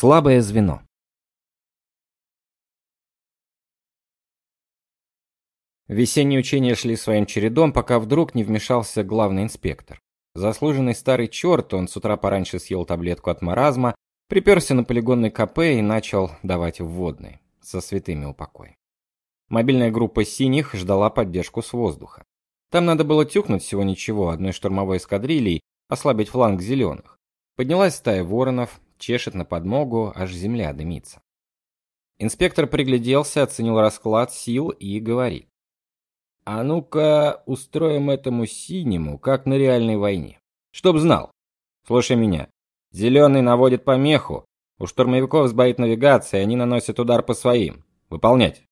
Слабое звено. Весенние учения шли своим чередом, пока вдруг не вмешался главный инспектор. Заслуженный старый черт, он с утра пораньше съел таблетку от маразма, приперся на полигонный КП и начал давать вводные, со святыми упокой. Мобильная группа синих ждала поддержку с воздуха. Там надо было тюкнуть всего ничего, одной штурмовой эскадрильей, ослабить фланг зеленых. Поднялась стая воронов, чешет на подмогу, аж земля дымится. Инспектор пригляделся, оценил расклад сил и говорит: "А ну-ка, устроим этому синему, как на реальной войне. Чтоб знал. Слушай меня. Зеленый наводит помеху, у штурмовиков сбоит навигация, они наносят удар по своим. Выполнять".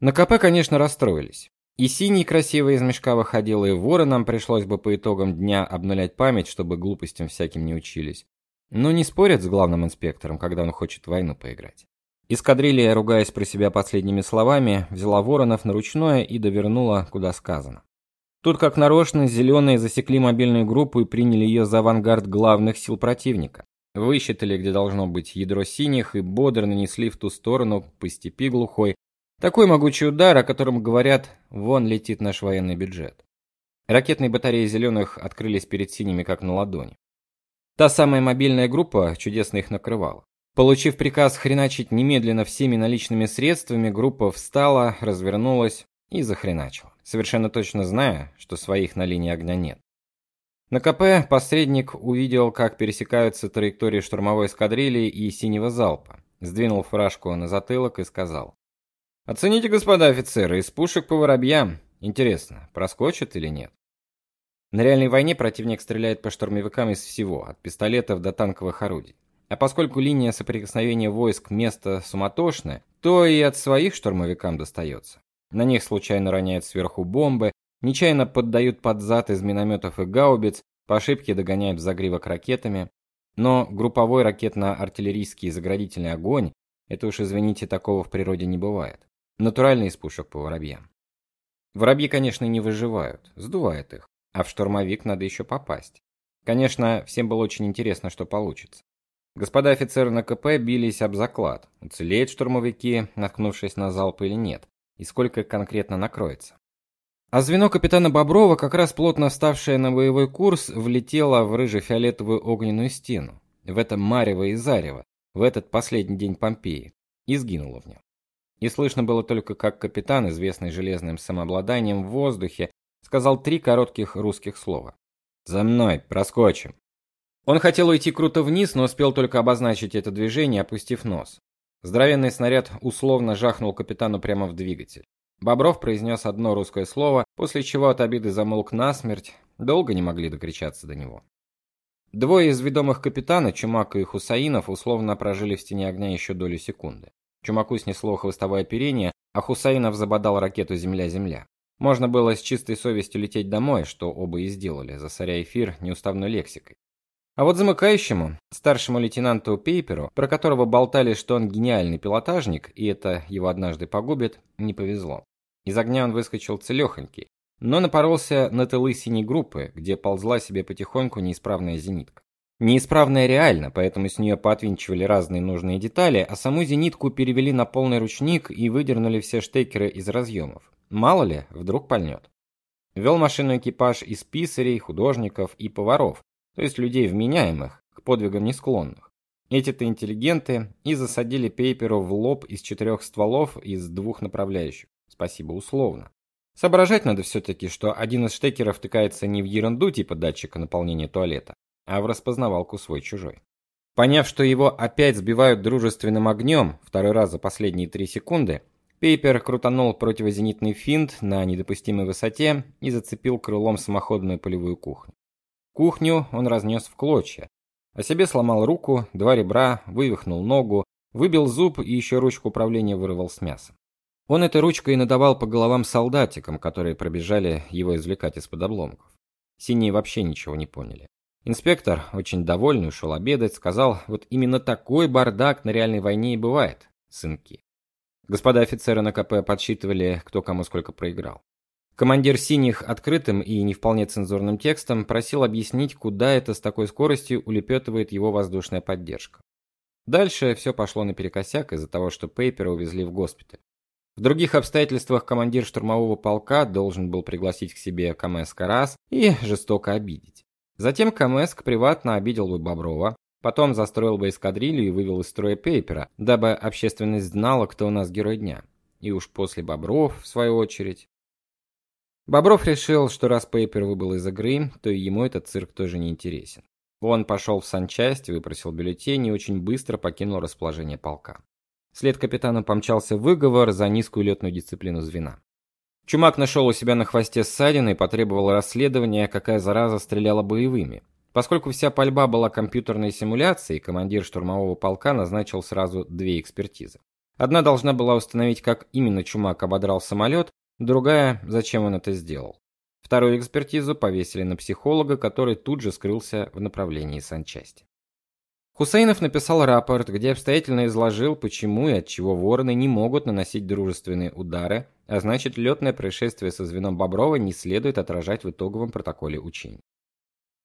На КП, конечно, расстроились. И синий красиво из мешка выходил, и воронам пришлось бы по итогам дня обнулять память, чтобы глупостям всяким не учились. Но не спорят с главным инспектором, когда он хочет войну поиграть. Эскадрилья, ругаясь про себя последними словами, взяла воронов на ручное и довернула, куда сказано. Тут как нарочно зеленые засекли мобильную группу и приняли ее за авангард главных сил противника. Высчитали, где должно быть ядро синих, и бодро нанесли в ту сторону по степи глухой такой могучий удар, о котором говорят, вон летит наш военный бюджет. Ракетные батареи зеленых открылись перед синими как на ладони. Та самая мобильная группа чудесно их накрывала. Получив приказ хреначить немедленно всеми наличными средствами, группа встала, развернулась и захреначила, совершенно точно зная, что своих на линии огня нет. На КП посредник увидел, как пересекаются траектории штурмовой эскадрильи и синего залпа. Сдвинул фуражку на затылок и сказал: "Оцените, господа офицеры, из пушек по воробьям. Интересно, проскочит или нет?" На реальной войне противник стреляет по штурмовикам из всего, от пистолетов до танковых орудий. А поскольку линия соприкосновения войск место суматошное, то и от своих штурмовикам достается. На них случайно роняют сверху бомбы, нечаянно поддают под зад из минометов и гаубиц, по ошибке догоняют в загривок ракетами. Но групповой ракетно-артиллерийский заградительный огонь это уж извините, такого в природе не бывает. Натуральный из пушек по воробьям. Воробьи, конечно, не выживают, сдувает их а в штурмовик надо еще попасть. Конечно, всем было очень интересно, что получится. Господа офицеры на КП бились об заклад, уцелеют штурмовики, наткнувшись на залп или нет, и сколько конкретно накроется. А звено капитана Боброва, как раз плотно вставшее на боевой курс, влетело в рыже-фиолетовую огненную стену, в это марево и зарево, в этот последний день Помпеи, и сгинуло в нем. И слышно было только, как капитан, известный железным самообладанием в воздухе, сказал три коротких русских слова. За мной, проскочим. Он хотел уйти круто вниз, но успел только обозначить это движение, опустив нос. Здоровенный снаряд условно жахнул капитану прямо в двигатель. Бобров произнес одно русское слово, после чего от обиды замолк насмерть, долго не могли докричаться до него. Двое из ведомых капитана, Чумак и Хусаинов, условно прожили в стене огня еще долю секунды. Чумаку снесло хвостовое оперение, а Хусаинов забодал ракету земля-земля. Можно было с чистой совестью лететь домой, что оба и сделали, засоряя эфир неуставной лексикой. А вот замыкающему, старшему лейтенанту Пейперу, про которого болтали, что он гениальный пилотажник, и это его однажды погубит, не повезло. Из огня он выскочил целехонький, но напоролся на тылы синей группы, где ползла себе потихоньку неисправная зенитка. Неисправная реально, поэтому с нее поотвинчивали разные нужные детали, а саму зенитку перевели на полный ручник и выдернули все штекеры из разъемов. Мало ли, вдруг пальнет. Вел машину экипаж из писарей, художников и поваров, то есть людей вменяемых, к подвигам не склонных. Эти-то интеллигенты и засадили Пейперу в лоб из четырех стволов из двух направляющих. Спасибо условно. Соображать надо все таки что один из штекеров втыкается не в ерунду типа датчика наполнения туалета, а в распознавалку свой-чужой. Поняв, что его опять сбивают дружественным огнем, второй раз за последние три секунды, Пейпер крутанул противозенитный финт на недопустимой высоте и зацепил крылом самоходную полевую кухню. Кухню он разнес в клочья, а себе сломал руку, два ребра, вывихнул ногу, выбил зуб и еще ручку управления вырвал с мясом. Он этой ручкой надавал по головам солдатикам, которые пробежали его извлекать из-под обломков. Синие вообще ничего не поняли. Инспектор, очень довольный, ушел обедать, сказал: "Вот именно такой бардак на реальной войне и бывает, сынки". Господа офицеры на КП подсчитывали, кто кому сколько проиграл. Командир синих открытым и не вполне цензурным текстом просил объяснить, куда это с такой скоростью улепетывает его воздушная поддержка. Дальше все пошло наперекосяк из-за того, что Пейпера увезли в госпиталь. В других обстоятельствах командир штурмового полка должен был пригласить к себе Камеска раз и жестоко обидеть. Затем Камеск приватно обидел бы Боброва, потом застроил бы эскадрилью и вывел из строя Пейпера, дабы общественность знала, кто у нас герой дня. И уж после Бобров, в свою очередь. Бобров решил, что раз Пейпер выбыл из игры, то и ему этот цирк тоже не интересен. Он пошел в санчасть, выпросил бюллетень и очень быстро покинул расположение полка. След капитана помчался выговор за низкую летную дисциплину звена. Чумак нашел у себя на хвосте ссадины и потребовал расследования, какая зараза стреляла боевыми. Поскольку вся пальба была компьютерной симуляцией, командир штурмового полка назначил сразу две экспертизы. Одна должна была установить, как именно Чумак ободрал самолет, другая зачем он это сделал. Вторую экспертизу повесили на психолога, который тут же скрылся в направлении санчасти. Хусейнов написал рапорт, где обстоятельно изложил, почему и от чего вороны не могут наносить дружественные удары, а значит, летное происшествие со звеном Боброва не следует отражать в итоговом протоколе учений.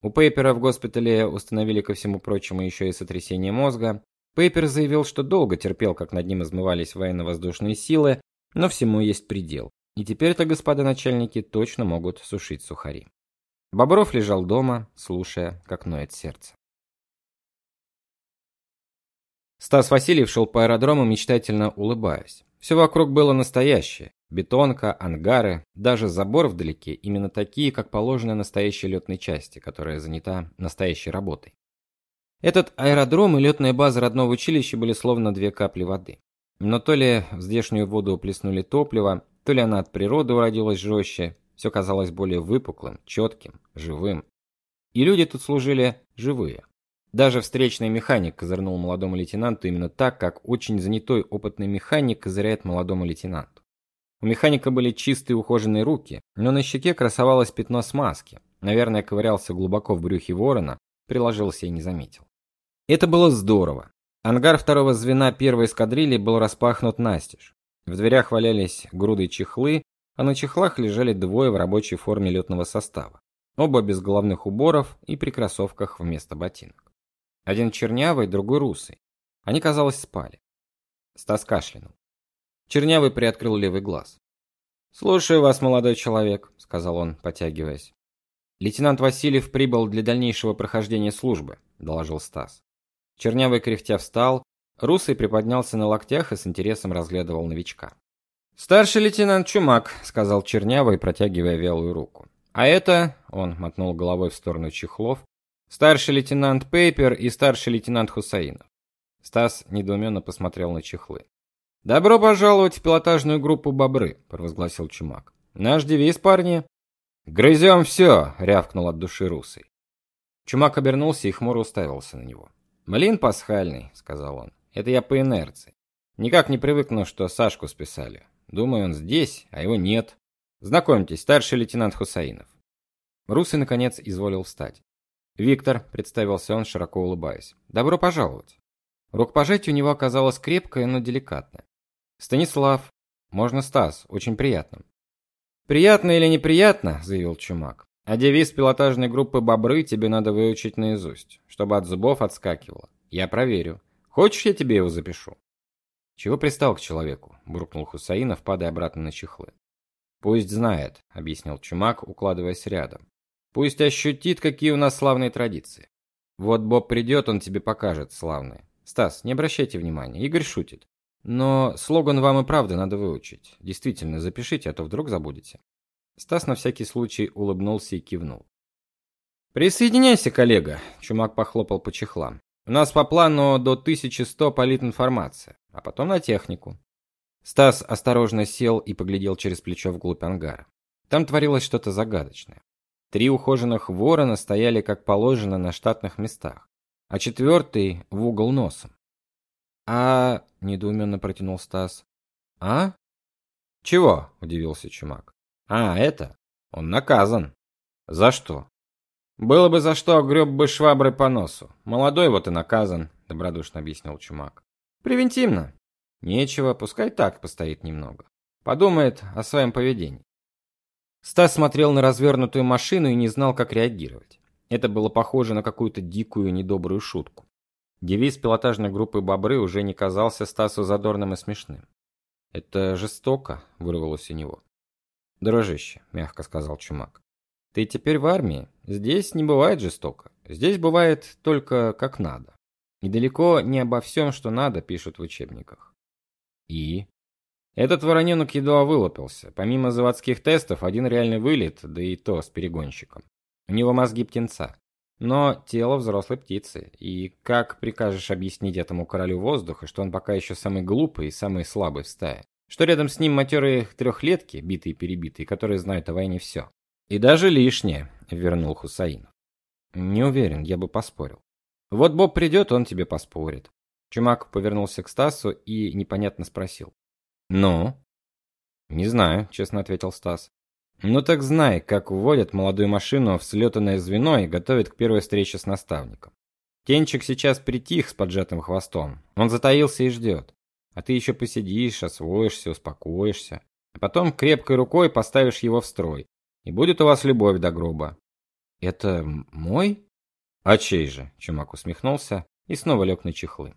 У Пейпера в госпитале установили ко всему прочему еще и сотрясение мозга. Пейпер заявил, что долго терпел, как над ним измывались военно-воздушные силы, но всему есть предел. И теперь-то господа начальники точно могут сушить сухари. Бобров лежал дома, слушая, как ноет сердце. Стас Васильев шел по аэродрому, мечтательно улыбаясь. Все вокруг было настоящее. Бетонка, ангары, даже забор вдалеке, именно такие, как положено настоящей летной части, которая занята настоящей работой. Этот аэродром и летная база родного училища были словно две капли воды. Но то ли в здешнюю воду плеснули топливо, то ли она от природы уродилась жестче, все казалось более выпуклым, четким, живым. И люди тут служили живые. Даже встречный механик козырнул молодому лейтенанту именно так, как очень занятой опытный механик козыряет молодому лейтенанту. У механика были чистые ухоженные руки, но на щеке красовалось пятно смазки. Наверное, ковырялся глубоко в брюхе ворона, приложился и не заметил. Это было здорово. Ангар второго звена первой эскадрильи был распахнут настежь. В дверях валялись груды чехлы, а на чехлах лежали двое в рабочей форме летного состава. Оба без головных уборов и при кроссовках вместо ботинок. Один чернявый, другой русый. Они, казалось, спали. Стас кашлянул. Чернявый приоткрыл левый глаз. "Слушаю вас, молодой человек", сказал он, потягиваясь. "Лейтенант Васильев прибыл для дальнейшего прохождения службы", доложил Стас. Чернявый кряхтя встал, русый приподнялся на локтях и с интересом разглядывал новичка. "Старший лейтенант Чумак", сказал Чернявый, протягивая вялую руку. "А это", он мотнул головой в сторону чехлов, Старший лейтенант Пейпер и старший лейтенант Хусаинов. Стас недоуменно посмотрел на чехлы. Добро пожаловать в пилотажную группу Бобры, провозгласил Чумак. Наш девиз, парни. Грызем все!» — рявкнул от души русый. Чумак обернулся и хмуро уставился на него. "Блин пасхальный", сказал он. "Это я по инерции. Никак не привыкну, что Сашку списали. Думаю, он здесь, а его нет. Знакомьтесь, старший лейтенант Хусаинов". Русый наконец изволил встать. Виктор, представился он, широко улыбаясь. Добро пожаловать. Рукопожатие у него оказалось крепкое, но деликатное. Станислав, можно Стас, очень приятно. Приятно или неприятно, заявил Чумак. А девиз пилотажной группы Бобры тебе надо выучить наизусть, чтобы от зубов отскакивало. Я проверю. Хочешь, я тебе его запишу? Чего пристал к человеку? буркнул Хусаинов, падая обратно на чехлы. Пусть знает, объяснил Чумак, укладываясь рядом. Пусть ощутит, какие у нас славные традиции. Вот Боб придет, он тебе покажет славные. Стас, не обращайте внимания, Игорь шутит. Но слоган вам и правда надо выучить. Действительно, запишите, а то вдруг забудете. Стас на всякий случай улыбнулся и кивнул. Присоединяйся, коллега, Чумак похлопал по чехлам. У нас по плану до 1100 политинформация, а потом на технику. Стас осторожно сел и поглядел через плечо вглубь ангара. Там творилось что-то загадочное. Три ухоженных ворона стояли как положено на штатных местах, а четвертый в угол носом. А, недоуменно протянул Стас. А? Чего? удивился Чумак. А, это? Он наказан. За что? Было бы за что, греб бы шваброй по носу. Молодой вот и наказан, добродушно объяснил Чумак. Превентивно. Нечего, пускай так постоит немного. Подумает о своем поведении. Стас смотрел на развернутую машину и не знал, как реагировать. Это было похоже на какую-то дикую недобрую шутку. Девиз пилотажной группы Бобры уже не казался Стасу задорным и смешным. Это жестоко, вырвалось у него. Дружище, мягко сказал Чумак. Ты теперь в армии. Здесь не бывает жестоко. Здесь бывает только как надо. Недалеко не обо всем, что надо, пишут в учебниках. И этот вороненок едва вылупился. Помимо заводских тестов, один реальный вылет, да и то с перегонщиком. У него мозги птенца, но тело взрослой птицы. И как прикажешь объяснить этому королю воздуха, что он пока еще самый глупый и самый слабый в стае? Что рядом с ним матерые трехлетки, битые-перебитые, которые знают о войне все. И даже лишнее, вернул Хусаинов. Не уверен, я бы поспорил. Вот Боб придет, он тебе поспорит. Чумак повернулся к Стасу и непонятно спросил: "Ну?" "Не знаю", честно ответил Стас. "Ну так знай, как вводят молодую машину в слетанное звено и готовят к первой встрече с наставником. Тенчик сейчас притих с поджатым хвостом. Он затаился и ждет. А ты еще посидишь, освоишься, успокоишься, а потом крепкой рукой поставишь его в строй. И будет у вас любовь до гроба. Это мой? А чей же? Чумак усмехнулся и снова лег на чехлы.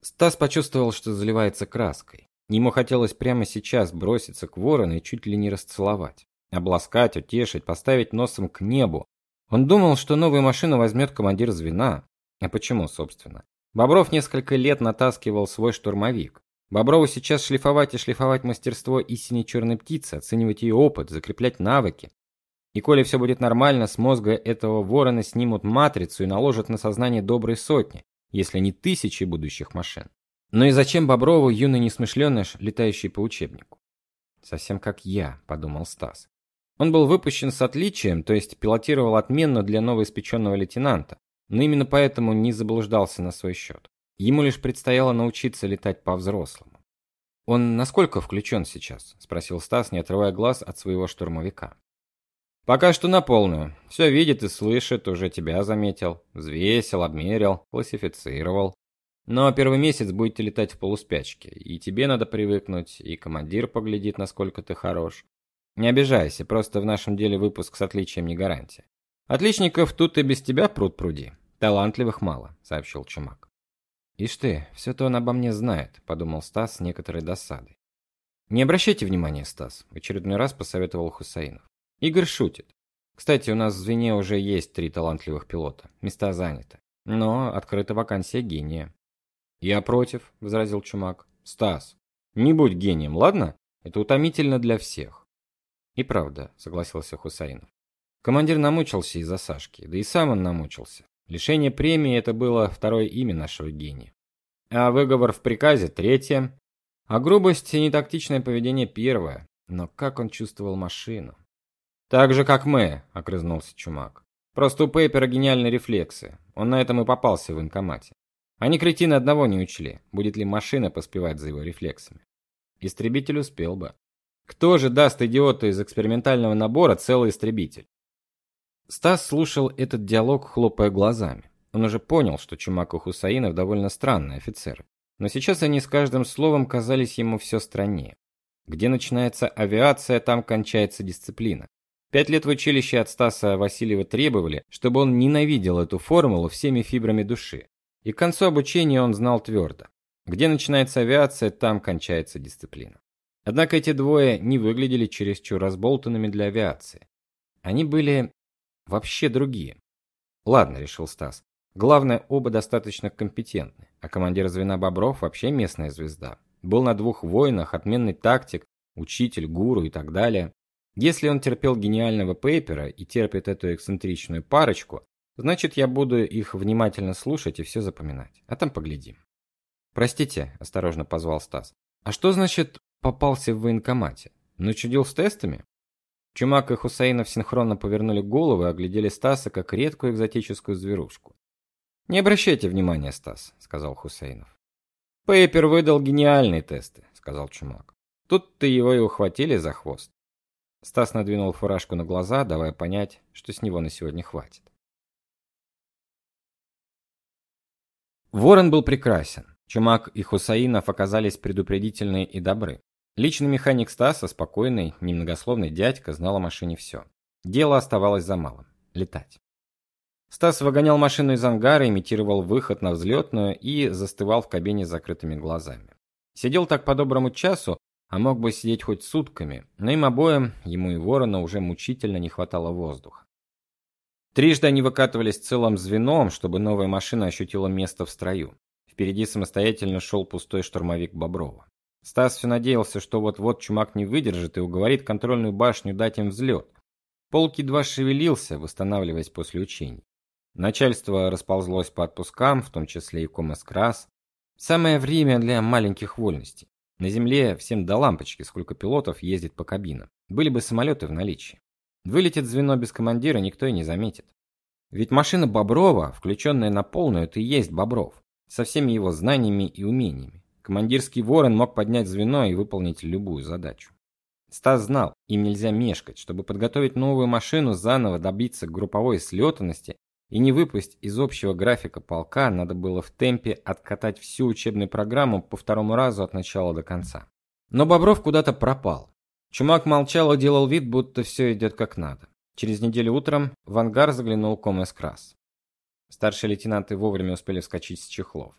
Стас почувствовал, что заливается краской. Ему хотелось прямо сейчас броситься к ворону и чуть ли не расцеловать, обласкать, утешить, поставить носом к небу. Он думал, что новую машину возьмет командир звена. А почему, собственно? Бобров несколько лет натаскивал свой штурмовик. Боброву сейчас шлифовать и шлифовать мастерство истинной черной птицы, оценивать ее опыт, закреплять навыки. И коли все будет нормально, с мозга этого ворона снимут матрицу и наложат на сознание добрые сотни, если не тысячи будущих машин. Но и зачем Боброву юный несмышленыш, летающий по учебнику? Совсем как я, подумал Стас. Он был выпущен с отличием, то есть пилотировал отменно для новоиспеченного лейтенанта, но именно поэтому не заблуждался на свой счет. Ему лишь предстояло научиться летать по-взрослому. Он насколько включен сейчас, спросил Стас, не отрывая глаз от своего штурмовика. Пока что на полную. Все видит и слышит, уже тебя заметил, взвесил, обмерил, классифицировал. Но первый месяц будете летать в полуспячке, и тебе надо привыкнуть, и командир поглядит, насколько ты хорош. Не обижайся, просто в нашем деле выпуск с отличием не гарантия. Отличников тут и без тебя пруд пруди. Талантливых мало, сообщил Чумак. Ишь ты, все-то он обо мне знает, подумал Стас с некоторой досадой. Не обращайте внимания, Стас, в очередной раз посоветовал Хусаинов. Игорь шутит. Кстати, у нас в звене уже есть три талантливых пилота. Места заняты. Но открыта вакансия гения. Я против, возразил Чумак. Стас, не будь гением, ладно? Это утомительно для всех. И правда, согласился Хусаинов. Командир намучился из-за Сашки, да и сам он намучился. Лишение премии это было второе имя нашего гения. А выговор в приказе третье, а грубость и нетактичное поведение первое. Но как он чувствовал машину? Так же, как мы, огрызнулся Чумак. Просто у Пейпера гениальные рефлексы. Он на этом и попался в инкомате. Они кретины одного не учли. Будет ли машина поспевать за его рефлексами? Истребитель успел бы. Кто же даст идиоту из экспериментального набора целый истребитель? Стас слушал этот диалог, хлопая глазами. Он уже понял, что Чумак и Хусаинов довольно странные офицеры. Но сейчас они с каждым словом казались ему все страннее. Где начинается авиация, там кончается дисциплина. Пять лет в училище от Стаса Васильева требовали, чтобы он ненавидел эту формулу всеми фибрами души. И к концу обучения он знал твердо. Где начинается авиация, там кончается дисциплина. Однако эти двое не выглядели чересчур разболтанными для авиации. Они были вообще другие. Ладно, решил Стас. Главное, оба достаточно компетентны, а командир звена Бобров вообще местная звезда. Был на двух войнах, отменный тактик, учитель, гуру и так далее. Если он терпел гениального Пейпера и терпит эту эксцентричную парочку, значит, я буду их внимательно слушать и все запоминать. А там поглядим. Простите, осторожно позвал Стас. А что значит попался в военкомате? Начудил с тестами? Чумак и Хусейнов синхронно повернули головы и оглядели Стаса как редкую экзотическую зверушку. Не обращайте внимания, Стас, сказал Хусейнов. Пейпер выдал гениальные тесты, сказал Чумак. Тут-то его и ухватили за хвост. Стас надвинул фуражку на глаза, давая понять, что с него на сегодня хватит. Ворон был прекрасен. Чумак и Хусаинов оказались предупредительны и добры. Личный механик Стаса, спокойный, немногословный дядька, знал о машине все. Дело оставалось за малым летать. Стас выгонял машину из ангара, имитировал выход на взлетную и застывал в кабине с закрытыми глазами. Сидел так по доброму часу, а мог бы сидеть хоть сутками, но им обоим, ему и Ворона, уже мучительно не хватало воздуха. Трижды они выкатывались целым звеном, чтобы новая машина ощутила место в строю. Впереди самостоятельно шел пустой штурмовик Боброва. Стас все надеялся, что вот-вот Чумак не выдержит и уговорит контрольную башню дать им взлет. Полк едва шевелился, восстанавливаясь после учений. Начальство расползлось по отпускам, в том числе и Комэскрас. Самое время для маленьких вольностей. На земле всем до лампочки, сколько пилотов ездит по кабинам. Были бы самолеты в наличии. Вылетит звено без командира, никто и не заметит. Ведь машина Боброва, включенная на полную, это и есть Бобров, со всеми его знаниями и умениями. Командирский ворон мог поднять звено и выполнить любую задачу. Стас знал, им нельзя мешкать, чтобы подготовить новую машину, заново добиться групповой слетанности и не выпасть из общего графика полка, надо было в темпе откатать всю учебную программу по второму разу от начала до конца. Но Бобров куда-то пропал. Чумак молчал и делал вид, будто все идет как надо. Через неделю утром в ангар заглянул Комес Крас. Старшие лейтенанты вовремя успели вскочить с чехлов.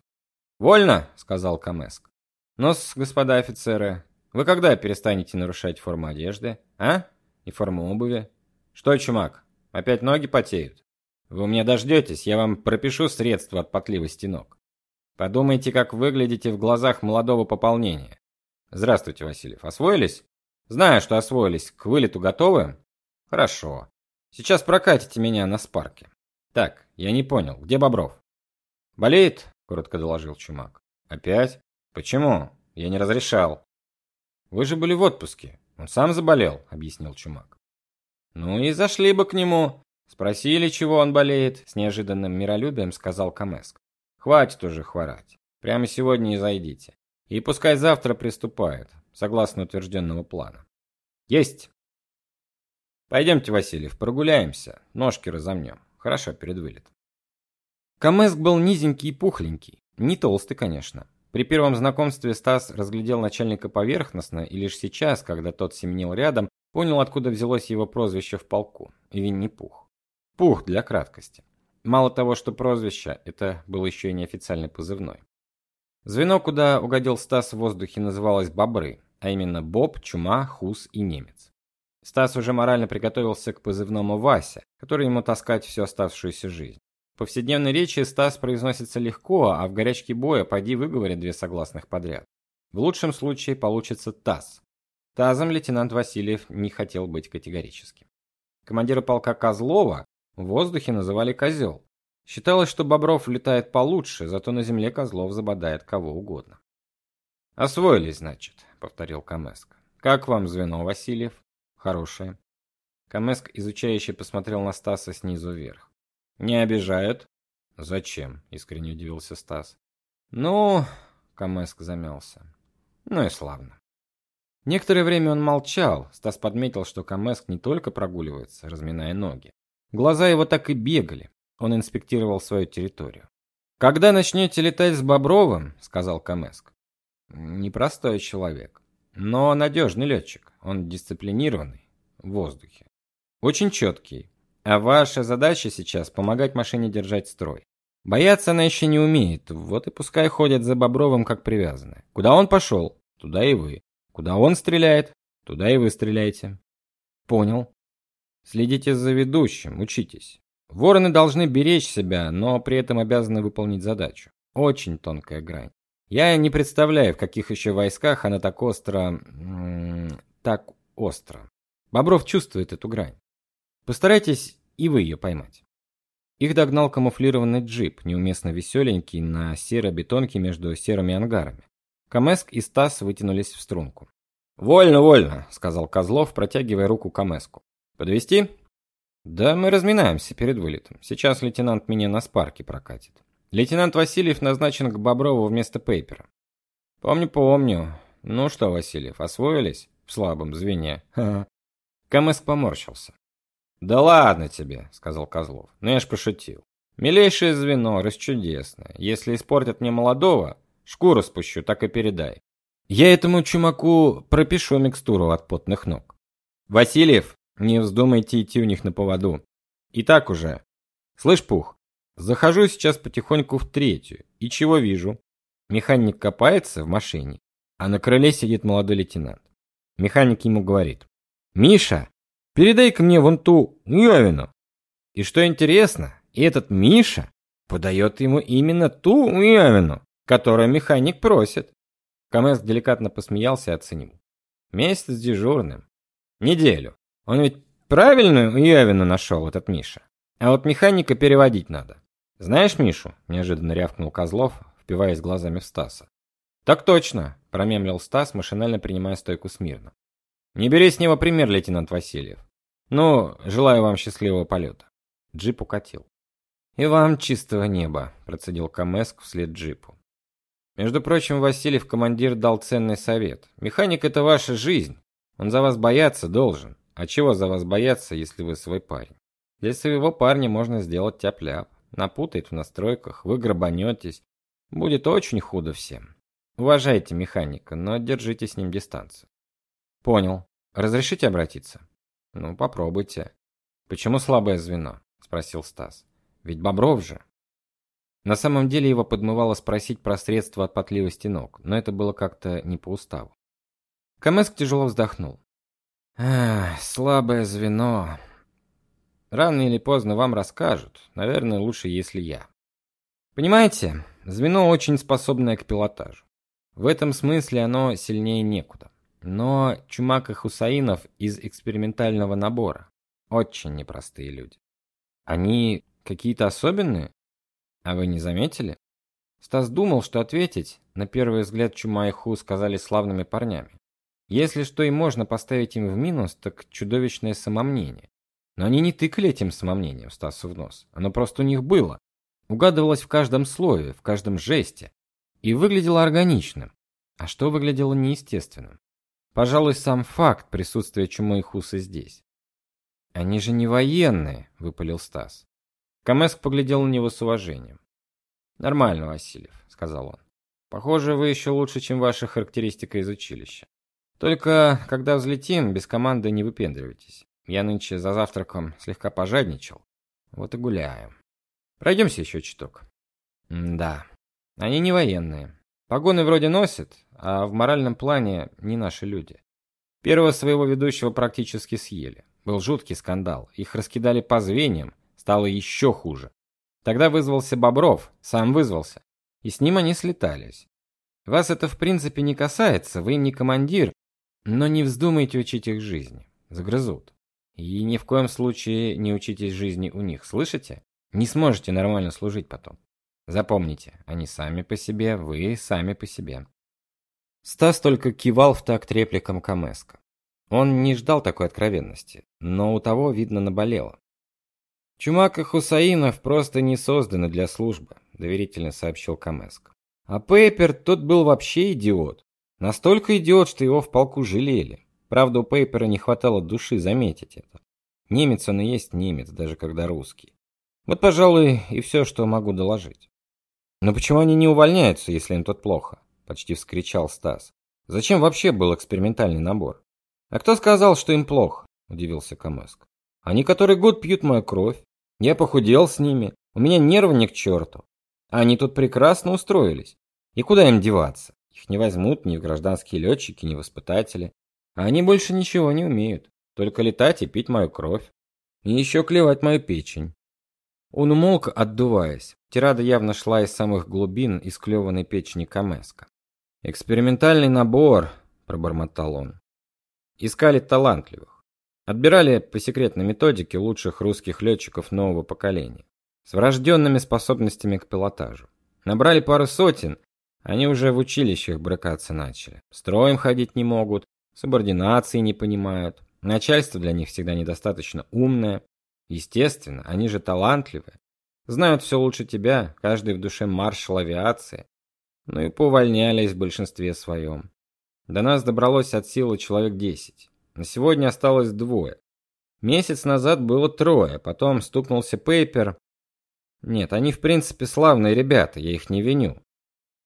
"Вольно", сказал Камеск. "Но-с, господа офицеры, вы когда перестанете нарушать форму одежды, а? И форму обуви? Что, Чумак, опять ноги потеют?" Вы меня дождетесь, я вам пропишу средства от потливости ног. Подумайте, как выглядите в глазах молодого пополнения. Здравствуйте, Васильев. Освоились? Знаю, что освоились. К вылету готовы? Хорошо. Сейчас прокатите меня на спарке. Так, я не понял, где Бобров? Болеет? Коротко доложил Чумак. Опять? Почему? Я не разрешал. Вы же были в отпуске. Он сам заболел, объяснил Чумак. Ну и зашли бы к нему. Спросили, чего он болеет, с неожиданным миролюбием сказал Камеск. Хватит уже хворать. Прямо сегодня и зайдите. И пускай завтра приступает, согласно утвержденному плану. Есть. Пойдемте, Васильев, прогуляемся, ножки разомнем. Хорошо, перед вылетом. Камеск был низенький и пухленький, не толстый, конечно. При первом знакомстве Стас разглядел начальника поверхностно, и лишь сейчас, когда тот семенил рядом, понял, откуда взялось его прозвище в полку Винни-Пух. Пух для краткости. Мало того, что прозвище, это был еще и неофициальный позывной. Звено, куда угодил Стас в воздухе, называлось Бобры, а именно Боб, Чума, Хус и Немец. Стас уже морально приготовился к позывному Вася, который ему таскать всю оставшуюся жизнь. Повседневной речи Стас произносится легко, а в горячке боя поди выговорит две согласных подряд. В лучшем случае получится ТАС. ТАЗом лейтенант Васильев не хотел быть категорически. Командира полка Козлова в воздухе называли козел. Считалось, что Бобров летает получше, зато на земле Козлов забодает кого угодно. Освоились, значит, повторил Камеск. Как вам звено, Васильев? Хорошее. Камеск изучающе посмотрел на Стаса снизу вверх. Не обижают? Зачем? искренне удивился Стас. Ну, Камеск замялся. Ну и славно. Некоторое время он молчал. Стас подметил, что Камеск не только прогуливается, разминая ноги, Глаза его так и бегали. Он инспектировал свою территорию. Когда начнете летать с Бобровым, сказал Камеск. Непростой человек, но надежный летчик. Он дисциплинированный в воздухе. Очень четкий. А ваша задача сейчас помогать машине держать строй. Бояться она еще не умеет, вот и пускай ходят за Бобровым как привязанные. Куда он пошел, туда и вы. Куда он стреляет, туда и вы стреляете. Понял. Следите за ведущим, учитесь. Вороны должны беречь себя, но при этом обязаны выполнить задачу. Очень тонкая грань. Я не представляю, в каких еще войсках она так остро, так остро. Бобров чувствует эту грань. Постарайтесь и вы ее поймать. Их догнал камуфлированный джип, неуместно веселенький, на серой бетонке между серыми ангарами. Камеск и Стас вытянулись в струнку. "Вольно, вольно", сказал Козлов, протягивая руку Камеску. Подвести? Да, мы разминаемся перед вылетом. Сейчас лейтенант меня на спарке прокатит. Лейтенант Васильев назначен к Боброву вместо Пейпера. Помню, помню. Ну что, Васильев, освоились в слабом звене? Ха-ха. Камэс поморщился. Да ладно тебе, сказал Козлов. Ну я ж пошутил. Милейшее звено, расчудесное. Если испортят мне молодого, шкуру спущу, так и передай. Я этому чумаку пропишу микстуру от потных ног. Васильев, не вздумайте идти у них на поводу. И так уже. Слышь, Пух, захожу сейчас потихоньку в третью. И чего вижу? Механик копается в машине, а на крыле сидит молодой лейтенант. Механик ему говорит: "Миша, передай-ка мне вон ту Явину". И что интересно, этот Миша подает ему именно ту Явину, которую механик просит. Камеск деликатно посмеялся и оценил. Месяц дежурным. Неделю. Он ведь правильную Явину нашел, этот Миша. А вот механика переводить надо. Знаешь Мишу? Неожиданно рявкнул Козлов, впиваясь глазами в Стаса. Так точно, промямлил Стас, машинально принимая стойку смирно. Не бери с него пример, лейтенант Васильев. Ну, желаю вам счастливого полета. Джип укатил. И вам чистого неба, процедил Камеск вслед джипу. Между прочим, Васильев командир дал ценный совет. Механик это ваша жизнь. Он за вас бояться должен. А чего за вас бояться, если вы свой парень? Для своего парня можно сделать тяп-ляп. Напутает в настройках, вы грабанетесь. Будет очень худо всем. Уважайте механика, но держите с ним дистанцию. Понял. Разрешите обратиться? Ну, попробуйте. Почему слабое звено? спросил Стас. Ведь Бобров же. На самом деле его подмывало спросить про средства от потливости ног, но это было как-то не по уставу. Камеск тяжело вздохнул. Ах, слабое звено. Рано или поздно вам расскажут. Наверное, лучше, если я. Понимаете, звено очень способное к пилотажу. В этом смысле оно сильнее некуда. Но Чумак и Хусаинов из экспериментального набора очень непростые люди. Они какие-то особенные? А вы не заметили? Стас думал, что ответить. На первый взгляд Чума и Ху сказали славными парнями. Если что и можно поставить им в минус, так чудовищное самомнение. Но они не тыкали этим самомнением Стасу в нос. Оно просто у них было. Угадывалось в каждом слове, в каждом жесте и выглядело органичным. А что выглядело неестественным? Пожалуй, сам факт присутствия чумы и хусы здесь. Они же не военные, выпалил Стас. Камеск поглядел на него с уважением. Нормально, Васильев, сказал он. Похоже, вы еще лучше, чем ваша характеристика из училища. Только когда взлетим, без команды не выпендривайтесь. Я нынче за завтраком слегка пожадничал. Вот и гуляем. Пройдемся еще чуток. М да. Они не военные. Погоны вроде носят, а в моральном плане не наши люди. Первого своего ведущего практически съели. Был жуткий скандал. Их раскидали по звеньям, стало еще хуже. Тогда вызвался Бобров, сам вызвался. И с ним они слетались. Вас это в принципе не касается, вы им не командир, но не вздумайте учить их жизни. Загрызут. И ни в коем случае не учитесь жизни у них, слышите? Не сможете нормально служить потом. Запомните, они сами по себе, вы сами по себе. Стас только кивал в такт репликам Камеска. Он не ждал такой откровенности, но у того видно наболело. Чумак и Хусаинов просто не созданы для службы, доверительно сообщил Камеск. А Пейпер тот был вообще идиот. Настолько идиот, что его в полку жалели. Правда, у Пейпера не хватало души заметить это. Немец он и есть немец, даже когда русский. Вот, пожалуй, и все, что могу доложить. Но почему они не увольняются, если им тут плохо? Почти вскричал Стас. Зачем вообще был экспериментальный набор? А кто сказал, что им плохо? удивился Камеск. Они который год пьют мою кровь. Я похудел с ними, у меня нервы не к черту. А они тут прекрасно устроились. И куда им деваться? Их не возьмут ни в гражданские летчики, ни в испытатели. А они больше ничего не умеют, только летать и пить мою кровь. И еще клевать мою печень. Он умолк, отдуваясь. Тирада явно шла из самых глубин исклеванной печени Камеска. Экспериментальный набор, пробормотал он. Искали талантливых. Отбирали по секретной методике лучших русских летчиков нового поколения с врожденными способностями к пилотажу. Набрали пару сотен, они уже в училищах брыкаться начали. Строем ходить не могут, субординации не понимают. Начальство для них всегда недостаточно умное. Естественно, они же талантливые. Знают все лучше тебя, каждый в душе маршал авиации. Ну и повольнялись в большинстве своем. До нас добралось от силы человек десять. На сегодня осталось двое. Месяц назад было трое, потом стукнулся Пейпер. Нет, они в принципе славные ребята, я их не виню.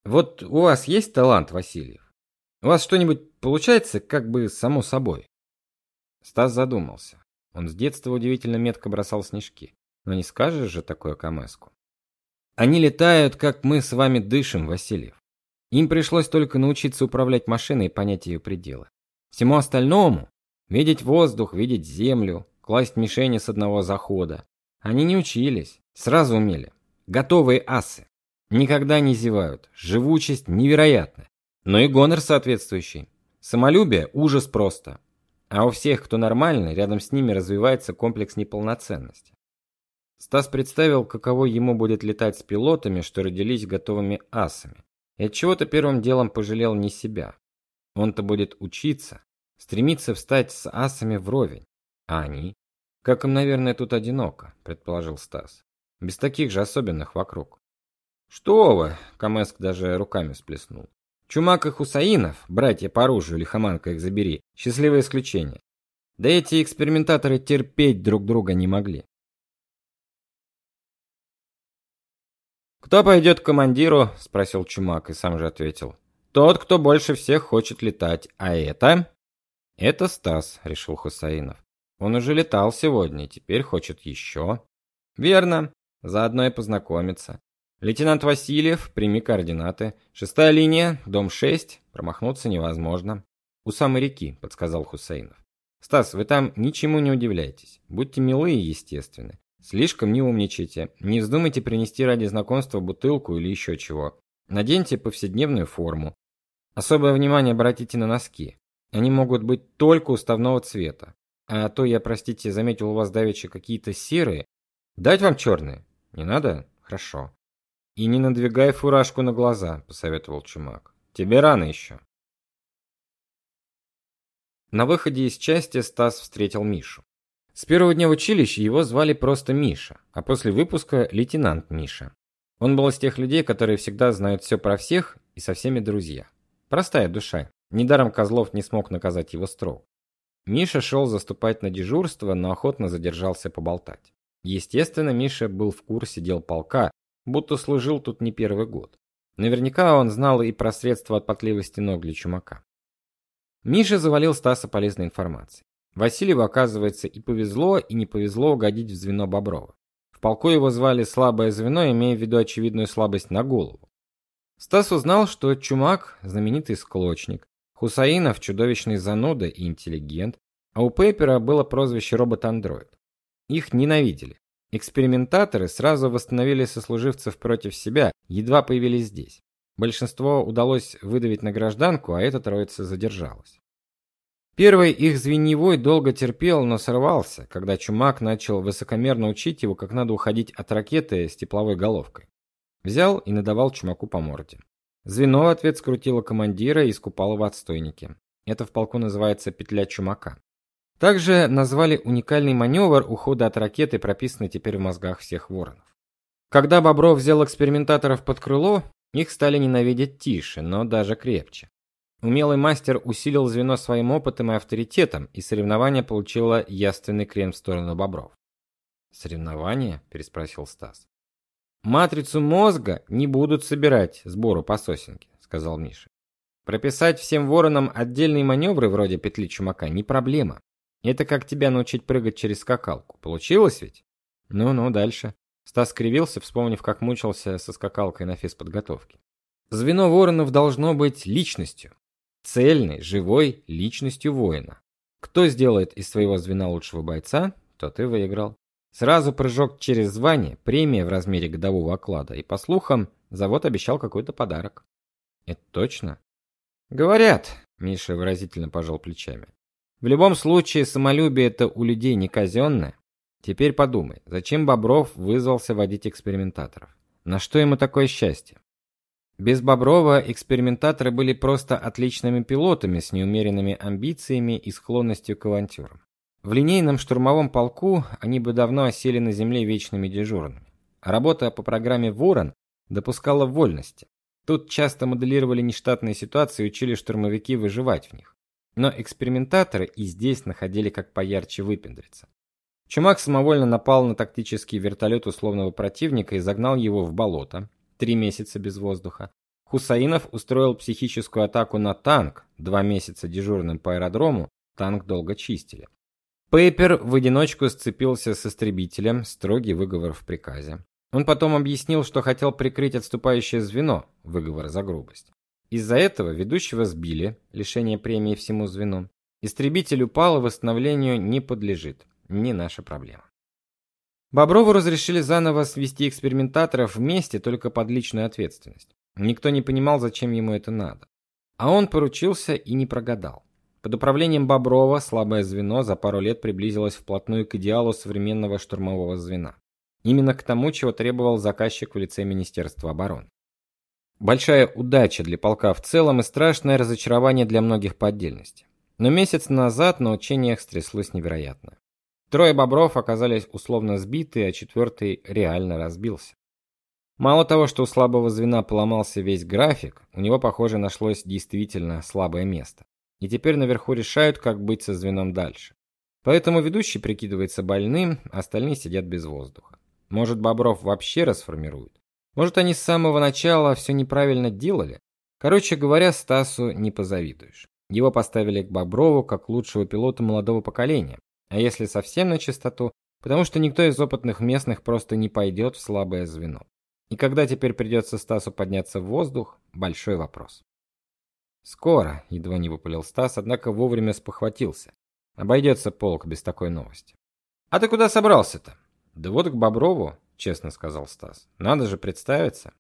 Вот у вас есть талант, Васильев? У вас что-нибудь получается как бы само собой? Стас задумался. Он с детства удивительно метко бросал снежки. Но не скажешь же такое Камеску. Они летают, как мы с вами дышим, Васильев. Им пришлось только научиться управлять машиной и понять ее пределы. Всему остальному видеть воздух, видеть землю, класть мишени с одного захода. Они не учились, сразу умели. Готовые асы. Никогда не зевают. Живучесть невероятная. Но и гонор соответствующий. Самолюбие ужас просто. А у всех, кто нормальный, рядом с ними развивается комплекс неполноценности. Стас представил, каково ему будет летать с пилотами, что родились готовыми асами. И от чего-то первым делом пожалел не себя. Он-то будет учиться, стремиться встать с асами вровень. А они? Как им, наверное, тут одиноко, предположил Стас. Без таких же особенных вокруг. Что вы? Камеск даже руками всплеснул. Чумак и Хусаинов, братья по оружию, лихоманка их забери, счастливое исключение. Да эти экспериментаторы терпеть друг друга не могли. Кто пойдет к командиру? спросил Чумак и сам же ответил: Тот, кто больше всех хочет летать. А это Это Стас, решил Хусаинов. Он уже летал сегодня, теперь хочет еще. Верно. Заодно и познакомиться. Лейтенант Васильев, прими координаты. Шестая линия, дом 6. Промахнуться невозможно. У самой реки, подсказал Хусейнов. Стас, вы там ничему не удивляйтесь. Будьте милы и естественны. Слишком не умничайте. Не вздумайте принести ради знакомства бутылку или еще чего. Наденьте повседневную форму. Особое внимание обратите на носки. Они могут быть только уставного цвета. А то я, простите, заметил у вас давеча какие-то серые. Дать вам черные? Не надо? Хорошо. И не надвигай фуражку на глаза, посоветовал Чумак. Тебе рано еще. На выходе из части Стас встретил Мишу. С первого дня в училище его звали просто Миша, а после выпуска лейтенант Миша. Он был из тех людей, которые всегда знают все про всех и со всеми друзья. Простая душа. Недаром Козлов не смог наказать его строго. Миша шел заступать на дежурство, но охотно задержался поболтать. Естественно, Миша был в курсе дел полка, будто служил тут не первый год. Наверняка он знал и про средства от потливости ног для чумака. Миша завалил Стаса полезной информацией. Васильеву, оказывается, и повезло, и не повезло угодить в звено Боброва. В полку его звали слабое звено, имея в виду очевидную слабость на голову. Стас узнал, что Чумак знаменитый склочник, Хусаинов чудовищный зануда и интеллигент, а у Пеппера было прозвище робот-андроид. Их ненавидели. Экспериментаторы сразу восстановили сослуживцев против себя, едва появились здесь. Большинство удалось выдавить на гражданку, а эта троица задержалась. Первый их звеньевой долго терпел, но сорвался, когда Чумак начал высокомерно учить его, как надо уходить от ракеты с тепловой головкой. Взял и надавал Чумаку по морде. Звено в ответ скрутило командира и искупало в отстойнике. Это в полку называется петля Чумака. Также назвали уникальный маневр ухода от ракеты, прописанный теперь в мозгах всех воронов. Когда Бобров взял экспериментаторов под крыло, их стали ненавидеть тише, но даже крепче. Умелый мастер усилил звено своим опытом и авторитетом, и соревнование получило яственный крен в сторону Бобров. Соревнование? переспросил Стас. Матрицу мозга не будут собирать сбору по сосенке, сказал Миша. Прописать всем воронам отдельные маневры вроде петли чумака не проблема. Это как тебя научить прыгать через скакалку. Получилось ведь? Ну-ну, дальше. Стас скривился, вспомнив, как мучился со скакалкой на физподготовке. Звено воронов должно быть личностью, цельной, живой личностью воина. Кто сделает из своего звена лучшего бойца, тот и выиграл. Сразу прыжок через звание, премия в размере годового оклада, и по слухам, завод обещал какой-то подарок. Это точно? Говорят, Миша выразительно пожал плечами. В любом случае, самолюбие это у людей не казенное. Теперь подумай, зачем Бобров вызвался водить экспериментаторов? На что ему такое счастье? Без Боброва экспериментаторы были просто отличными пилотами с неумеренными амбициями и склонностью к авантюрам. В линейном штурмовом полку они бы давно осели на земле вечными дежурными. Работа по программе Ворон допускала вольности. Тут часто моделировали нештатные ситуации и учили штурмовики выживать в них. Но экспериментаторы и здесь находили как поярче выпендриться. Чумак самовольно напал на тактический вертолет условного противника и загнал его в болото. Три месяца без воздуха. Хусаинов устроил психическую атаку на танк. Два месяца дежурным по аэродрому. Танк долго чистили. Пейпер в одиночку сцепился с истребителем, строгий выговор в приказе. Он потом объяснил, что хотел прикрыть отступающее звено, выговор за грубость. Из-за этого ведущего сбили, лишение премии всему звену. Истребитель упал и восстановлению не подлежит. Не наша проблема. Боброву разрешили заново свести экспериментаторов вместе только под личную ответственность. Никто не понимал, зачем ему это надо. А он поручился и не прогадал. Под управлением Боброва слабое звено за пару лет приблизилось вплотную к идеалу современного штурмового звена. Именно к тому, чего требовал заказчик в лице Министерства обороны. Большая удача для полка в целом и страшное разочарование для многих по отдельности. Но месяц назад на учениях стряслось невероятное. Трое бобров оказались условно сбиты, а четвертый реально разбился. Мало того, что у слабого звена поломался весь график, у него, похоже, нашлось действительно слабое место. И теперь наверху решают, как быть со звеном дальше. Поэтому ведущий прикидывается больным, а остальные сидят без воздуха. Может, Бобров вообще расформируют? Может, они с самого начала все неправильно делали? Короче говоря, Стасу не позавидуешь. Его поставили к Боброву как лучшего пилота молодого поколения. А если совсем на чистоту, потому что никто из опытных местных просто не пойдет в слабое звено. И когда теперь придется Стасу подняться в воздух большой вопрос. Скоро, едва не выпалил Стас, однако вовремя спохватился. Обойдется полк без такой новости. А ты куда собрался-то? Да вот к Боброву, честно сказал Стас. Надо же представиться.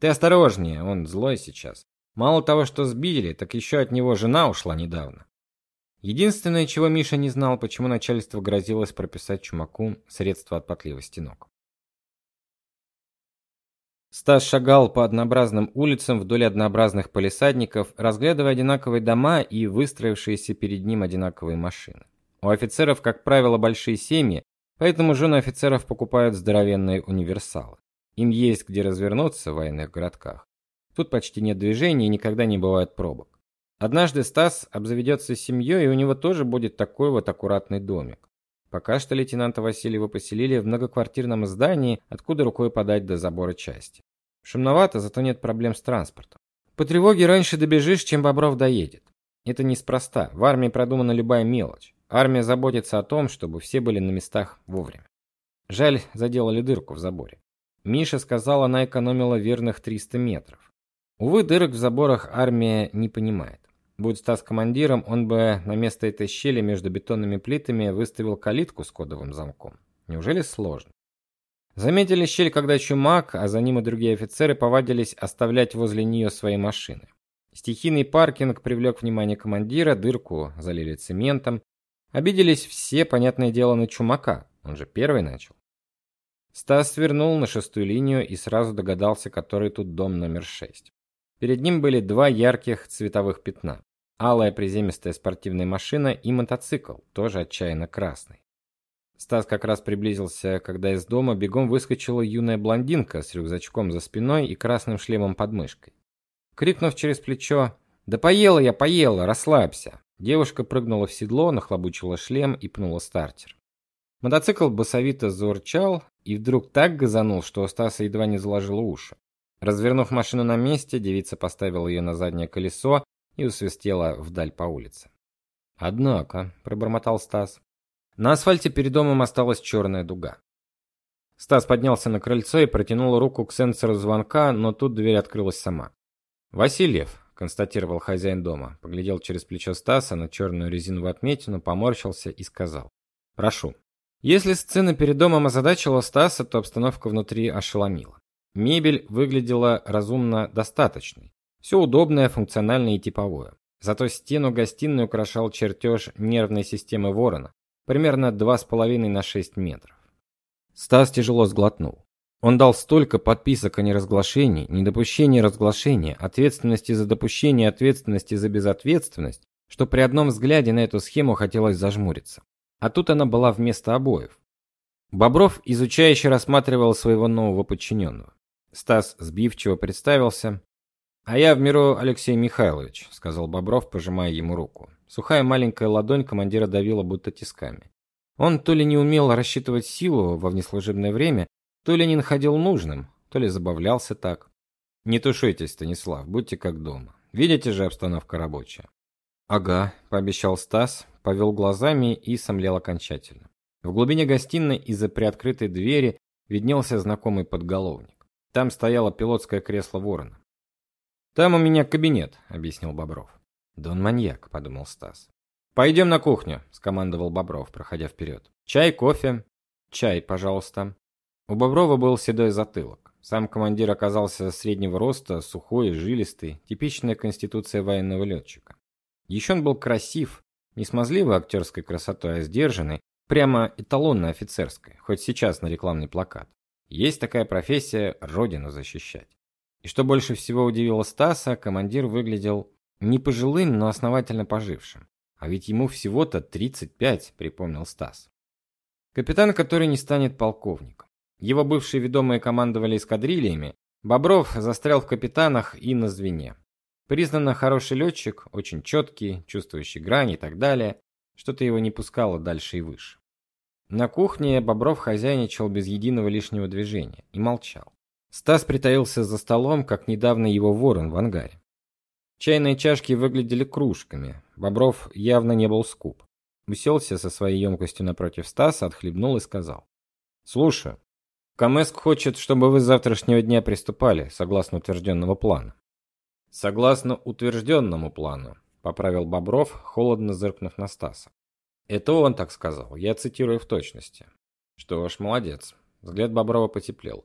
Ты осторожнее, он злой сейчас. Мало того, что сбили, так еще от него жена ушла недавно. Единственное, чего Миша не знал, почему начальство грозилось прописать Чумаку средства от потливости ног. Стас шагал по однообразным улицам вдоль однообразных полисадников, разглядывая одинаковые дома и выстроившиеся перед ним одинаковые машины. У офицеров, как правило, большие семьи, поэтому жены офицеров покупают здоровенные универсалы. Им есть где развернуться в военных городках. Тут почти нет движения и никогда не бывает пробок. Однажды Стас обзаведется семьей, и у него тоже будет такой вот аккуратный домик. Пока что лейтенанта Васильева поселили в многоквартирном здании, откуда рукой подать до забора части. Шумновато, зато нет проблем с транспортом. По тревоге раньше добежишь, чем Бобров доедет. Это неспроста. В армии продумана любая мелочь. Армия заботится о том, чтобы все были на местах вовремя. Жаль, заделали дырку в заборе. Миша сказал, она экономила верных 300 метров. Увы, дырок в заборах армия не понимает. Будь Стас командиром, он бы на место этой щели между бетонными плитами выставил калитку с кодовым замком. Неужели сложно? Заметили щель, когда Чумак, а за ним и другие офицеры повадились оставлять возле нее свои машины. Стихийный паркинг привлек внимание командира, дырку залили цементом. Обиделись все, понятное дело, на Чумака. Он же первый начал. Стас свернул на шестую линию и сразу догадался, который тут дом номер шесть. Перед ним были два ярких цветовых пятна алая приземистая спортивная машина и мотоцикл, тоже отчаянно красный. Стас как раз приблизился, когда из дома бегом выскочила юная блондинка с рюкзачком за спиной и красным шлемом под мышкой. Крикнув через плечо: "Да поела я, поела, расслабься". Девушка прыгнула в седло, нахлобучила шлем и пнула стартер. Мотоцикл басовито заурчал и вдруг так газанул, что у Стаса едва не заложило уши. Развернув машину на месте, девица поставила ее на заднее колесо и усвистела вдаль по улице. Однако, пробормотал Стас. На асфальте перед домом осталась черная дуга. Стас поднялся на крыльцо и протянул руку к сенсору звонка, но тут дверь открылась сама. Васильев, констатировал хозяин дома, поглядел через плечо Стаса на черную резиновую отметину, поморщился и сказал: "Прошу". Если сцена перед домом озадачила Стаса, то обстановка внутри ошеломила. Мебель выглядела разумно достаточной. Все удобное, функциональное и типовое. Зато стену гостиной украшал чертеж нервной системы Ворона, примерно 2,5 на 6 метров. Стас тяжело сглотнул. Он дал столько подписок о неразглашении, недопущении разглашения, ответственности за допущение, ответственности за безответственность, что при одном взгляде на эту схему хотелось зажмуриться. А тут она была вместо обоев. Бобров изучающе рассматривал своего нового подчиненного. Стас сбивчиво представился, а я в миру Алексей Михайлович, сказал Бобров, пожимая ему руку. Сухая маленькая ладонь командира давила будто тисками. Он то ли не умел рассчитывать силу во внеслужебное время, то ли не находил нужным, то ли забавлялся так. Не тушуйтесь, Станислав, будьте как дома. Видите же, обстановка рабочая. Ага, пообещал Стас, повел глазами и сомлел окончательно. В глубине гостиной из-за приоткрытой двери виднелся знакомый подголовник. Там стояло пилотское кресло Ворона. Там у меня кабинет, объяснил Бобров. Да он маньяк, подумал Стас. «Пойдем на кухню, скомандовал Бобров, проходя вперед. Чай, кофе? Чай, пожалуйста. У Боброва был седой затылок. Сам командир оказался среднего роста, сухой, жилистый, типичная конституция военного летчика. Еще он был красив, не смазливой актерской красотой, а сдержанный, прямо эталонно офицерской, хоть сейчас на рекламный плакат. Есть такая профессия родину защищать. И что больше всего удивило Стаса, командир выглядел не пожилым, но основательно пожившим. А ведь ему всего-то 35, припомнил Стас. Капитан, который не станет полковником. Его бывшие ведомые командовали эскадрильями, Бобров застрял в капитанах и на звене. Признанно хороший летчик, очень четкий, чувствующий грани и так далее, что-то его не пускало дальше и выше. На кухне Бобров хозяйничал без единого лишнего движения и молчал. Стас притаился за столом, как недавно его ворон в ангаре. Чайные чашки выглядели кружками. Бобров явно не был скуп. Уселся со своей емкостью напротив Стаса, отхлебнул и сказал: "Слушай, Камеск хочет, чтобы вы с завтрашнего дня приступали, согласно утвержденного плана". "Согласно утвержденному плану", поправил Бобров, холодно зыркнув на Стаса. "Это он так сказал. Я цитирую в точности". "Что ж, молодец". Взгляд Боброва потеплел.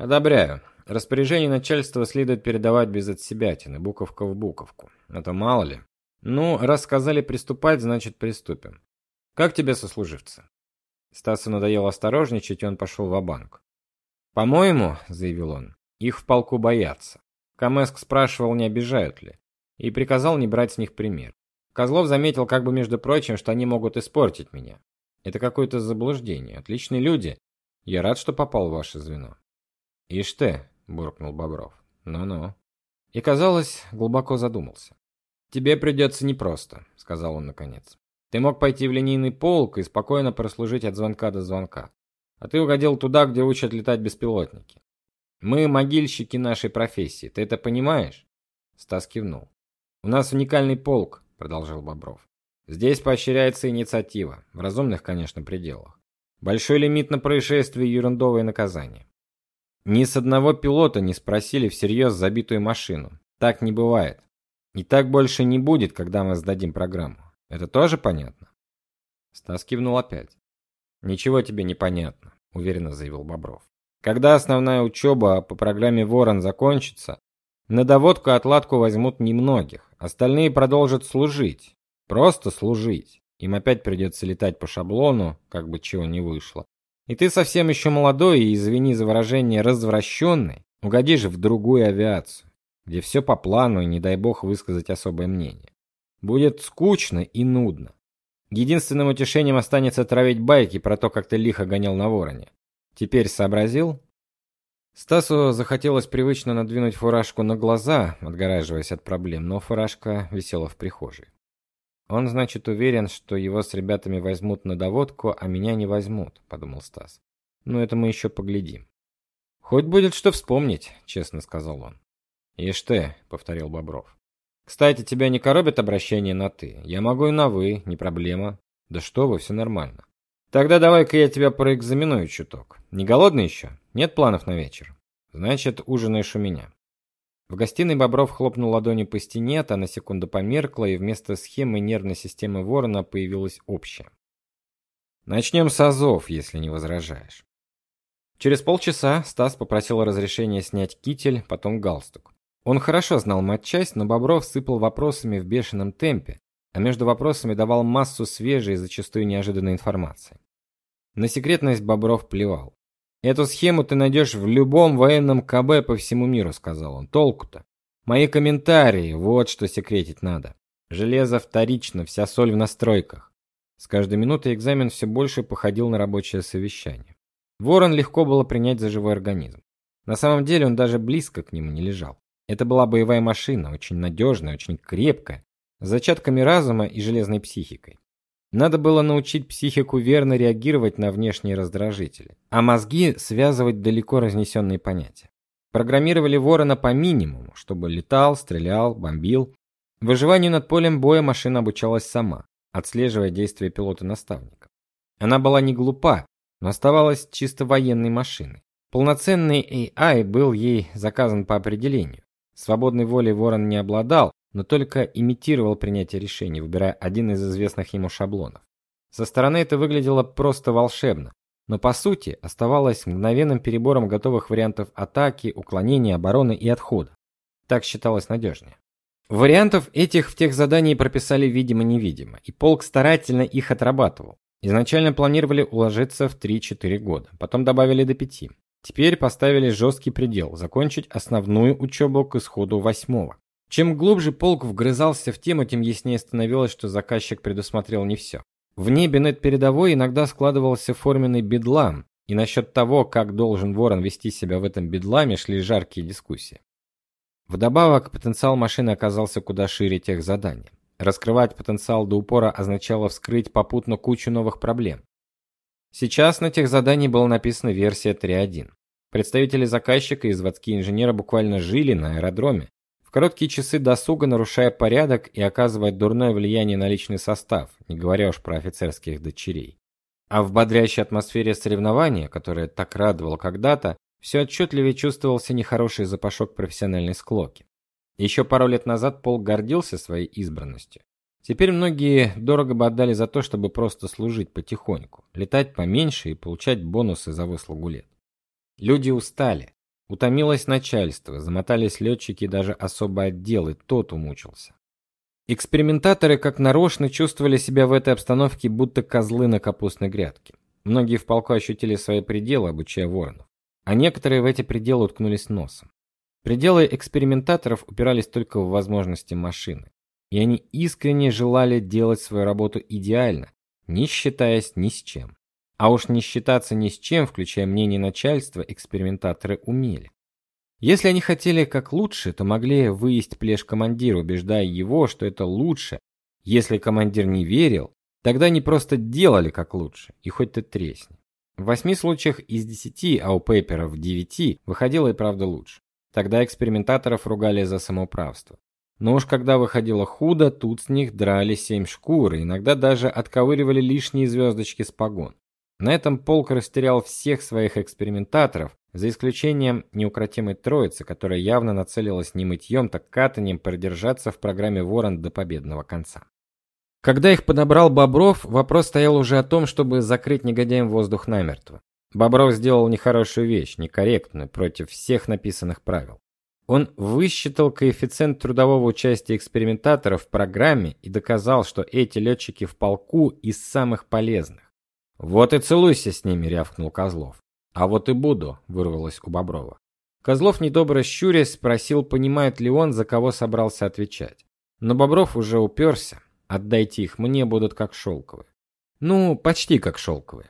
Одобряю. Распоряжение начальства следует передавать без отсебятины, буковка в буковку. Это мало ли. Ну, раз сказали приступать, значит приступим. Как тебе сослуживцы? Стасу надоело осторожничать, и он пошел в банк По-моему, заявил он, их в полку боятся. Камеск спрашивал, не обижают ли, и приказал не брать с них пример. Козлов заметил, как бы между прочим, что они могут испортить меня. Это какое-то заблуждение. Отличные люди. Я рад, что попал в ваше звено. «Ишь ты!» – буркнул Бобров. «Ну-ну». И, казалось, глубоко задумался. «Тебе придется непросто», – сказал он наконец. «Ты мог пойти в линейный полк и спокойно прослужить от звонка до звонка. А ты угодил туда, где учат летать беспилотники. Мы могильщики нашей профессии, ты это понимаешь?» Стас кивнул. «У нас уникальный полк», – продолжал Бобров. «Здесь поощряется инициатива, в разумных, конечно, пределах. Большой лимит на происшествия и ерундовые наказания. Ни с одного пилота не спросили всерьез забитую машину. Так не бывает. И так больше не будет, когда мы сдадим программу. Это тоже понятно? Стас кивнул опять. Ничего тебе не понятно, уверенно заявил Бобров. Когда основная учеба по программе Ворон закончится, на доводку и отладку возьмут немногих, остальные продолжат служить, просто служить. Им опять придется летать по шаблону, как бы чего не вышло. И ты совсем еще молодой и, извини за выражение, развращенный, угодишь в другую авиацию, где все по плану и не дай бог высказать особое мнение. Будет скучно и нудно. Единственным утешением останется травить байки про то, как ты лихо гонял на вороне. Теперь сообразил? Стасу захотелось привычно надвинуть фуражку на глаза, отгораживаясь от проблем, но фуражка висела в прихожей. Он, значит, уверен, что его с ребятами возьмут на доводку, а меня не возьмут, подумал Стас. Но «Ну, это мы еще поглядим. Хоть будет что вспомнить, честно сказал он. Ишь ты, повторил Бобров. Кстати, тебя не коробит обращение на ты? Я могу и на вы, не проблема. Да что вы, все нормально. Тогда давай-ка я тебя проэкзаменую чуток. Не голодный еще? Нет планов на вечер? Значит, ужинаешь у меня. В гостиной Бобров хлопнул ладонью по стене, та на секунду померкла, и вместо схемы нервной системы Ворона появилась общая. Начнем с азов, если не возражаешь. Через полчаса Стас попросил разрешения снять китель, потом галстук. Он хорошо знал матчасть, но Бобров сыпал вопросами в бешеном темпе, а между вопросами давал массу свежей и зачастую неожиданной информации. На секретность Бобров плевал. Эту схему ты найдешь в любом военном КБ по всему миру, сказал он. Толку-то? Мои комментарии, вот что секретить надо. Железо вторично, вся соль в настройках. С каждой минутой экзамен все больше походил на рабочее совещание. Ворон легко было принять за живой организм. На самом деле он даже близко к нему не лежал. Это была боевая машина, очень надежная, очень крепкая, с зачатками разума и железной психикой. Надо было научить психику верно реагировать на внешние раздражители, а мозги связывать далеко разнесенные понятия. Программировали Ворона по минимуму, чтобы летал, стрелял, бомбил, Выживанию над полем боя машина обучалась сама, отслеживая действия пилота-наставника. Она была не глупа, но оставалась чисто военной машиной. Полноценный AI был ей заказан по определению. Свободной волей Ворон не обладал, но только имитировал принятие решений, выбирая один из известных ему шаблонов. Со стороны это выглядело просто волшебно, но по сути оставалось мгновенным перебором готовых вариантов атаки, уклонения, обороны и отхода. Так считалось надежнее. Вариантов этих в тех задании прописали видимо-невидимо, и полк старательно их отрабатывал. Изначально планировали уложиться в 3-4 года, потом добавили до 5. Теперь поставили жесткий предел закончить основную учебу к исходу восьмого. Чем глубже полк вгрызался в тему, тем яснее становилось, что заказчик предусмотрел не все. В небе над передовой иногда складывался форменный бедлам, и насчет того, как должен Ворон вести себя в этом бедламе, шли жаркие дискуссии. Вдобавок, потенциал машины оказался куда шире тех заданий. Раскрывать потенциал до упора означало вскрыть попутно кучу новых проблем. Сейчас на тех заданий была написана версия 3.1. Представители заказчика и заводские инженеры буквально жили на аэродроме, короткие часы досуга нарушая порядок и оказывая дурное влияние на личный состав, не говоря уж про офицерских дочерей. А в бодрящей атмосфере соревнования, которая так радовала когда-то, все отчетливее чувствовался нехороший запашок профессиональной склоки. Еще пару лет назад полк гордился своей избранностью. Теперь многие дорого бы отдали за то, чтобы просто служить потихоньку, летать поменьше и получать бонусы за выслугу лет. Люди устали. Утомилось начальство, замотались летчики даже особый отдел, и тот умучился. Экспериментаторы как нарочно чувствовали себя в этой обстановке будто козлы на капустной грядке. Многие в полку ощутили свои пределы, обучая воронов а некоторые в эти пределы уткнулись носом. Пределы экспериментаторов упирались только в возможности машины, и они искренне желали делать свою работу идеально, не считаясь ни с чем. А уж не считаться ни с чем, включая мнение начальства, экспериментаторы умели. Если они хотели как лучше, то могли выесть плешь командиру, убеждая его, что это лучше. Если командир не верил, тогда они просто делали как лучше, и хоть ты тресни. В восьми случаях из десяти, а у Пейпера в девяти, выходило и правда лучше. Тогда экспериментаторов ругали за самоуправство. Но уж когда выходило худо, тут с них драли семь шкур, и иногда даже отковыривали лишние звездочки с погон. На этом полк растерял всех своих экспериментаторов, за исключением неукротимой троицы, которая явно нацелилась не мытьем, так катанием продержаться в программе Ворон до победного конца. Когда их подобрал Бобров, вопрос стоял уже о том, чтобы закрыть негодяем воздух намертво. Бобров сделал нехорошую вещь, некорректную, против всех написанных правил. Он высчитал коэффициент трудового участия экспериментаторов в программе и доказал, что эти летчики в полку из самых полезных. Вот и целуйся с ними, рявкнул Козлов. А вот и буду, вырвалось у Боброва. Козлов недобро щурясь спросил, понимает ли он, за кого собрался отвечать. Но Бобров уже уперся. Отдайте их мне, будут как шелковые. Ну, почти как шелковые.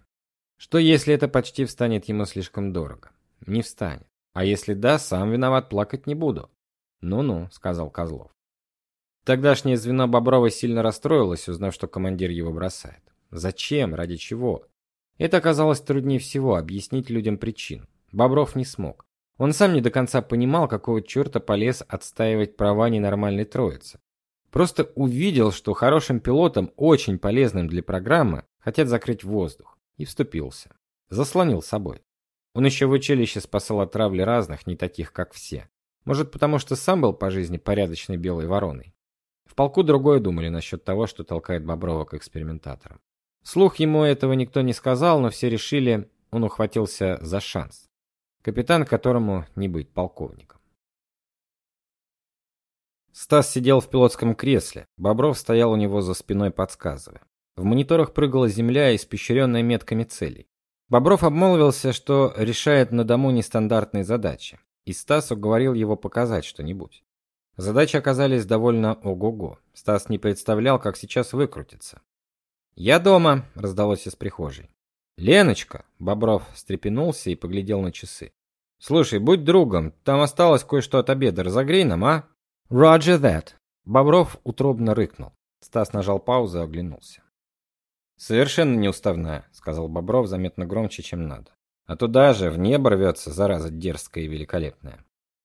Что если это почти встанет ему слишком дорого? Не встанет. А если да, сам виноват, плакать не буду. Ну-ну, сказал Козлов. Тогдашнее звено Боброва сильно расстроилось, узнав, что командир его бросает. Зачем? Ради чего? Это оказалось труднее всего объяснить людям причин. Бобров не смог. Он сам не до конца понимал, какого черта полез отстаивать права ненормальной троицы. Просто увидел, что хорошим пилотам, очень полезным для программы, хотят закрыть воздух, и вступился. Заслонил собой. Он еще в училище спасал от травли разных, не таких, как все. Может, потому что сам был по жизни порядочной белой вороной. В полку другое думали насчет того, что толкает Боброва к экспериментаторам. Слух ему этого никто не сказал, но все решили, он ухватился за шанс. Капитан, которому не быть полковником. Стас сидел в пилотском кресле. Бобров стоял у него за спиной, подсказывая. В мониторах прыгала земля, испещренная метками целей. Бобров обмолвился, что решает на дому нестандартные задачи, и Стас уговорил его показать что-нибудь. Задачи оказались довольно ого-го. Стас не представлял, как сейчас выкрутиться. "Я дома", раздалось из прихожей. "Леночка", Бобров встрепенулся и поглядел на часы. "Слушай, будь другом, там осталось кое-что от обеда, разогрей нам, а?" Roger that. Бобров утробно рыкнул. Стас нажал паузу и оглянулся. Совершенно неуставная, сказал Бобров заметно громче, чем надо. А туда же в небо рвется, зараза дерзкая и великолепная.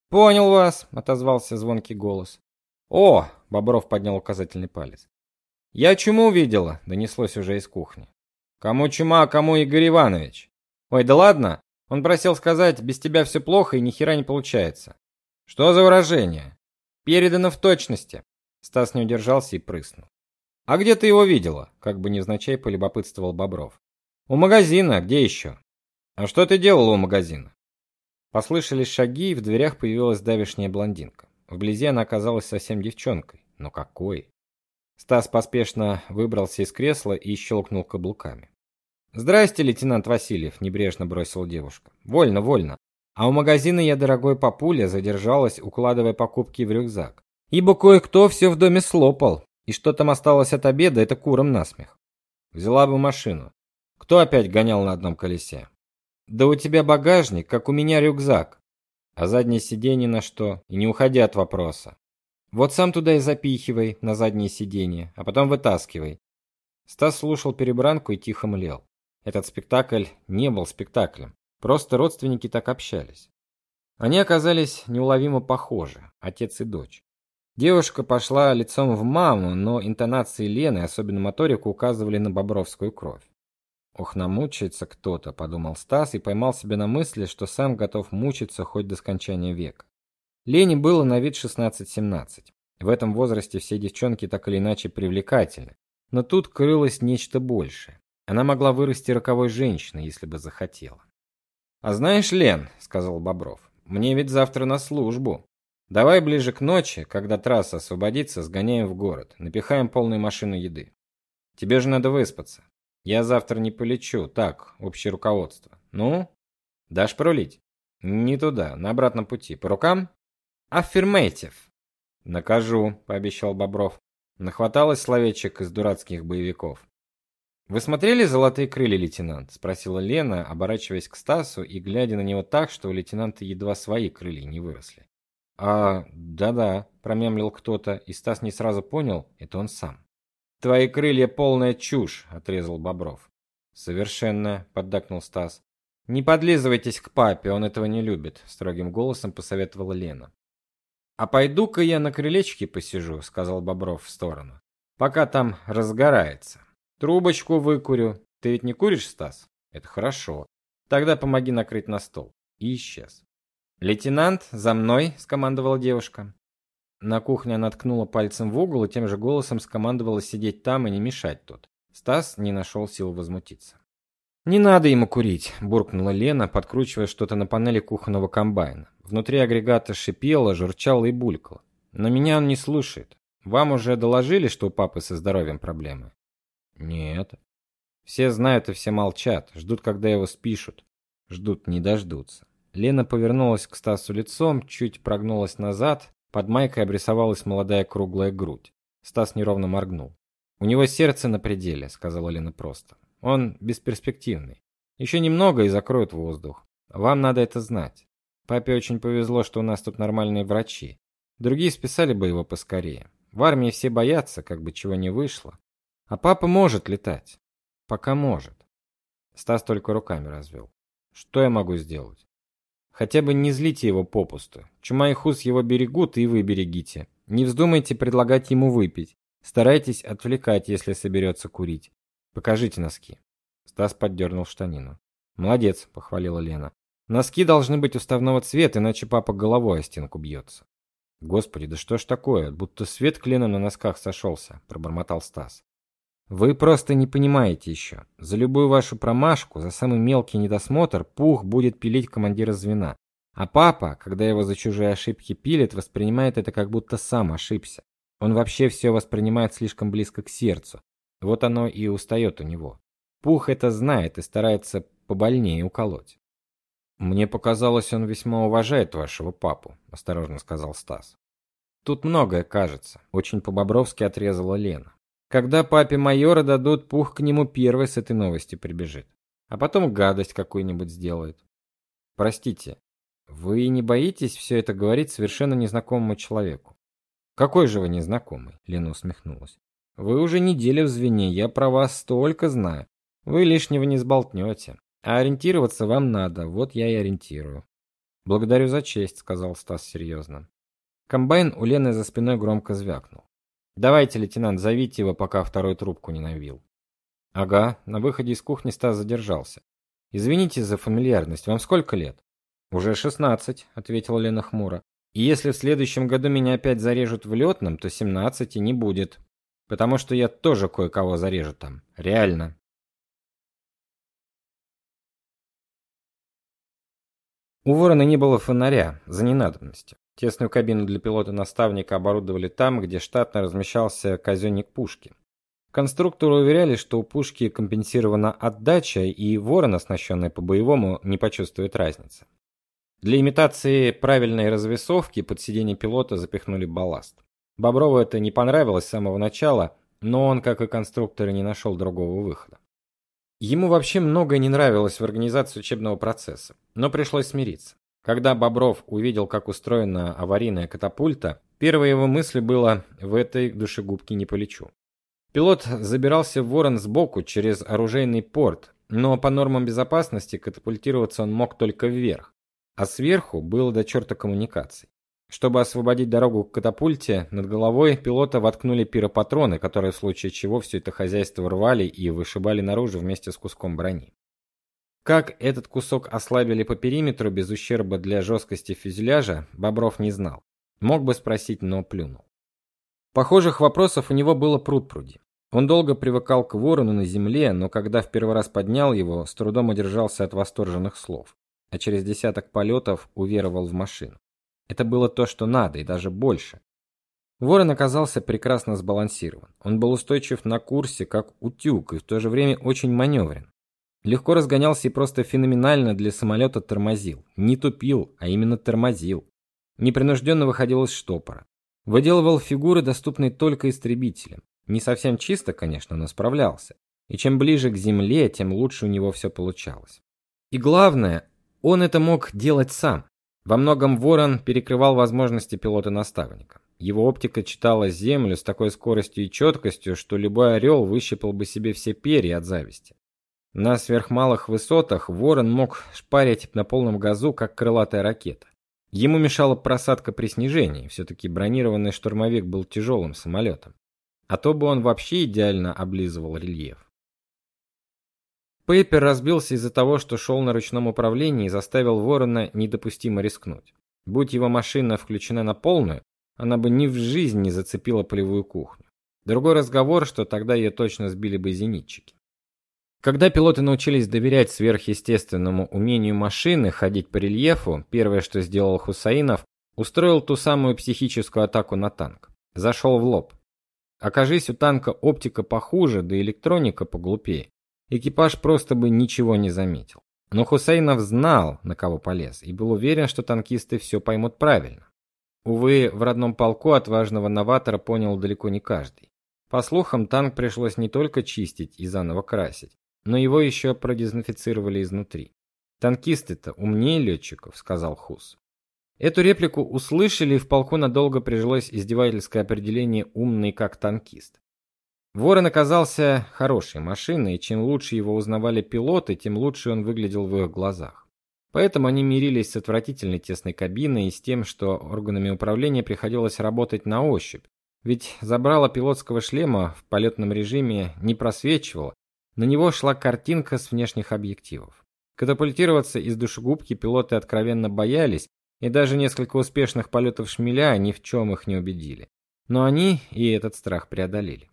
Понял вас, отозвался звонкий голос. О, Бобров поднял указательный палец. Я чуму видела, донеслось уже из кухни. Кому чума, а кому Игорь Иванович? Ой, да ладно. Он просил сказать, без тебя все плохо и ни хера не получается. Что за выражение? Передано в точности. Стас не удержался и прыснул. А где ты его видела? Как бы невзначай полюбопытствовал Бобров. У магазина, где еще?» А что ты делала у магазина? Послышались шаги, и в дверях появилась давишняя блондинка. Вблизи она оказалась совсем девчонкой, но какой? Стас поспешно выбрался из кресла и щелкнул каблуками. "Здрасте, лейтенант Васильев", небрежно бросила девушка. "Вольно, вольно. А у магазина я, дорогой папуля, задержалась, укладывая покупки в рюкзак. Ибо кое-кто все в доме слопал, и что там осталось от обеда, это куром насмех. Взяла бы машину. Кто опять гонял на одном колесе? Да у тебя багажник, как у меня рюкзак. А заднее сиденье на что? И не уходи от вопроса. Вот сам туда и запихивай на заднее сиденье, а потом вытаскивай. Стас слушал перебранку и тихо млел. Этот спектакль не был спектаклем. Просто родственники так общались. Они оказались неуловимо похожи, отец и дочь. Девушка пошла лицом в маму, но интонации Лены, особенно моторику, указывали на бобровскую кровь. Ох, намучается кто-то, подумал Стас и поймал себя на мысли, что сам готов мучиться хоть до скончания века. Лене было на вид 16-17. В этом возрасте все девчонки так или иначе привлекательны, но тут крылось нечто большее. Она могла вырасти роковой женщиной, если бы захотела. А знаешь, Лен, сказал Бобров. Мне ведь завтра на службу. Давай ближе к ночи, когда трасса освободится, сгоняем в город, напихаем полную машину еды. Тебе же надо выспаться. Я завтра не полечу, так, общее руководство. Ну, дашь пролить? Не туда, на обратном пути. По рукам? Аффирмейтив. Накажу, пообещал Бобров. Нахваталось словечек из дурацких боевиков. Вы смотрели Золотые крылья, лейтенант, спросила Лена, оборачиваясь к Стасу и глядя на него так, что у лейтенанта едва свои крылья не выросли. А, да-да, промямлил кто-то, и Стас не сразу понял, это он сам. Твои крылья полная чушь, отрезал Бобров. Совершенно, поддакнул Стас. Не подлизывайтесь к папе, он этого не любит, строгим голосом посоветовала Лена. А пойду-ка я на крылечке посижу, сказал Бобров в сторону. Пока там разгорается. Трубочку выкурю. Ты ведь не куришь, Стас? Это хорошо. Тогда помоги накрыть на стол. И исчез. Лейтенант, за мной, скомандовала девушка. На кухне она ткнула пальцем в угол и тем же голосом скомандовала сидеть там и не мешать тут. Стас не нашел сил возмутиться. Не надо ему курить, буркнула Лена, подкручивая что-то на панели кухонного комбайна. Внутри агрегата шипело, журчало и булькало. Но меня он не слушает. Вам уже доложили, что у папы со здоровьем проблемы? Нет. Все знают и все молчат, ждут, когда его спишут. Ждут, не дождутся. Лена повернулась к Стасу лицом, чуть прогнулась назад, под майкой обрисовалась молодая круглая грудь. Стас неровно моргнул. У него сердце на пределе, сказала Лена просто. Он бесперспективный. Еще немного и закроют воздух. Вам надо это знать. Папе очень повезло, что у нас тут нормальные врачи. Другие списали бы его поскорее. В армии все боятся, как бы чего не вышло. А папа может летать. Пока может. Стас только руками развел. Что я могу сделать? Хотя бы не злите его попусту. Чума и Хус его берегут, и вы берегите. Не вздумайте предлагать ему выпить. Старайтесь отвлекать, если соберется курить. Покажите носки. Стас поддернул штанину. Молодец, похвалила Лена. Носки должны быть уставного цвета, иначе папа головой о стенку бьется. Господи, да что ж такое? Будто свет клином на носках сошелся», – пробормотал Стас. Вы просто не понимаете еще. За любую вашу промашку, за самый мелкий недосмотр Пух будет пилить командира звена. А папа, когда его за чужие ошибки пилит, воспринимает это как будто сам ошибся. Он вообще все воспринимает слишком близко к сердцу. Вот оно и устает у него. Пух это знает и старается побольнее уколоть. Мне показалось, он весьма уважает вашего папу, осторожно сказал Стас. Тут многое кажется, очень по-бобровски отрезала Лена. Когда папе майора дадут, Пух к нему первый с этой новости прибежит. А потом гадость какую-нибудь сделает. Простите, вы не боитесь все это говорить совершенно незнакомому человеку? Какой же вы незнакомый? Лена усмехнулась. Вы уже неделю в звене, я про вас столько знаю. Вы лишнего не сболтнете. А ориентироваться вам надо, вот я и ориентирую. Благодарю за честь, сказал Стас серьезно. Комбайн у Лены за спиной громко звякнул. Давайте, лейтенант, зовите его, пока второй трубку не навил. Ага, на выходе из кухни Стас задержался. Извините за фамильярность. Вам сколько лет? Уже шестнадцать, ответила Лена хмуро. И если в следующем году меня опять зарежут в летном, то семнадцати не будет, потому что я тоже кое-кого зарежу там. Реально. У Ворона не было фонаря, за ненадобностью. Тесную кабину для пилота-наставника оборудовали там, где штатно размещался казённик пушки. Конструкторы уверяли, что у пушки компенсирована отдача, и ворон, оснащенный по-боевому, не почувствует разницы. Для имитации правильной развесовки под сиденье пилота запихнули балласт. Боброву это не понравилось с самого начала, но он, как и конструкторы, не нашел другого выхода. Ему вообще многое не нравилось в организации учебного процесса, но пришлось смириться. Когда Бобров увидел, как устроена аварийная катапульта, первой его мыслью было: в этой душегубке не полечу. Пилот забирался в Ворон сбоку через оружейный порт, но по нормам безопасности катапультироваться он мог только вверх, а сверху было до черта коммуникаций. Чтобы освободить дорогу к катапульте, над головой пилота воткнули пиропатроны, которые в случае чего все это хозяйство рвали и вышибали наружу вместе с куском брони. Как этот кусок ослабили по периметру без ущерба для жесткости фюзеляжа, Бобров не знал. Мог бы спросить, но плюнул. Похожих вопросов у него было пруд-пруди. Он долго привыкал к ворону на земле, но когда в первый раз поднял его, с трудом удержался от восторженных слов, а через десяток полетов уверовал в машину. Это было то, что надо, и даже больше. Ворон оказался прекрасно сбалансирован. Он был устойчив на курсе, как утюг, и в то же время очень маневрен. Легко разгонялся и просто феноменально для самолета тормозил. Не тупил, а именно тормозил. Непринужденно выходил из штопора. Выделывал фигуры, доступные только истребителям. Не совсем чисто, конечно, но справлялся. И чем ближе к земле, тем лучше у него все получалось. И главное, он это мог делать сам. Во многом Ворон перекрывал возможности пилота-наставника. Его оптика читала землю с такой скоростью и четкостью, что любой орел выщипал бы себе все перья от зависти. На сверхмалых высотах Ворон мог шпарить на полном газу, как крылатая ракета. Ему мешала просадка при снижении, все таки бронированный штурмовик был тяжелым самолетом а то бы он вообще идеально облизывал рельеф. Пейпер разбился из-за того, что шел на ручном управлении и заставил Ворона недопустимо рискнуть. Будь его машина включена на полную, она бы ни в жизнь не зацепила полевую кухню. Другой разговор, что тогда ее точно сбили бы зенитчики. Когда пилоты научились доверять сверхъестественному умению машины ходить по рельефу, первое, что сделал Хусаинов, устроил ту самую психическую атаку на танк. Зашел в лоб. Окажись у танка оптика похуже, да электроника поглупее, экипаж просто бы ничего не заметил. Но Хусейнов знал, на кого полез, и был уверен, что танкисты все поймут правильно. Увы, в родном полку отважного новатора понял далеко не каждый. По слухам, танк пришлось не только чистить и заново красить, но его еще продезинфицировали изнутри. Танкисты-то умнее летчиков», — сказал Хус. Эту реплику услышали, и в полку надолго прижилось издевательское определение умный как танкист. Ворон оказался хорошей машиной, и чем лучше его узнавали пилоты, тем лучше он выглядел в их глазах. Поэтому они мирились с отвратительной тесной кабиной и с тем, что органами управления приходилось работать на ощупь. Ведь забрало пилотского шлема в полетном режиме не просвечивало, на него шла картинка с внешних объективов. Катапультироваться из душегубки пилоты откровенно боялись, и даже несколько успешных полетов шмеля ни в чем их не убедили. Но они и этот страх преодолели.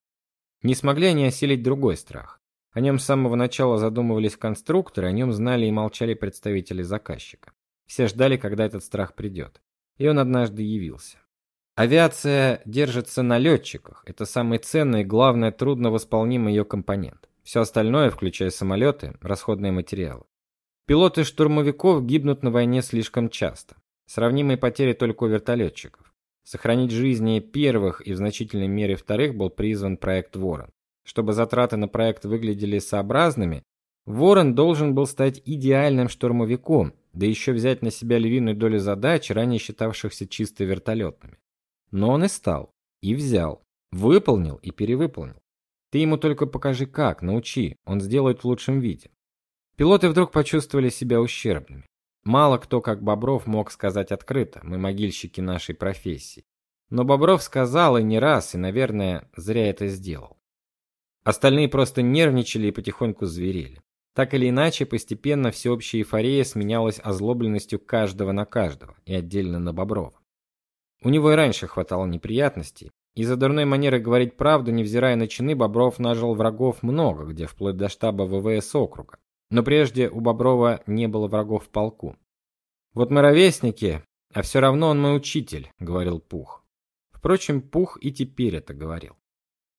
Не смогли они осилить другой страх. О нем с самого начала задумывались конструкторы, о нем знали и молчали представители заказчика. Все ждали, когда этот страх придет. И он однажды явился. Авиация держится на летчиках. Это самый ценный и, главное, трудновосполнимый ее компонент. Все остальное, включая самолеты, расходные материалы. Пилоты штурмовиков гибнут на войне слишком часто. Сравнимые потери только у вертолетчиков. Сохранить жизни первых и в значительной мере вторых был призван проект Ворон. Чтобы затраты на проект выглядели сообразными, Ворон должен был стать идеальным штурмовиком, да еще взять на себя львиную долю задач, ранее считавшихся чисто вертолетными. Но он и стал, и взял, выполнил и перевыполнил. Ты ему только покажи как, научи, он сделает в лучшем виде. Пилоты вдруг почувствовали себя ущербными. Мало кто, как Бобров, мог сказать открыто: "Мы могильщики нашей профессии". Но Бобров сказал и не раз, и, наверное, зря это сделал. Остальные просто нервничали и потихоньку зверели. Так или иначе, постепенно всеобщая эйфория сменялась озлобленностью каждого на каждого, и отдельно на Боброва. У него и раньше хватало неприятностей. Из-за дурной манеры говорить правду, невзирая на чины, Бобров нажил врагов много, где вплоть до штаба ВВС округа. Но прежде у Боброва не было врагов в полку. Вот мы ровесники, а все равно он мой учитель, говорил Пух. Впрочем, Пух и теперь это говорил.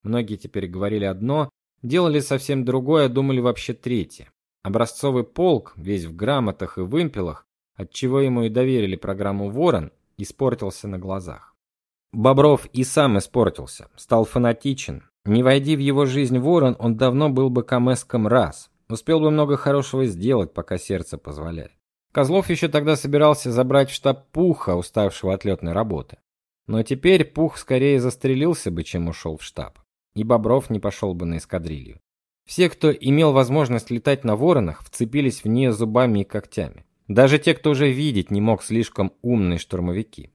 Многие теперь говорили одно, делали совсем другое, думали вообще третье. Образцовый полк, весь в грамотах и вымпелах, отчего ему и доверили программу Ворон, испортился на глазах. Бобров и сам испортился, стал фанатичен. Не войди в его жизнь Ворон, он давно был бы камэском раз. Успел бы много хорошего сделать, пока сердце позволяет. Козлов еще тогда собирался забрать в штаб Пуха, уставшего от летной работы. Но теперь Пух скорее застрелился бы, чем ушел в штаб. И Бобров не пошел бы на эскадрилью. Все, кто имел возможность летать на воронах, вцепились в нее зубами и когтями. Даже те, кто уже видеть не мог слишком умные штурмовики.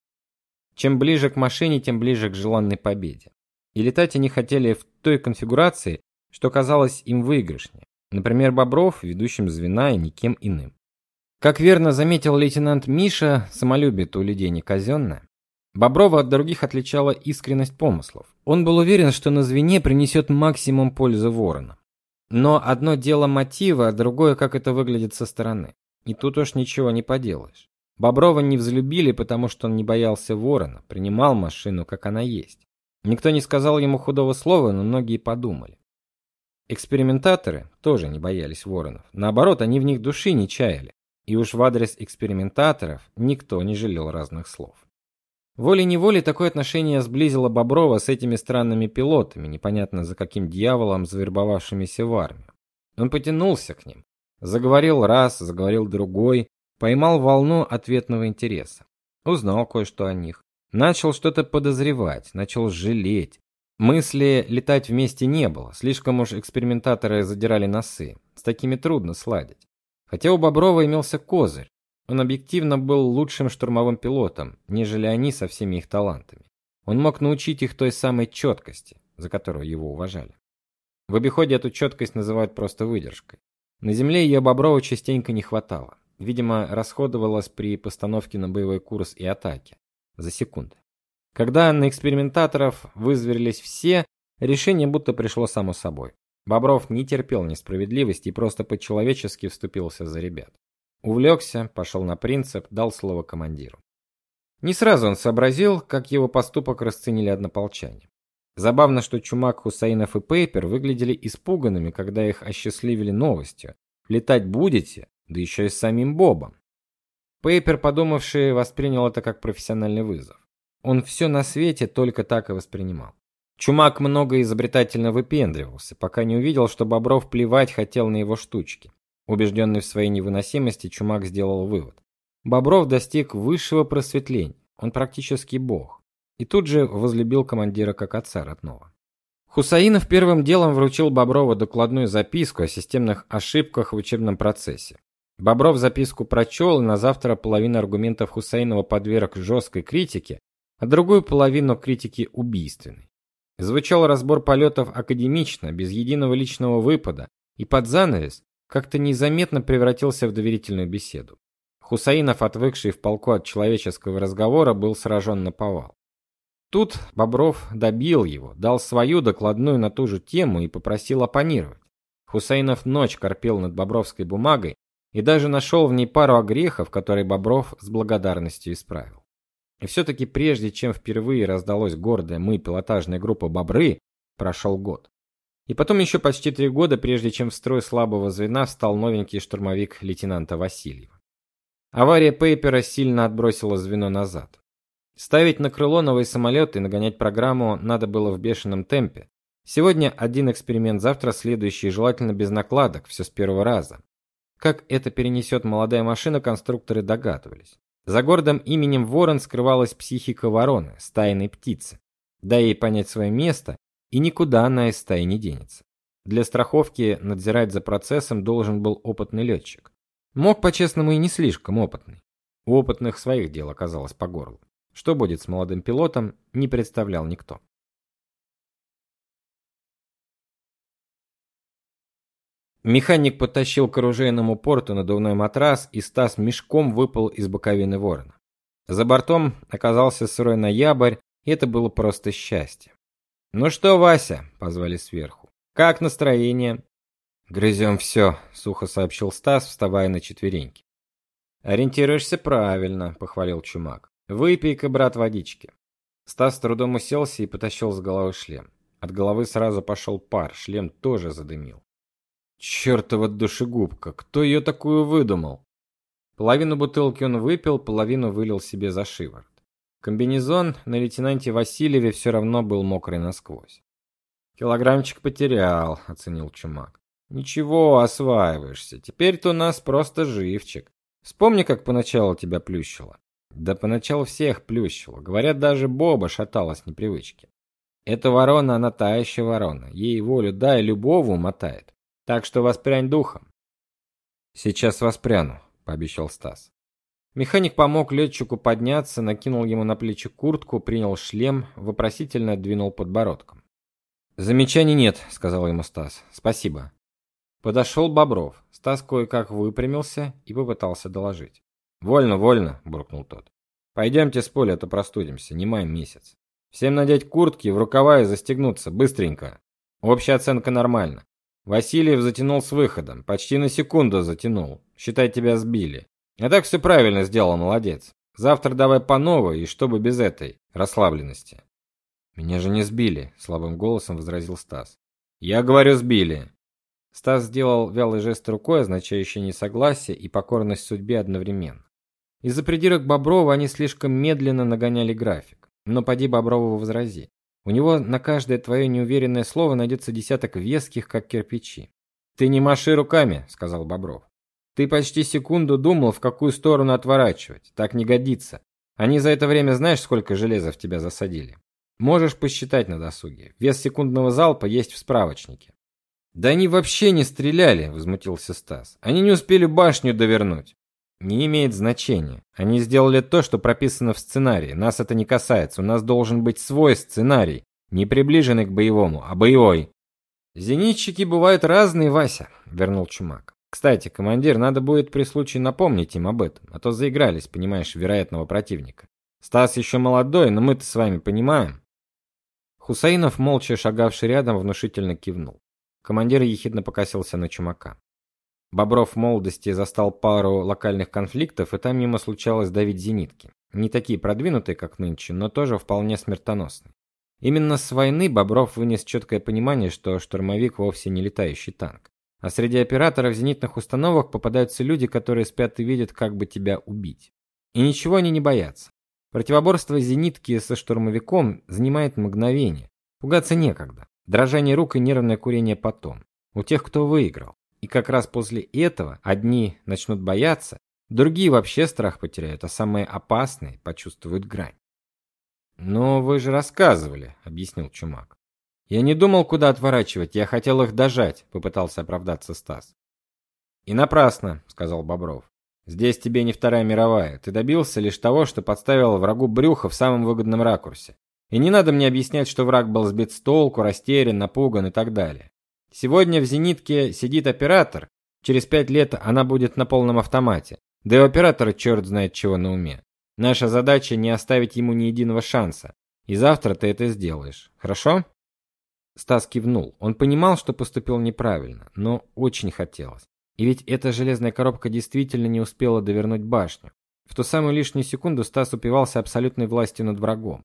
Чем ближе к машине, тем ближе к желанной победе. И летать они хотели в той конфигурации, что казалось им выигрышнее. Например, Бобров ведущим звена и никем иным. Как верно заметил лейтенант Миша, самолюбие у людей не казенное. Боброва от других отличала искренность помыслов. Он был уверен, что на звене принесет максимум пользы Ворона. Но одно дело мотива, а другое, как это выглядит со стороны. И тут уж ничего не поделаешь. Боброва не взлюбили, потому что он не боялся ворона, принимал машину, как она есть. Никто не сказал ему худого слова, но многие подумали. Экспериментаторы тоже не боялись воронов. Наоборот, они в них души не чаяли. И уж в адрес экспериментаторов никто не жалел разных слов. Волей-неволей такое отношение сблизило Боброва с этими странными пилотами, непонятно за каким дьяволом завербовавшимися в армию. Он потянулся к ним, Заговорил раз, заговорил другой, поймал волну ответного интереса. Узнал кое-что о них. Начал что-то подозревать, начал жалеть. Мысли летать вместе не было, слишком уж экспериментаторы задирали носы. С такими трудно сладить. Хотя у Боброва имелся козырь. Он объективно был лучшим штурмовым пилотом, нежели они со всеми их талантами. Он мог научить их той самой четкости, за которую его уважали. В обиходе эту четкость называют просто выдержкой. На земле ее Боброва частенько не хватало. Видимо, расходовалась при постановке на боевой курс и атаке за секунды. Когда на экспериментаторов вызверились все, решение будто пришло само собой. Бобров не терпел несправедливости и просто по-человечески вступился за ребят. Увлекся, пошел на принцип, дал слово командиру. Не сразу он сообразил, как его поступок расценили однополчане. Забавно, что Чумак, Хусаинов и Пейпер выглядели испуганными, когда их осчастливили новостью. Летать будете, да еще и с самим Бобом. Пейпер, подумавший, воспринял это как профессиональный вызов. Он все на свете только так и воспринимал. Чумак много изобретательно выпендривался, пока не увидел, что Бобров плевать хотел на его штучки. Убежденный в своей невыносимости, Чумак сделал вывод. Бобров достиг высшего просветления. Он практически бог и тут же возлюбил командира как отца родного. Хусаинов первым делом вручил Боброву докладную записку о системных ошибках в учебном процессе. Бобров записку прочел и на завтра половину аргументов Хусаинова подверг жесткой критике, а другую половину критики убийственной. Звучал разбор полетов академично, без единого личного выпада, и под занавес как-то незаметно превратился в доверительную беседу. Хусаинов, отвыкший в полку от человеческого разговора, был сражен на повал. Тут Бобров добил его, дал свою докладную на ту же тему и попросил оппонировать. Хусейнов ночь корпел над бобровской бумагой и даже нашел в ней пару огрехов, которые Бобров с благодарностью исправил. И все таки прежде чем впервые раздалось гордое мы пилотажная группа Бобры, прошел год. И потом еще почти три года, прежде чем в строй слабого звена встал новенький штурмовик лейтенанта Васильева. Авария Пейпера сильно отбросила звено назад. Ставить на крыло новый самолет и нагонять программу надо было в бешеном темпе. Сегодня один эксперимент, завтра следующий, желательно без накладок, все с первого раза. Как это перенесет молодая машина, конструкторы догадывались. За гордым именем Ворон скрывалась психика вороны, стайной птицы. Дай ей понять свое место, и никуда она из стаи не денется. Для страховки надзирать за процессом должен был опытный летчик. Мог по-честному и не слишком опытный. У опытных своих дел оказалось по горло. Что будет с молодым пилотом, не представлял никто. Механик подтащил к оружейному порту надувной матрас, и Стас мешком выпал из боковины ворона. За бортом оказался сырой ноябрь, и это было просто счастье. «Ну что, Вася?» – позвали сверху. «Как настроение?» «Грызем все», – сухо сообщил Стас, вставая на четвереньки. «Ориентируешься правильно», – похвалил Чумак. «Выпей-ка, брат, водички». Стас с трудом уселся и потащил с головы шлем. От головы сразу пошел пар, шлем тоже задымил. Чёртова душегубка, кто ее такую выдумал? Половину бутылки он выпил, половину вылил себе за шиворот. Комбинезон на лейтенанте Васильеве все равно был мокрый насквозь. Килограммчик потерял, оценил Чумак. Ничего, осваиваешься. Теперь ты у нас просто живчик. Вспомни, как поначалу тебя плющило. Да поначалу всех плющило. Говорят, даже Боба шаталась непривычки. Эта ворона, она та еще ворона. Ей волю дай, любого умотает. Так что воспрянь духом. Сейчас воспряну, пообещал Стас. Механик помог летчику подняться, накинул ему на плечи куртку, принял шлем, вопросительно двинул подбородком. Замечаний нет, сказал ему Стас. Спасибо. Подошел Бобров. Стас кое-как выпрямился и попытался доложить. Вольно, вольно, буркнул тот. Пойдемте с поля, а то простудимся, не май месяц. Всем надеть куртки, в рукава и застегнуться быстренько. Общая оценка нормально. Васильев затянул с выходом, почти на секунду затянул. Считай, тебя сбили. А так все правильно сделал, молодец. Завтра давай по новой, и чтобы без этой расслабленности. Меня же не сбили, слабым голосом возразил Стас. Я говорю, сбили. Стас сделал вялый жест рукой, означающий несогласие и покорность судьбе одновременно. Из-за придирок Боброва они слишком медленно нагоняли график. Но поди Боброву возрази. У него на каждое твое неуверенное слово найдется десяток веских, как кирпичи. Ты не маши руками, сказал Бобров. Ты почти секунду думал, в какую сторону отворачивать. Так не годится. Они за это время знаешь, сколько железа в тебя засадили? Можешь посчитать на досуге. Вес секундного залпа есть в справочнике. Да они вообще не стреляли, возмутился Стас. Они не успели башню довернуть. Не имеет значения. Они сделали то, что прописано в сценарии. Нас это не касается. У нас должен быть свой сценарий, не приближенный к боевому, а боевой. Зенитчики бывают разные, Вася, вернул Чумак. Кстати, командир, надо будет при случае напомнить им об этом, а то заигрались, понимаешь, вероятного противника. Стас еще молодой, но мы-то с вами понимаем. Хусаинов, молча шагавший рядом, внушительно кивнул. Командир ехидно покосился на Чумака. Бобров в молодости застал пару локальных конфликтов, и там мимо случалось давить зенитки. Не такие продвинутые, как нынче, но тоже вполне смертоносные. Именно с войны Бобров вынес четкое понимание, что штурмовик вовсе не летающий танк. А среди операторов зенитных установок попадаются люди, которые спят и видят, как бы тебя убить. И ничего они не боятся. Противоборство зенитки со штурмовиком занимает мгновение. Пугаться некогда. Дрожание рук и нервное курение потом. У тех, кто выиграл. И как раз после этого одни начнут бояться, другие вообще страх потеряют, а самые опасные почувствуют грань. "Но вы же рассказывали", объяснил Чумак. "Я не думал, куда отворачивать, я хотел их дожать", попытался оправдаться Стас. "И напрасно", сказал Бобров. "Здесь тебе не Вторая мировая. Ты добился лишь того, что подставил врагу брюхо в самом выгодном ракурсе. И не надо мне объяснять, что враг был сбит с толку, растерян, напуган и так далее. Сегодня в зенитке сидит оператор, через пять лет она будет на полном автомате. Да и оператор черт знает чего на уме. Наша задача не оставить ему ни единого шанса. И завтра ты это сделаешь. Хорошо? Стас кивнул. Он понимал, что поступил неправильно, но очень хотелось. И ведь эта железная коробка действительно не успела довернуть башню. В ту самую лишнюю секунду Стас упивался абсолютной властью над врагом.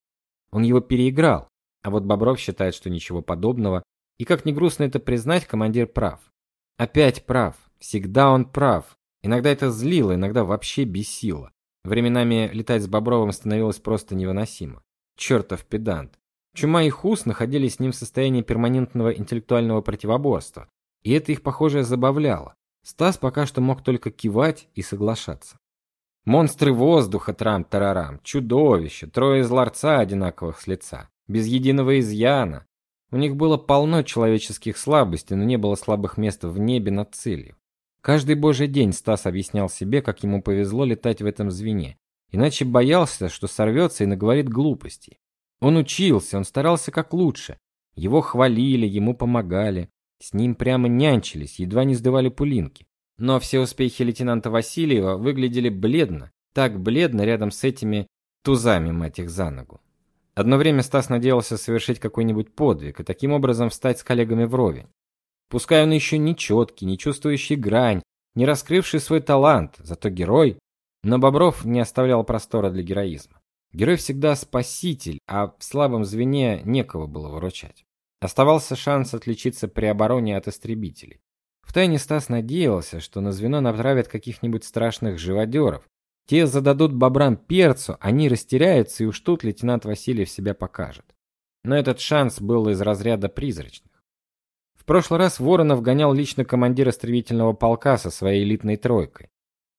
Он его переиграл. А вот Бобров считает, что ничего подобного, и как ни грустно это признать, командир прав. Опять прав. Всегда он прав. Иногда это злило, иногда вообще бесило. Временами летать с Бобровым становилось просто невыносимо. Чертов педант. Чума и Хус находились с ним в состоянии перманентного интеллектуального противоборства, и это их, похоже, забавляло. Стас пока что мог только кивать и соглашаться. Монстры воздуха трам-тарарам, чудовища, трое из ларца одинаковых с лица, без единого изъяна, у них было полно человеческих слабостей, но не было слабых мест в небе над целью. Каждый божий день Стас объяснял себе, как ему повезло летать в этом звене, иначе боялся, что сорвется и наговорит глупостей. Он учился, он старался как лучше. Его хвалили, ему помогали, с ним прямо нянчились, едва не сдавали пулинки. Но все успехи лейтенанта Васильева выглядели бледно, так бледно рядом с этими тузами, мать их за ногу. Одно время Стас надеялся совершить какой-нибудь подвиг и таким образом встать с коллегами вровень. Пускай он еще не четкий, не чувствующий грань, не раскрывший свой талант, зато герой, но Бобров не оставлял простора для героизма. Герой всегда спаситель, а в слабом звене некого было выручать. Оставался шанс отличиться при обороне от истребителей. Втайне Стас надеялся, что на звено направят каких-нибудь страшных живодеров. Те зададут бобрам перцу, они растеряются, и уж тут лейтенант Васильев себя покажет. Но этот шанс был из разряда призрачных. В прошлый раз Воронов гонял лично командира истребительного полка со своей элитной тройкой.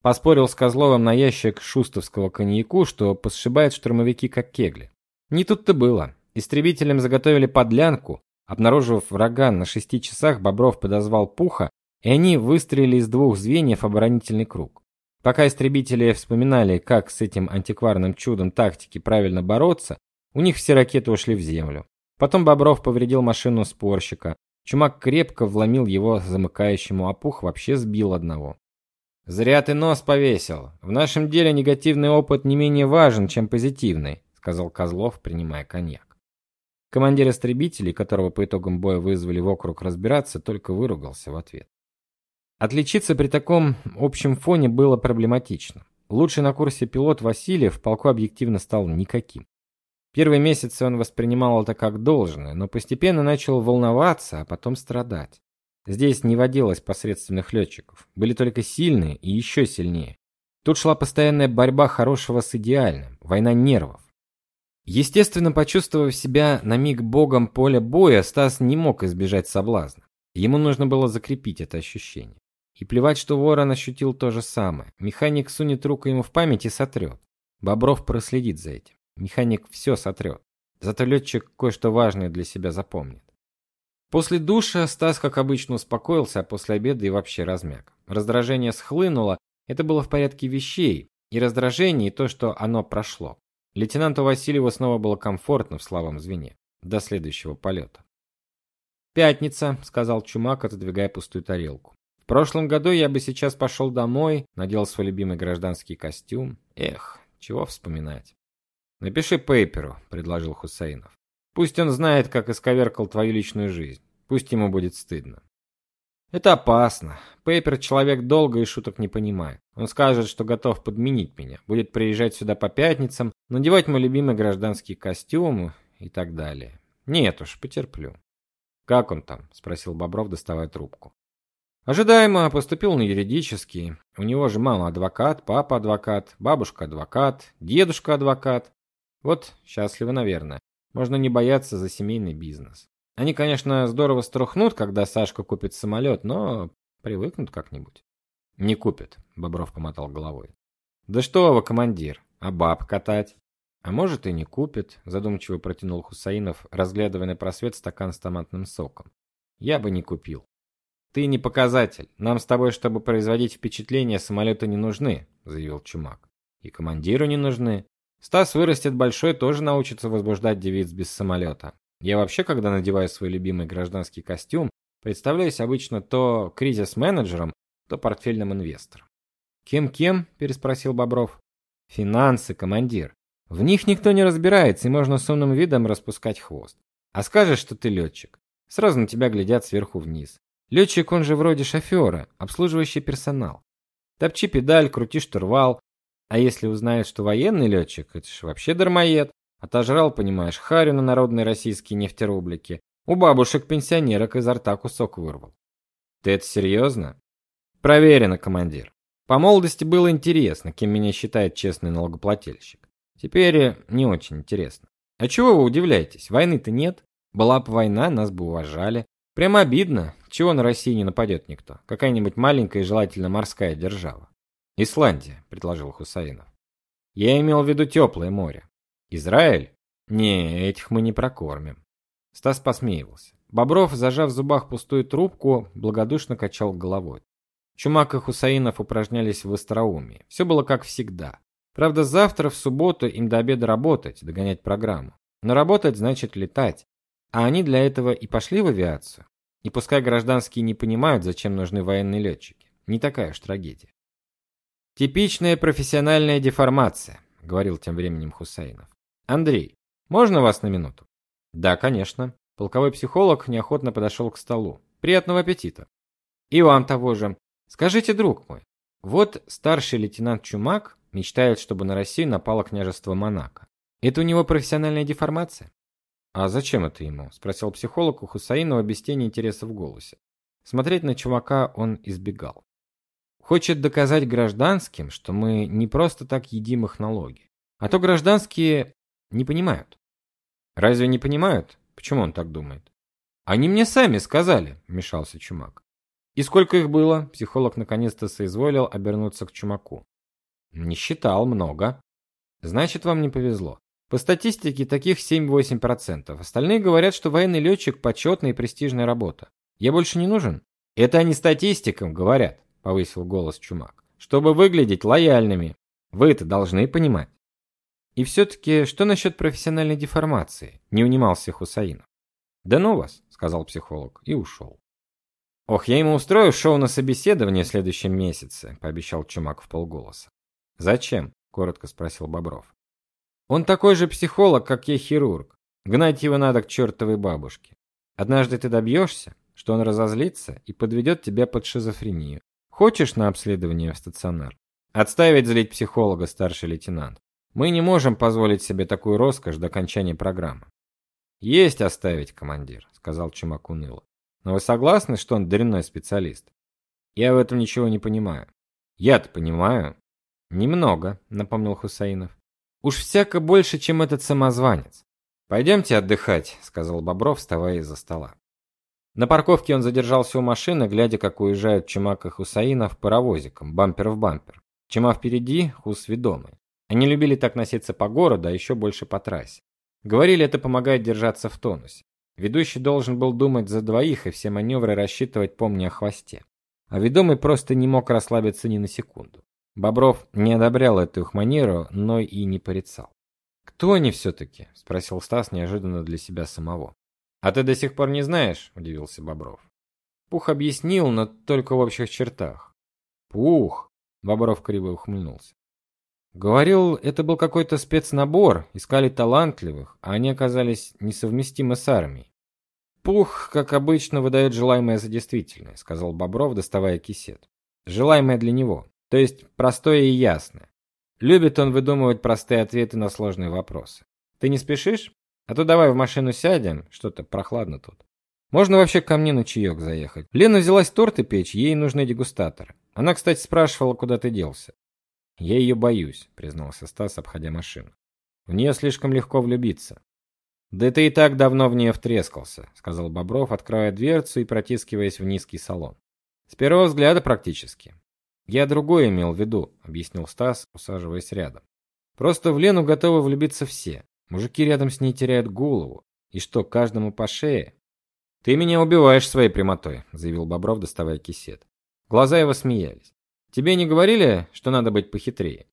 Поспорил с Козловым на ящик шустовского коньяку, что посшибает штурмовики как кегли. Не тут-то было. Истребителям заготовили подлянку. Обнаружив врага на шести часах, Бобров подозвал Пуха, и они выстрелили из двух звеньев оборонительный круг. Пока истребители вспоминали, как с этим антикварным чудом тактики правильно бороться, у них все ракеты ушли в землю. Потом Бобров повредил машину спорщика, Чумак крепко вломил его замыкающему, а Пух вообще сбил одного. Зря ты нос повесил. В нашем деле негативный опыт не менее важен, чем позитивный, сказал Козлов, принимая коньяк. Командир истребителей, которого по итогам боя вызвали в округ разбираться, только выругался в ответ. Отличиться при таком общем фоне было проблематично. Лучший на курсе пилот Васильев в полку объективно стал никаким. Первые месяцы он воспринимал это как должное, но постепенно начал волноваться, а потом страдать. Здесь не водилось посредственных летчиков, были только сильные и еще сильнее. Тут шла постоянная борьба хорошего с идеальным, война нервов. Естественно, почувствовав себя на миг богом поля боя, Стас не мог избежать соблазна. Ему нужно было закрепить это ощущение. И плевать, что Ворон ощутил то же самое. Механик сунет руку ему в память и сотрет. Бобров проследит за этим. Механик все сотрет. Зато летчик кое-что важное для себя запомнит. После душа Стас, как обычно, успокоился, а после обеда и вообще размяк. Раздражение схлынуло, это было в порядке вещей, и раздражение, и то, что оно прошло. Лейтенанту Васильеву снова было комфортно в слабом звене. До следующего полета. «Пятница», — сказал Чумак, отодвигая пустую тарелку. «В прошлом году я бы сейчас пошел домой, надел свой любимый гражданский костюм. Эх, чего вспоминать». Напиши Пейперу, предложил Хусейнов. Пусть он знает, как исковеркал твою личную жизнь. Пусть ему будет стыдно. Это опасно. Пейпер человек долго и шуток не понимает. Он скажет, что готов подменить меня, будет приезжать сюда по пятницам, надевать мой любимый гражданский костюм и так далее. Нет уж, потерплю. Как он там? спросил Бобров, доставая трубку. Ожидаемо поступил на юридический. У него же мама адвокат, папа адвокат, бабушка адвокат, дедушка адвокат. Вот, счастливы, наверное. Можно не бояться за семейный бизнес. Они, конечно, здорово струхнут, когда Сашка купит самолет, но привыкнут как-нибудь. Не купят, Бобров помотал головой. Да что вы, командир, а баб катать? А может и не купит, задумчиво протянул Хусаинов, разглядывая на просвет стакан с томатным соком. Я бы не купил. Ты не показатель. Нам с тобой, чтобы производить впечатление, самолеты не нужны, заявил Чумак. И командиру не нужны. Стас вырастет большой, тоже научится возбуждать девиц без самолета. Я вообще, когда надеваю свой любимый гражданский костюм, представляюсь обычно то кризис-менеджером, то портфельным инвестором. Кем-кем? переспросил Бобров. Финансы, командир. В них никто не разбирается, и можно с умным видом распускать хвост. А скажешь, что ты летчик. Сразу на тебя глядят сверху вниз. Летчик, он же вроде шофера, обслуживающий персонал. Топчи педаль, крути штурвал, а если узнает, что военный летчик, это ж вообще дармоед. Отожрал, понимаешь, харю на народные российские нефтерублики. У бабушек-пенсионерок изо рта кусок вырвал. Ты это серьезно? Проверено, командир. По молодости было интересно, кем меня считает честный налогоплательщик. Теперь не очень интересно. А чего вы удивляетесь? Войны-то нет. Была бы война, нас бы уважали. Прямо обидно, чего на Россию не нападет никто. Какая-нибудь маленькая и желательно морская держава. Исландия, предложил Хусаинов. Я имел в виду теплое море. Израиль? Не, этих мы не прокормим. Стас посмеивался. Бобров, зажав в зубах пустую трубку, благодушно качал головой. Чумак и Хусаинов упражнялись в остроумии. Все было как всегда. Правда, завтра в субботу им до обеда работать, догонять программу. Но работать значит летать. А они для этого и пошли в авиацию. И пускай гражданские не понимают, зачем нужны военные летчики. Не такая уж трагедия. Типичная профессиональная деформация, говорил тем временем Хусаинов. Андрей, можно вас на минуту? Да, конечно. Полковой психолог неохотно подошел к столу. Приятного аппетита. И вам того же. Скажите, друг мой, вот старший лейтенант Чумак мечтает, чтобы на Россию напало княжество Монако. Это у него профессиональная деформация? А зачем это ему? спросил психолог у Хусаинова без тени интереса в голосе. Смотреть на Чумака он избегал. Хочет доказать гражданским, что мы не просто так едим их налоги. А то гражданские не понимают. Разве не понимают? Почему он так думает? Они мне сами сказали, вмешался Чумак. И сколько их было? Психолог наконец-то соизволил обернуться к Чумаку. Не считал много. Значит, вам не повезло. По статистике таких 7-8%. Остальные говорят, что военный летчик почетная и престижная работа. Я больше не нужен? Это они статистикам говорят, повысил голос Чумак. Чтобы выглядеть лояльными. Вы это должны понимать. И все-таки, что насчет профессиональной деформации? Не унимался Хусаинов. Да ну вас, сказал психолог и ушел. Ох, я ему устрою шоу на собеседование в следующем месяце, пообещал Чумак в полголоса. Зачем? коротко спросил Бобров. Он такой же психолог, как я хирург. Гнать его надо к чертовой бабушке. Однажды ты добьешься, что он разозлится и подведет тебя под шизофрению. Хочешь на обследование в стационар? Отставить злить психолога, старший лейтенант. Мы не можем позволить себе такую роскошь до окончания программы. Есть оставить, командир, сказал Чумак уныло. Но вы согласны, что он дрянной специалист? Я в этом ничего не понимаю. Я-то понимаю. Немного, напомнил Хусаинов. Уж всяко больше, чем этот самозванец. Пойдемте отдыхать, сказал Бобров, вставая из-за стола. На парковке он задержался у машины, глядя, как уезжают Чумак и Хусаинов паровозиком, бампер в бампер. Чума впереди, Хус ведомый. Они любили так носиться по городу, а еще больше по трассе. Говорили, это помогает держаться в тонусе. Ведущий должен был думать за двоих и все маневры рассчитывать, помня о хвосте. А ведомый просто не мог расслабиться ни на секунду. Бобров не одобрял эту их манеру, но и не порицал. «Кто они все-таки?» – спросил Стас неожиданно для себя самого. «А ты до сих пор не знаешь?» – удивился Бобров. Пух объяснил, но только в общих чертах. «Пух!» – Бобров криво ухмыльнулся. Говорил, это был какой-то спецнабор, искали талантливых, а они оказались несовместимы с армией. Пух, как обычно, выдает желаемое за действительное, сказал Бобров, доставая кисет. Желаемое для него, то есть простое и ясное. Любит он выдумывать простые ответы на сложные вопросы. Ты не спешишь? А то давай в машину сядем, что-то прохладно тут. Можно вообще ко мне на чаек заехать. Лена взялась торты печь, ей нужны дегустаторы. Она, кстати, спрашивала, куда ты делся. Я ее боюсь, признался Стас, обходя машину. В нее слишком легко влюбиться. Да ты и так давно в нее втрескался, сказал Бобров, открывая дверцу и протискиваясь в низкий салон. С первого взгляда практически. Я другое имел в виду, объяснил Стас, усаживаясь рядом. Просто в Лену готовы влюбиться все. Мужики рядом с ней теряют голову. И что, каждому по шее? Ты меня убиваешь своей прямотой, заявил Бобров, доставая кисет. Глаза его смеялись. Тебе не говорили, что надо быть похитрее?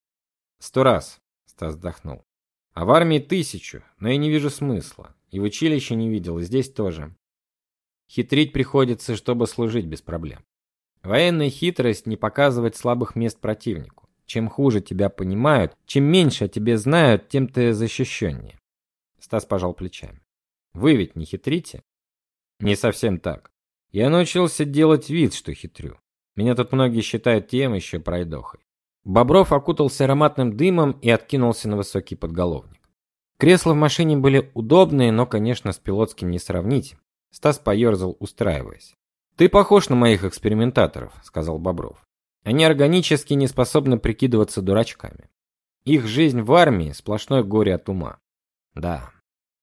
Сто раз, Стас вздохнул. А в армии тысячу, но я не вижу смысла. И в училище не видел, и здесь тоже. Хитрить приходится, чтобы служить без проблем. Военная хитрость не показывать слабых мест противнику. Чем хуже тебя понимают, чем меньше о тебе знают, тем ты защищеннее. Стас пожал плечами. Вы ведь не хитрите? Не совсем так. Я научился делать вид, что хитрю. Меня тут многие считают тем еще пройдохой. Бобров окутался ароматным дымом и откинулся на высокий подголовник. Кресла в машине были удобные, но, конечно, с пилотским не сравнить. Стас поерзал, устраиваясь. Ты похож на моих экспериментаторов, сказал Бобров. Они органически не способны прикидываться дурачками. Их жизнь в армии сплошное горе от ума. Да.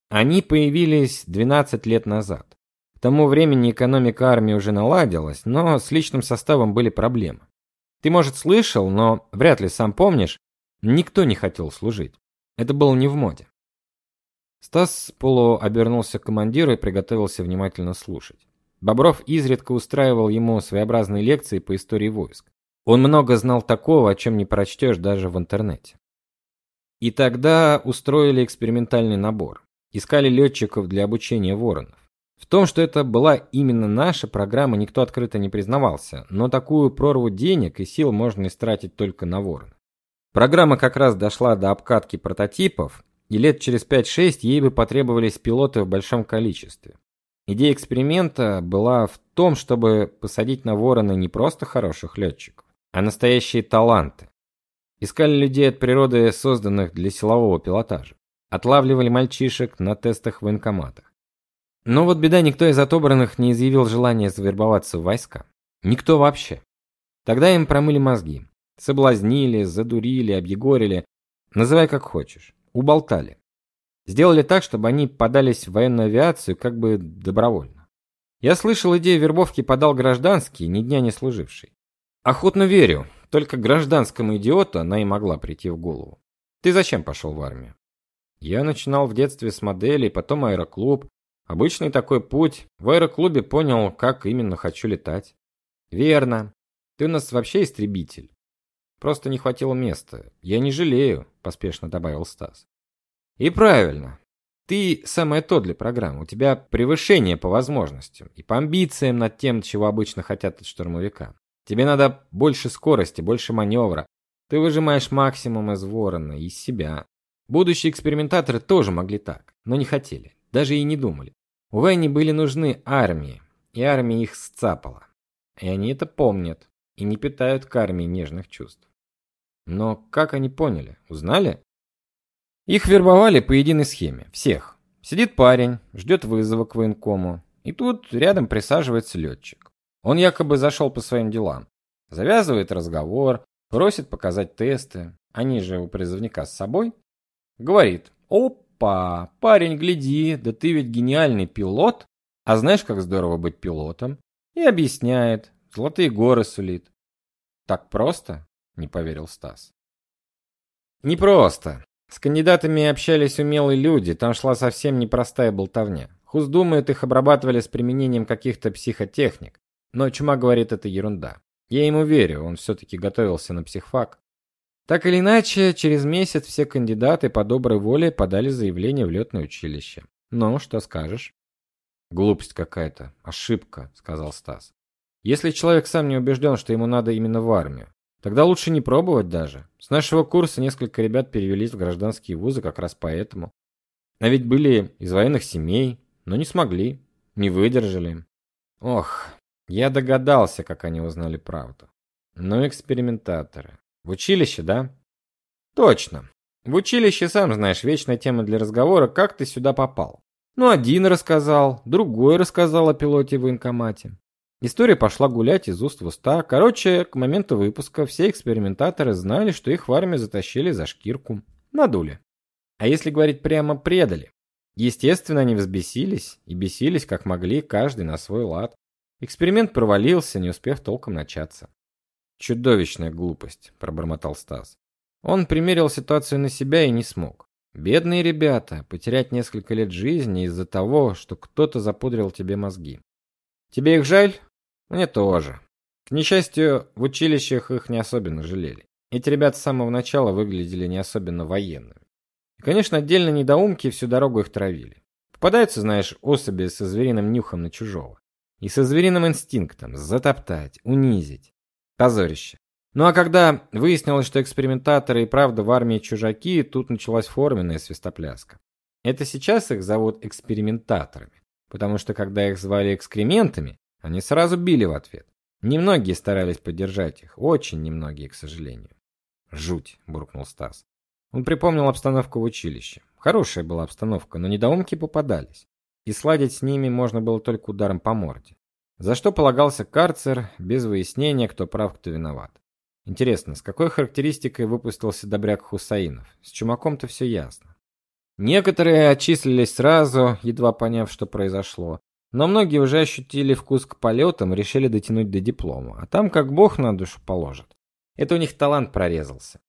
Они появились 12 лет назад. К тому времени экономика армии уже наладилась, но с личным составом были проблемы. Ты, может, слышал, но вряд ли сам помнишь, никто не хотел служить. Это было не в моде. Стас полу обернулся к командиру и приготовился внимательно слушать. Бобров изредка устраивал ему своеобразные лекции по истории войск. Он много знал такого, о чем не прочтешь даже в интернете. И тогда устроили экспериментальный набор. Искали летчиков для обучения воронов. В том, что это была именно наша программа, никто открыто не признавался, но такую прорву денег и сил можно истратить только на ворон. Программа как раз дошла до обкатки прототипов, и лет через 5-6 ей бы потребовались пилоты в большом количестве. Идея эксперимента была в том, чтобы посадить на ворона не просто хороших летчиков, а настоящие таланты. Искали людей от природы, созданных для силового пилотажа. Отлавливали мальчишек на тестах в военкоматах. Но вот беда, никто из отобранных не изъявил желания завербоваться в войска. Никто вообще. Тогда им промыли мозги. Соблазнили, задурили, объегорили, называй как хочешь. Уболтали. Сделали так, чтобы они подались в военную авиацию как бы добровольно. Я слышал, идею вербовки подал гражданский, ни дня не служивший. Охотно верю, только гражданскому идиоту она и могла прийти в голову. Ты зачем пошел в армию? Я начинал в детстве с моделей, потом аэроклуб. Обычный такой путь. В аэроклубе понял, как именно хочу летать. Верно. Ты у нас вообще истребитель. Просто не хватило места. Я не жалею, поспешно добавил Стас. И правильно. Ты самое то для программы. У тебя превышение по возможностям и по амбициям над тем, чего обычно хотят от штурмовика. Тебе надо больше скорости, больше маневра. Ты выжимаешь максимум из ворона, из себя. Будущие экспериментаторы тоже могли так, но не хотели, даже и не думали. У они были нужны армии, и армия их сцапала. И они это помнят, и не питают к армии нежных чувств. Но как они поняли? Узнали? Их вербовали по единой схеме, всех. Сидит парень, ждет вызова к военкому, и тут рядом присаживается летчик. Он якобы зашел по своим делам. Завязывает разговор, просит показать тесты. Они же у призывника с собой. Говорит: "Опа, парень, гляди, да ты ведь гениальный пилот. А знаешь, как здорово быть пилотом?" И объясняет, золотые горы сулит. Так просто? не поверил Стас. Не просто. С кандидатами общались умелые люди, там шла совсем непростая болтовня. Хуз думает, их обрабатывали с применением каких-то психотехник. Но Чума говорит, это ерунда. Я ему верю, он все-таки готовился на психфак. Так или иначе, через месяц все кандидаты по доброй воле подали заявление в летное училище. Ну, что скажешь? Глупость какая-то, ошибка, сказал Стас. Если человек сам не убежден, что ему надо именно в армию, тогда лучше не пробовать даже. С нашего курса несколько ребят перевелись в гражданские вузы как раз поэтому. А ведь были из военных семей, но не смогли, не выдержали. Ох, я догадался, как они узнали правду. Ну, экспериментаторы. В училище, да? Точно. В училище, сам знаешь, вечная тема для разговора, как ты сюда попал. Ну, один рассказал, другой рассказал о пилоте в военкомате. История пошла гулять из уст в уста. Короче, к моменту выпуска все экспериментаторы знали, что их в армию затащили за шкирку. Надули. А если говорить прямо, предали. Естественно, они взбесились и бесились, как могли, каждый на свой лад. Эксперимент провалился, не успев толком начаться. Чудовищная глупость, пробормотал Стас. Он примерил ситуацию на себя и не смог. Бедные ребята, потерять несколько лет жизни из-за того, что кто-то запудрил тебе мозги. Тебе их жаль? Мне тоже. К несчастью, в училищах их не особенно жалели. Эти ребята с самого начала выглядели не особенно военными. И, конечно, отдельно недоумки всю дорогу их травили. Попадаются, знаешь, особи со звериным нюхом на чужого. И со звериным инстинктом затоптать, унизить. Позорище. Ну а когда выяснилось, что экспериментаторы и правда в армии чужаки, тут началась форменная свистопляска. Это сейчас их зовут экспериментаторами, потому что когда их звали экскрементами, они сразу били в ответ. Немногие старались поддержать их, очень немногие, к сожалению. Жуть, буркнул Стас. Он припомнил обстановку в училище. Хорошая была обстановка, но недоумки попадались и сладить с ними можно было только ударом по морде. За что полагался карцер без выяснения, кто прав, кто виноват. Интересно, с какой характеристикой выпустился добряк Хусаинов? С чумаком-то все ясно. Некоторые отчислились сразу, едва поняв, что произошло, но многие уже ощутили вкус к полетам решили дотянуть до диплома, а там как бог на душу положит. Это у них талант прорезался.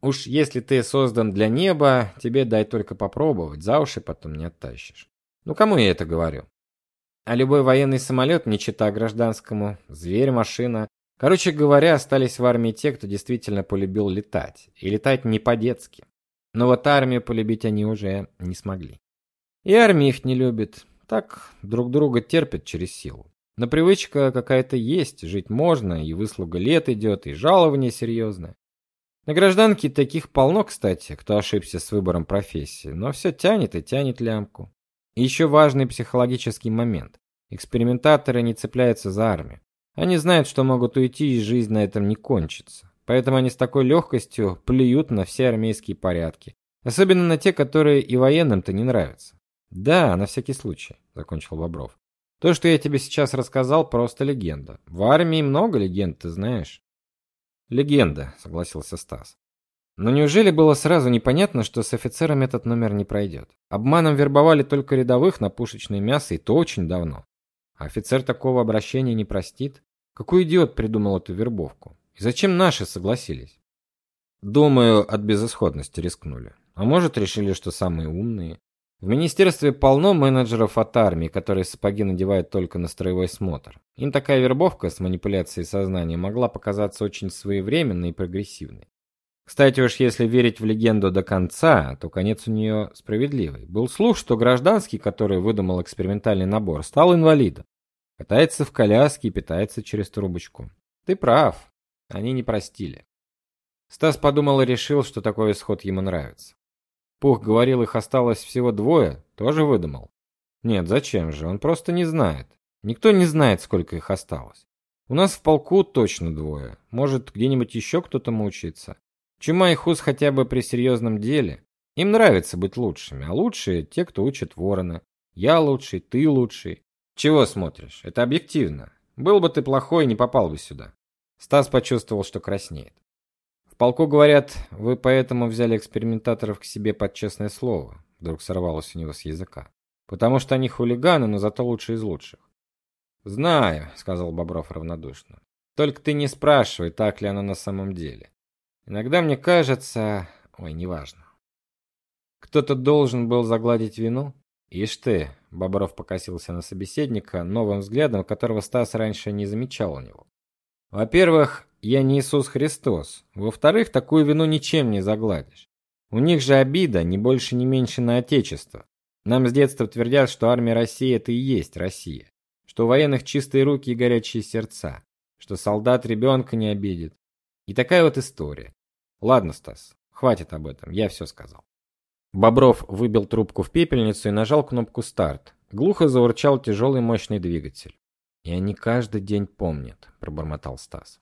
Уж если ты создан для неба, тебе дай только попробовать, за уши потом не оттащишь. Ну кому я это говорю? А любой военный самолет, не чита гражданскому, зверь, машина. Короче говоря, остались в армии те, кто действительно полюбил летать. И летать не по-детски. Но вот армию полюбить они уже не смогли. И армия их не любит. Так друг друга терпят через силу. Но привычка какая-то есть, жить можно, и выслуга лет идет, и жалование серьезное. На гражданке таких полно, кстати, кто ошибся с выбором профессии, но все тянет и тянет лямку. И еще важный психологический момент. Экспериментаторы не цепляются за армию. Они знают, что могут уйти, и жизнь на этом не кончится. Поэтому они с такой легкостью плюют на все армейские порядки, особенно на те, которые и военным-то не нравятся. Да, на всякий случай, закончил Бобров. То, что я тебе сейчас рассказал, просто легенда. В армии много легенд, ты знаешь. Легенда, согласился Стас. Но неужели было сразу непонятно, что с офицером этот номер не пройдет? Обманом вербовали только рядовых на пушечное мясо, и то очень давно. А офицер такого обращения не простит. Какой идиот придумал эту вербовку? И зачем наши согласились? Думаю, от безысходности рискнули. А может, решили, что самые умные. В министерстве полно менеджеров от армии, которые сапоги надевают только на строевой смотр. Им такая вербовка с манипуляцией сознания могла показаться очень своевременной и прогрессивной. Кстати, уж если верить в легенду до конца, то конец у нее справедливый. Был слух, что гражданский, который выдумал экспериментальный набор, стал инвалидом. Катается в коляске и питается через трубочку. Ты прав. Они не простили. Стас подумал и решил, что такой исход ему нравится. Пух говорил, их осталось всего двое, тоже выдумал. Нет, зачем же? Он просто не знает. Никто не знает, сколько их осталось. У нас в полку точно двое. Может, где-нибудь еще кто-то мучается. Чума и Хус хотя бы при серьезном деле. Им нравится быть лучшими, а лучшие те, кто учит ворона. Я лучший, ты лучший. Чего смотришь? Это объективно. Был бы ты плохой, не попал бы сюда. Стас почувствовал, что краснеет полку говорят, вы поэтому взяли экспериментаторов к себе под честное слово. Вдруг сорвалось у него с языка. Потому что они хулиганы, но зато лучшие из лучших. Знаю, сказал Бобров равнодушно. Только ты не спрашивай, так ли оно на самом деле. Иногда мне кажется, ой, неважно. Кто-то должен был загладить вину? Ишь ты, Бобров покосился на собеседника новым взглядом, которого Стас раньше не замечал у него. Во-первых, я не Иисус Христос. Во-вторых, такую вину ничем не загладишь. У них же обида не больше не меньше на отечество. Нам с детства твердят, что армия России это и есть Россия, что у военных чистые руки и горячие сердца, что солдат ребенка не обидит. И такая вот история. Ладно, Стас, хватит об этом, я все сказал. Бобров выбил трубку в пепельницу и нажал кнопку старт. Глухо заурчал тяжелый мощный двигатель. И они каждый день помнят, пробормотал Стас.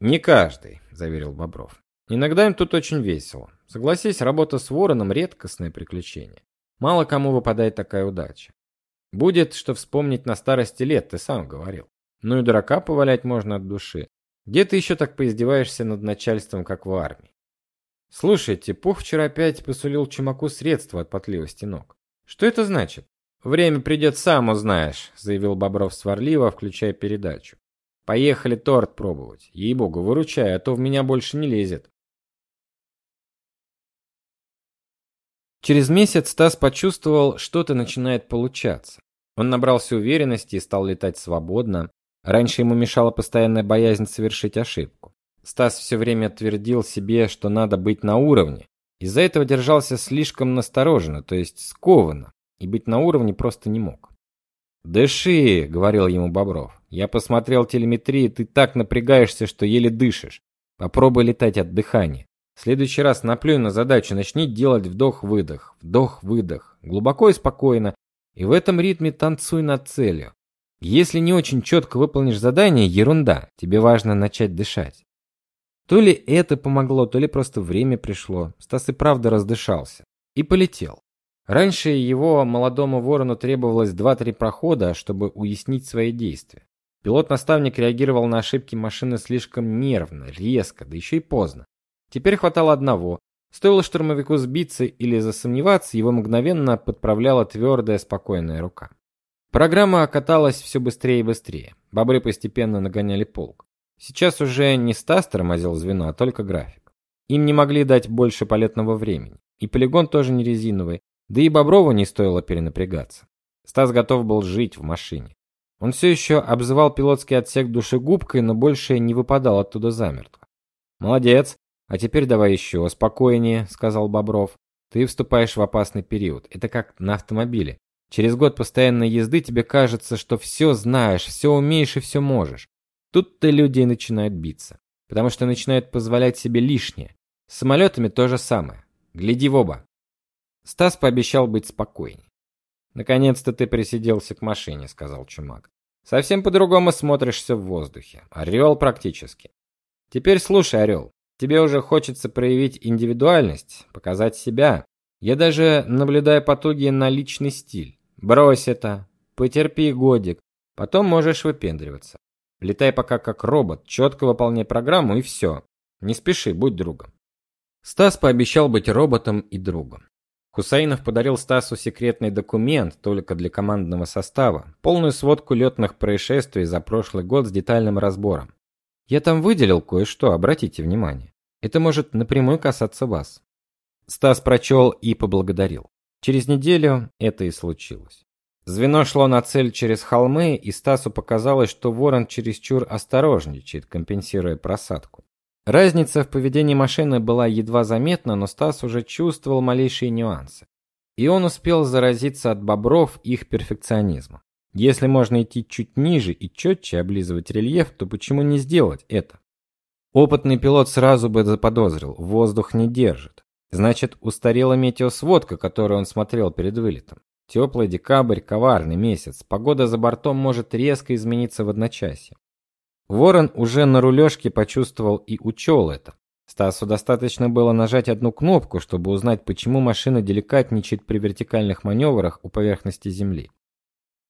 Не каждый, заверил Бобров. Иногда им тут очень весело. Согласись, работа с вороном редкостное приключение. Мало кому выпадает такая удача. Будет что вспомнить на старости лет, ты сам говорил. Ну и дурака повалять можно от души. Где ты еще так поиздеваешься над начальством, как в армии? Слушайте, Пух вчера опять посулил Чумаку средства от потливости ног. Что это значит? Время придет, сам узнаешь, заявил Бобров сварливо, включая передачу. Поехали торт пробовать. Ей-богу, выручай, а то в меня больше не лезет. Через месяц Стас почувствовал, что-то начинает получаться. Он набрался уверенности и стал летать свободно. Раньше ему мешала постоянная боязнь совершить ошибку. Стас все время твердил себе, что надо быть на уровне. Из-за этого держался слишком настороженно, то есть скованно, и быть на уровне просто не мог. "Дыши", говорил ему Бобров. Я посмотрел телеметрию, ты так напрягаешься, что еле дышишь. Попробуй летать от дыхания. В следующий раз наплюй на задачу, начни делать вдох-выдох, вдох-выдох, глубоко и спокойно, и в этом ритме танцуй над целью. Если не очень четко выполнишь задание, ерунда. Тебе важно начать дышать. То ли это помогло, то ли просто время пришло. Стас и правда раздышался и полетел. Раньше его молодому ворону требовалось 2-3 прохода, чтобы уяснить свои действия. Пилот-наставник реагировал на ошибки машины слишком нервно, резко, да еще и поздно. Теперь хватало одного. Стоило штурмовику сбиться или засомневаться, его мгновенно подправляла твердая, спокойная рука. Программа каталась все быстрее и быстрее. Бобры постепенно нагоняли полк. Сейчас уже не Стас тормозил звено, а только график. Им не могли дать больше полетного времени. И полигон тоже не резиновый, да и Боброву не стоило перенапрягаться. Стас готов был жить в машине. Он все еще обзывал пилотский отсек душегубкой, но больше не выпадал оттуда замертво. Молодец. А теперь давай еще спокойнее, сказал Бобров. Ты вступаешь в опасный период. Это как на автомобиле. Через год постоянной езды тебе кажется, что все знаешь, все умеешь и все можешь. Тут-то люди и начинают биться, потому что начинают позволять себе лишнее. С самолетами то же самое. Гляди в оба. Стас пообещал быть спокойней. Наконец-то ты присиделся к машине, сказал Чумак. Совсем по-другому смотришься в воздухе. Орел практически. Теперь слушай, Орел. Тебе уже хочется проявить индивидуальность, показать себя. Я даже наблюдаю потуги на личный стиль. Брось это. Потерпи годик. Потом можешь выпендриваться. Летай пока как робот, четко выполняй программу и все. Не спеши, будь другом. Стас пообещал быть роботом и другом. Хусаинов подарил Стасу секретный документ только для командного состава, полную сводку летных происшествий за прошлый год с детальным разбором. Я там выделил кое-что, обратите внимание. Это может напрямую касаться вас. Стас прочел и поблагодарил. Через неделю это и случилось. Звено шло на цель через холмы, и Стасу показалось, что Ворон чересчур осторожничает, компенсируя просадку. Разница в поведении машины была едва заметна, но Стас уже чувствовал малейшие нюансы. И он успел заразиться от бобров их перфекционизма. Если можно идти чуть ниже и четче облизывать рельеф, то почему не сделать это? Опытный пилот сразу бы заподозрил, воздух не держит. Значит, устарела метеосводка, которую он смотрел перед вылетом. Теплый декабрь, коварный месяц. Погода за бортом может резко измениться в одночасье. Ворон уже на рулежке почувствовал и учел это. Стасу достаточно было нажать одну кнопку, чтобы узнать, почему машина деликатничает при вертикальных маневрах у поверхности земли.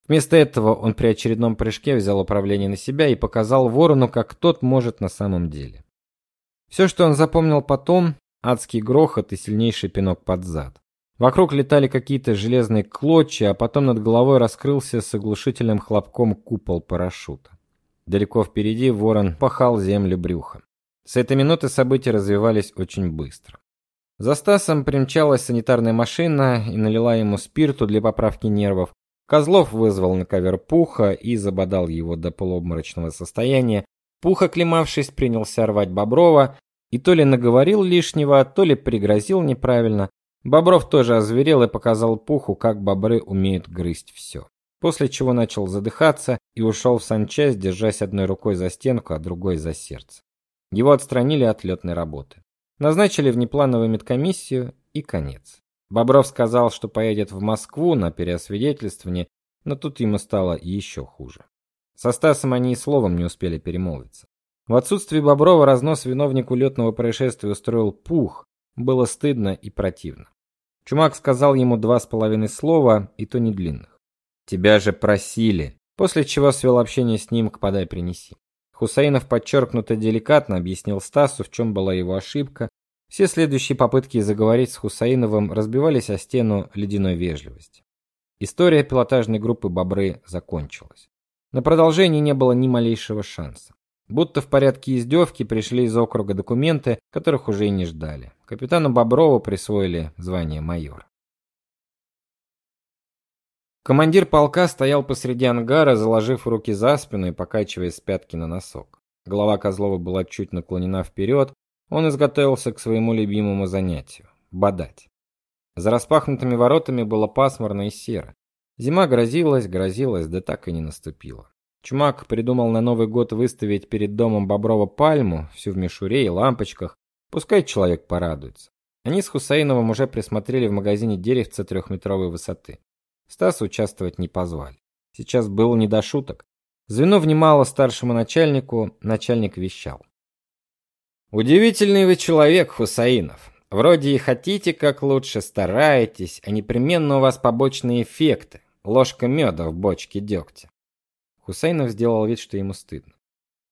Вместо этого он при очередном прыжке взял управление на себя и показал Ворону, как тот может на самом деле. Все, что он запомнил потом, Адский грохот и сильнейший пинок под зад. Вокруг летали какие-то железные клочья, а потом над головой раскрылся с оглушительным хлопком купол парашюта. Далеко впереди ворон пахал землю брюхом. С этой минуты события развивались очень быстро. За Стасом примчалась санитарная машина и налила ему спирту для поправки нервов. Козлов вызвал на ковер Пуха и забодал его до полуобморочного состояния. Пуха, клемавшись, принялся рвать Боброва, и то ли наговорил лишнего, то ли пригрозил неправильно. Бобров тоже озверел и показал Пуху, как бобры умеют грызть все. После чего начал задыхаться и ушел в санчасть, держась одной рукой за стенку, а другой за сердце. Его отстранили от летной работы. Назначили внеплановую медкомиссию и конец. Бобров сказал, что поедет в Москву на переосвидетельствование, но тут ему стало еще хуже. Со Стасом они и словом не успели перемолвиться. В отсутствие Боброва разнос виновнику летного происшествия устроил Пух. Было стыдно и противно. Чумак сказал ему два с половиной слова, и то не длинных. Тебя же просили. После чего свел общение с ним к подай принеси. Хусаинов подчеркнуто деликатно объяснил Стасу, в чем была его ошибка. Все следующие попытки заговорить с Хусаиновым разбивались о стену ледяной вежливости. История пилотажной группы Бобры закончилась. На продолжение не было ни малейшего шанса. Будто в порядке издевки пришли из округа документы, которых уже и не ждали. Капитану Боброву присвоили звание майора. Командир полка стоял посреди ангара, заложив руки за спину и покачиваясь с пятки на носок. Голова Козлова была чуть наклонена вперед, он изготовился к своему любимому занятию бодать. За распахнутыми воротами было пасмурно и серо. Зима грозилась, грозилась, да так и не наступила. Чумак придумал на Новый год выставить перед домом Боброва пальму, всю в мишуре и лампочках. Пускай человек порадуется. Они с Хусаиновым уже присмотрели в магазине деревца трехметровой высоты. Стаса участвовать не позвали. Сейчас было не до шуток. Звено внимало старшему начальнику, начальник вещал. Удивительный вы человек, Хусаинов. Вроде и хотите как лучше, стараетесь, а непременно у вас побочные эффекты. Ложка меда в бочке дегтя. Хусейнов сделал вид, что ему стыдно.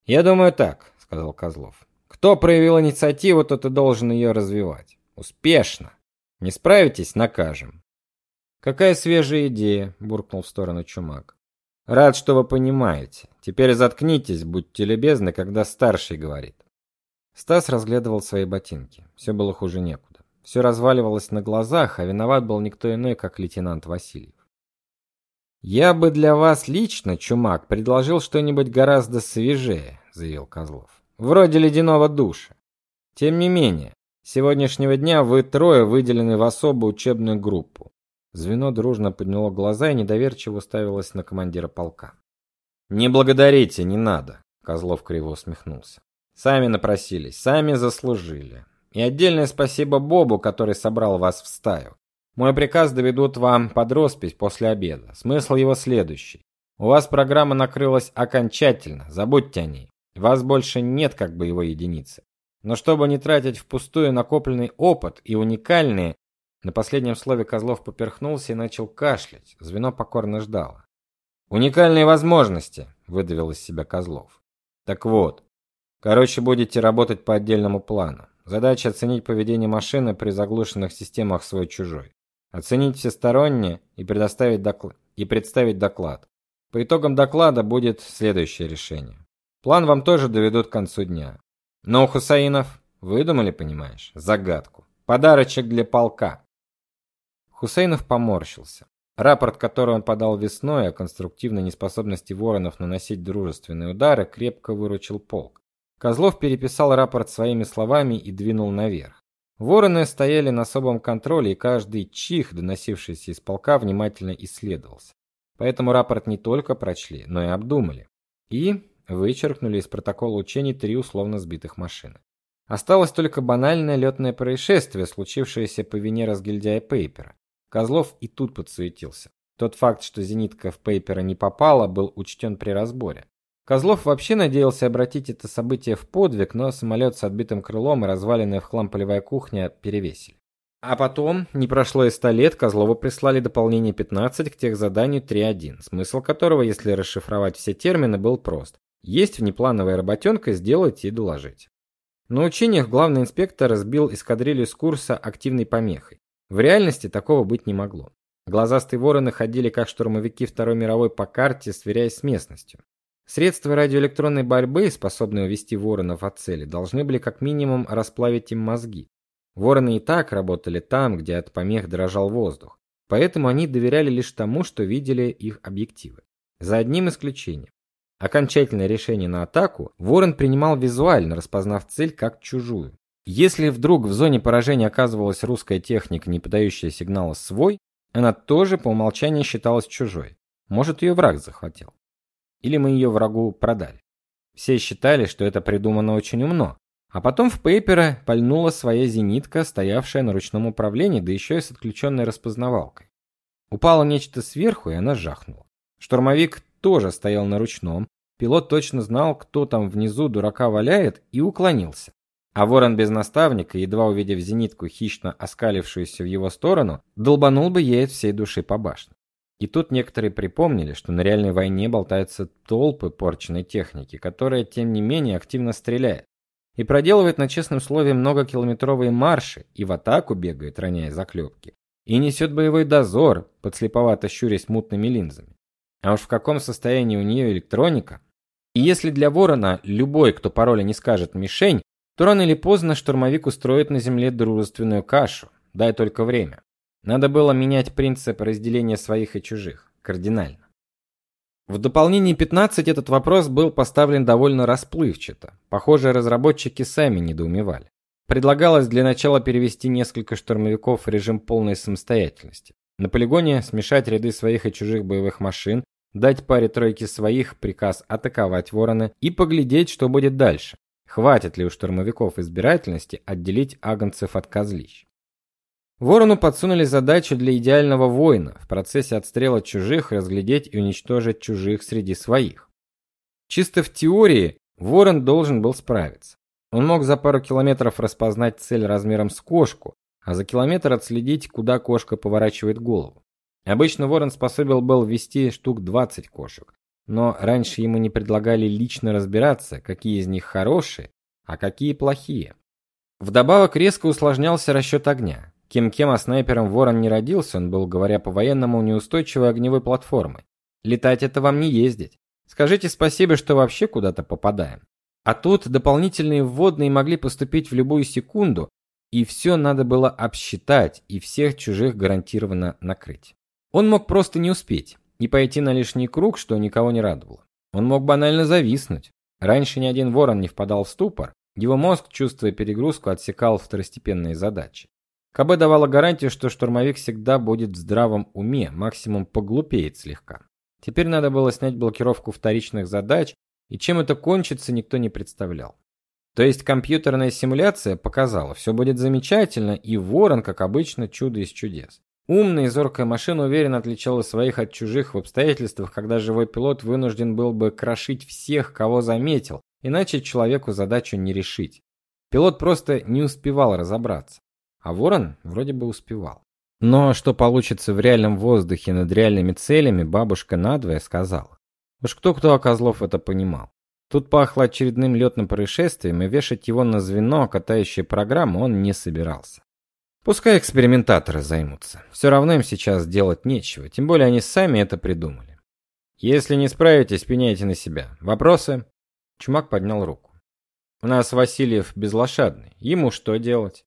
"Я думаю так", сказал Козлов. "Кто проявил инициативу, тот и должен ее развивать. Успешно. Не справитесь накажем". "Какая свежая идея", буркнул в сторону Чумак. "Рад, что вы понимаете. Теперь заткнитесь, будьте любезны, когда старший говорит". Стас разглядывал свои ботинки. Все было хуже некуда. Все разваливалось на глазах, а виноват был никто иной, как лейтенант Васильев. Я бы для вас лично, чумак, предложил что-нибудь гораздо свежее, заявил Козлов. Вроде ледяного душа. Тем не менее, с сегодняшнего дня вы трое выделены в особую учебную группу. Звено дружно подняло глаза и недоверчиво уставилось на командира полка. Не благодарите, не надо, Козлов криво усмехнулся. Сами напросились, сами заслужили. И отдельное спасибо Бобу, который собрал вас в стаю. Мой приказ доведут вам под роспись после обеда. Смысл его следующий. У вас программа накрылась окончательно, забудьте о ней. Вас больше нет как бы его единицы. Но чтобы не тратить впустую накопленный опыт и уникальные, на последнем слове Козлов поперхнулся и начал кашлять. Звено покорно ждало. Уникальные возможности, выдавил из себя Козлов. Так вот, короче, будете работать по отдельному плану. Задача оценить поведение машины при заглушенных системах свой-чужой оценить всесторонне и предоставить доклад и представить доклад. По итогам доклада будет следующее решение. План вам тоже доведут к концу дня. Но Хусаинов, выдумали, понимаешь, загадку. Подарочек для полка. Хусейнов поморщился. Рапорт, который он подал весной о конструктивной неспособности воронов наносить дружественные удары, крепко выручил полк. Козлов переписал рапорт своими словами и двинул наверх. Вороны стояли на особом контроле, и каждый чих, доносившийся из полка, внимательно исследовался. Поэтому рапорт не только прочли, но и обдумали. И вычеркнули из протокола учений три условно сбитых машины. Осталось только банальное летное происшествие, случившееся по вине разгильдяя Пейпера. Козлов и тут подсуетился. Тот факт, что зенитка в Пейпера не попала, был учтен при разборе. Козлов вообще надеялся обратить это событие в подвиг, но самолет с отбитым крылом и разваленная в хлам полевая кухня перевесили. А потом, не прошло и ста лет, Козлову прислали дополнение 15 к техзаданию 3.1, смысл которого, если расшифровать все термины, был прост. Есть внеплановая работенка, сделайте и доложите. На учениях главный инспектор сбил эскадрилью с курса активной помехой. В реальности такого быть не могло. Глазастые вороны ходили как штурмовики Второй мировой по карте, сверяясь с местностью. Средства радиоэлектронной борьбы, способные увести воронов от цели, должны были как минимум расплавить им мозги. Вороны и так работали там, где от помех дрожал воздух. Поэтому они доверяли лишь тому, что видели их объективы. За одним исключением. Окончательное решение на атаку Ворон принимал визуально, распознав цель как чужую. Если вдруг в зоне поражения оказывалась русская техника, не подающая сигнала свой, она тоже по умолчанию считалась чужой. Может, ее враг захватил. Или мы ее врагу продали. Все считали, что это придумано очень умно. А потом в Пейпера пальнула своя зенитка, стоявшая на ручном управлении, да еще и с отключенной распознавалкой. Упало нечто сверху, и она жахнула. Штурмовик тоже стоял на ручном. Пилот точно знал, кто там внизу дурака валяет, и уклонился. А ворон без наставника, едва увидев зенитку, хищно оскалившуюся в его сторону, долбанул бы ей от всей души по башне. И тут некоторые припомнили, что на реальной войне болтаются толпы порченной техники, которая тем не менее активно стреляет и проделывает на честном слове многокилометровые марши и в атаку бегает, роняя заклепки, и несет боевой дозор, подслеповато щурясь мутными линзами. А уж в каком состоянии у нее электроника? И если для Ворона любой, кто пароля не скажет мишень, то рано или поздно штурмовик устроит на земле дружественную кашу. Дай только время. Надо было менять принцип разделения своих и чужих кардинально. В дополнении 15 этот вопрос был поставлен довольно расплывчато. Похоже, разработчики сами недоумевали. Предлагалось для начала перевести несколько штурмовиков в режим полной самостоятельности. На полигоне смешать ряды своих и чужих боевых машин, дать паре тройки своих приказ атаковать вороны и поглядеть, что будет дальше. Хватит ли у штурмовиков избирательности отделить агнцев от козлищ? Ворону подсунули задачу для идеального воина в процессе отстрела чужих разглядеть и уничтожить чужих среди своих. Чисто в теории Ворон должен был справиться. Он мог за пару километров распознать цель размером с кошку, а за километр отследить, куда кошка поворачивает голову. Обычно Ворон способен был вести штук 20 кошек, но раньше ему не предлагали лично разбираться, какие из них хорошие, а какие плохие. Вдобавок резко усложнялся расчет огня. Кем-кем, а снайпером Ворон не родился, он был, говоря по-военному, неустойчивой огневой платформой. Летать это вам не ездить. Скажите спасибо, что вообще куда-то попадаем. А тут дополнительные вводные могли поступить в любую секунду, и все надо было обсчитать и всех чужих гарантированно накрыть. Он мог просто не успеть. И пойти на лишний круг, что никого не радовало. Он мог банально зависнуть. Раньше ни один ворон не впадал в ступор, его мозг, чувствуя перегрузку, отсекал второстепенные задачи. КБ давала гарантию, что штурмовик всегда будет в здравом уме, максимум поглупеет слегка. Теперь надо было снять блокировку вторичных задач, и чем это кончится, никто не представлял. То есть компьютерная симуляция показала, все будет замечательно, и Ворон, как обычно, чудо из чудес. Умная и зоркая машина уверенно отличала своих от чужих в обстоятельствах, когда живой пилот вынужден был бы крошить всех, кого заметил, иначе человеку задачу не решить. Пилот просто не успевал разобраться, а Ворон вроде бы успевал. Но что получится в реальном воздухе над реальными целями, бабушка надвое сказала. Уж кто-кто, а Козлов это понимал. Тут пахло очередным летным происшествием, и вешать его на звено, катающее программу, он не собирался. Пускай экспериментаторы займутся. Все равно им сейчас делать нечего, тем более они сами это придумали. Если не справитесь, пеняйте на себя. Вопросы? Чумак поднял руку. У нас Васильев безлошадный. Ему что делать?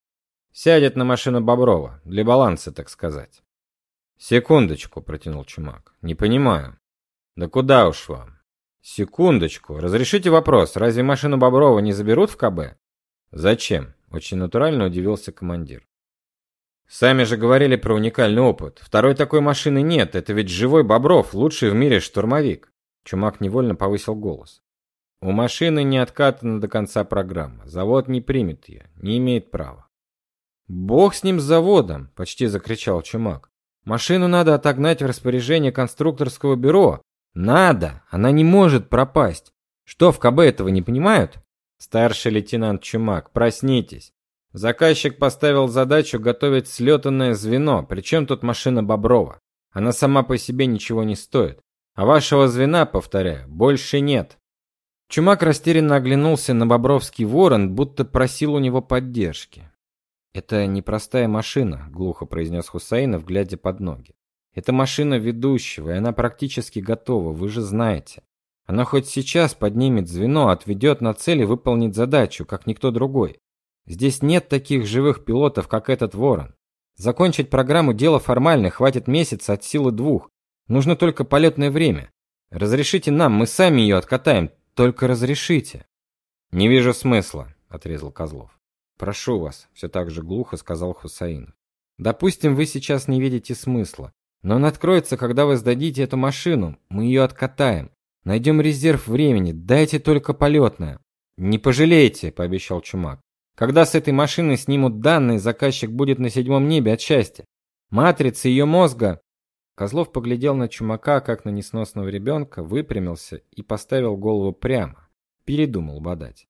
Сядет на машину Боброва, для баланса, так сказать. Секундочку, протянул Чумак. Не понимаю. Да куда уж вам? Секундочку. Разрешите вопрос. Разве машину Боброва не заберут в КБ? Зачем? Очень натурально удивился командир. Сами же говорили про уникальный опыт. Второй такой машины нет. Это ведь живой Бобров, лучший в мире штурмовик. Чумак невольно повысил голос. У машины не откатана до конца программа. Завод не примет ее, не имеет права. Бог с ним с заводом, почти закричал Чумак. Машину надо отогнать в распоряжение конструкторского бюро. Надо, она не может пропасть. Что в КБ этого не понимают? Старший лейтенант Чумак, проснитесь. Заказчик поставил задачу готовить слетанное звено, причем тут машина Боброва. Она сама по себе ничего не стоит. А вашего звена, повторяю, больше нет. Чумак растерянно оглянулся на Бобровский ворон, будто просил у него поддержки. Это непростая машина, глухо произнес Хусаинов, глядя под ноги. Это машина ведущего, и она практически готова, вы же знаете. Она хоть сейчас поднимет звено, отведет на цель и выполнит задачу, как никто другой. Здесь нет таких живых пилотов, как этот Ворон. Закончить программу дело формальное, хватит месяца от силы двух. Нужно только полетное время. Разрешите нам, мы сами ее откатаем, только разрешите. Не вижу смысла, отрезал Козлов. Прошу вас, все так же глухо сказал Хусаин. Допустим, вы сейчас не видите смысла, но он откроется, когда вы сдадите эту машину. Мы ее откатаем. Найдем резерв времени, дайте только полетное». Не пожалеете, пообещал Чумак. Когда с этой машины снимут данные, заказчик будет на седьмом небе от счастья. Матрица ее мозга. Козлов поглядел на Чумака, как на несносного ребенка, выпрямился и поставил голову прямо. Передумал бодать.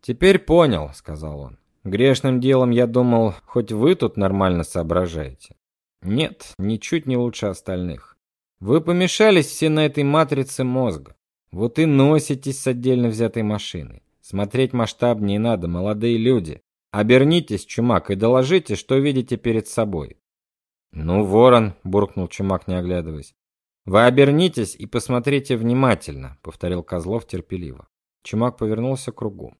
Теперь понял, сказал он. Грешным делом я думал, хоть вы тут нормально соображаете. Нет, ничуть не лучше остальных. Вы помешались все на этой матрице мозга. Вот и носитесь с отдельно взятой машиной. Смотреть масштабнее надо, молодые люди. Обернитесь, Чумак, и доложите, что видите перед собой. Ну, ворон, буркнул Чумак, не оглядываясь. Вы обернитесь и посмотрите внимательно, повторил Козлов терпеливо. Чумак повернулся кругом.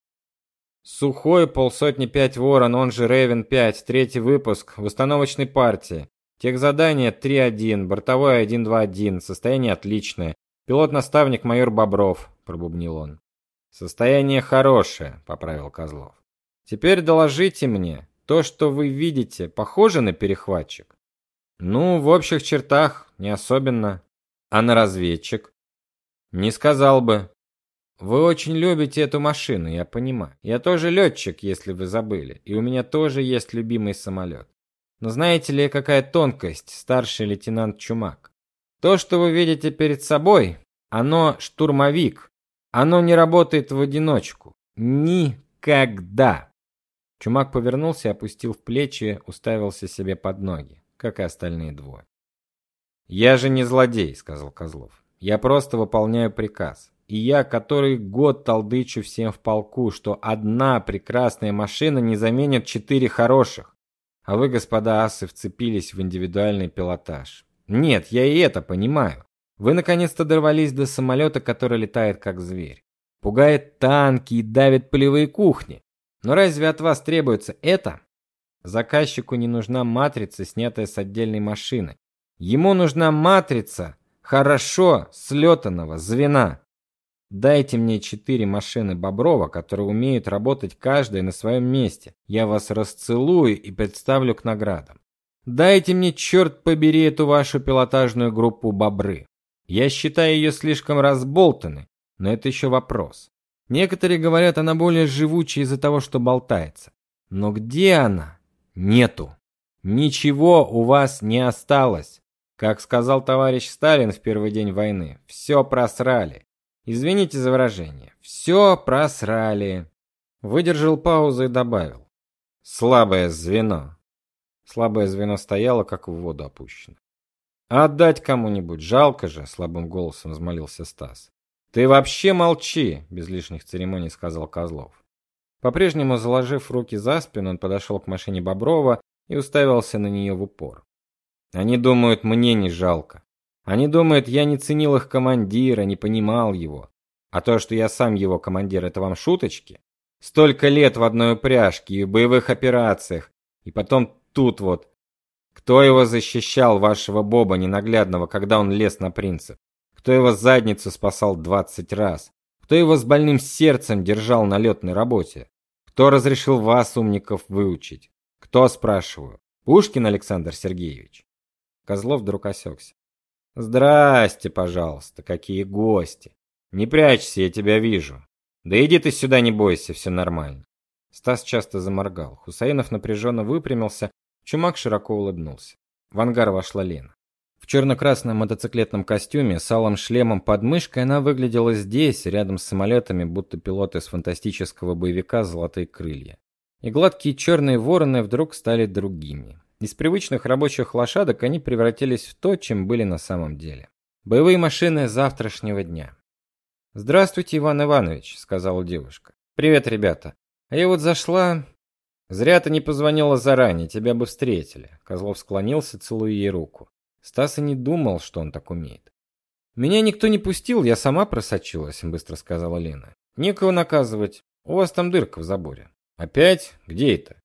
Сухой полсотни пять ворон, он же Ревен 5, третий выпуск в установочной партии. Техзадание 3-1, бортовое 1-2-1, состояние отличное. Пилот-наставник майор Бобров, пробубнил он. Состояние хорошее, поправил Козлов. Теперь доложите мне, то, что вы видите, похоже на перехватчик? Ну, в общих чертах не особенно. А на разведчик? Не сказал бы. Вы очень любите эту машину, я понимаю. Я тоже летчик, если вы забыли, и у меня тоже есть любимый самолет. Но знаете ли, какая тонкость, старший лейтенант Чумак? То, что вы видите перед собой, оно штурмовик, оно не работает в одиночку. Никогда. Чумак повернулся, опустил в плечи, уставился себе под ноги, как и остальные двое. Я же не злодей, сказал Козлов. Я просто выполняю приказ. И я, который год толдычу всем в полку, что одна прекрасная машина не заменит четыре хороших. А вы, господа асы, вцепились в индивидуальный пилотаж. Нет, я и это понимаю. Вы наконец-то дорвались до самолета, который летает как зверь. Пугает танки и давит полевые кухни. Но разве от вас требуется это? Заказчику не нужна матрица, снятая с отдельной машины. Ему нужна матрица, хорошо слетанного звена. Дайте мне четыре машины Боброва, которые умеют работать каждая на своем месте. Я вас расцелую и представлю к наградам. Дайте мне, черт побери, эту вашу пилотажную группу Бобры. Я считаю ее слишком разболтанной, но это еще вопрос. Некоторые говорят, она более живучая из-за того, что болтается. Но где она? Нету. Ничего у вас не осталось. Как сказал товарищ Сталин в первый день войны, все просрали. Извините за выражение. Все просрали. Выдержал паузу и добавил: слабое звено. Слабое звено стояло, как в воду опущено. Отдать кому-нибудь жалко же, слабым голосом взмолился Стас. Ты вообще молчи, без лишних церемоний сказал Козлов. По-прежнему заложив руки за спину, он подошел к машине Боброва и уставился на нее в упор. Они думают, мне не жалко. Они думают, я не ценил их командира, не понимал его. А то, что я сам его командир, это вам шуточки? Столько лет в одной упряжке и в боевых операциях, и потом тут вот. Кто его защищал, вашего Боба ненаглядного, когда он лез на принцип? Кто его задницу спасал двадцать раз? Кто его с больным сердцем держал на летной работе? Кто разрешил вас, умников, выучить? Кто, спрашиваю? Пушкин Александр Сергеевич? Козлов вдруг осекся. Здрасте, пожалуйста, какие гости. Не прячься, я тебя вижу. Да иди ты сюда, не бойся, все нормально. Стас часто заморгал. Хусаинов напряженно выпрямился, Чумак широко улыбнулся. В ангар вошла Лена. В черно-красном мотоциклетном костюме с алым шлемом под мышкой она выглядела здесь, рядом с самолетами, будто пилот из фантастического боевика Золотые крылья. И гладкие черные вороны вдруг стали другими. Из привычных рабочих лошадок они превратились в то, чем были на самом деле. Боевые машины завтрашнего дня. Здравствуйте, Иван Иванович, сказала девушка. Привет, ребята. А я вот зашла. Зря ты не позвонила заранее, тебя бы встретили. Козлов склонился, целуя ей руку. Стас и не думал, что он так умеет. Меня никто не пустил, я сама просочилась, быстро сказала Лена. Некого наказывать. У вас там дырка в заборе. Опять? Где это?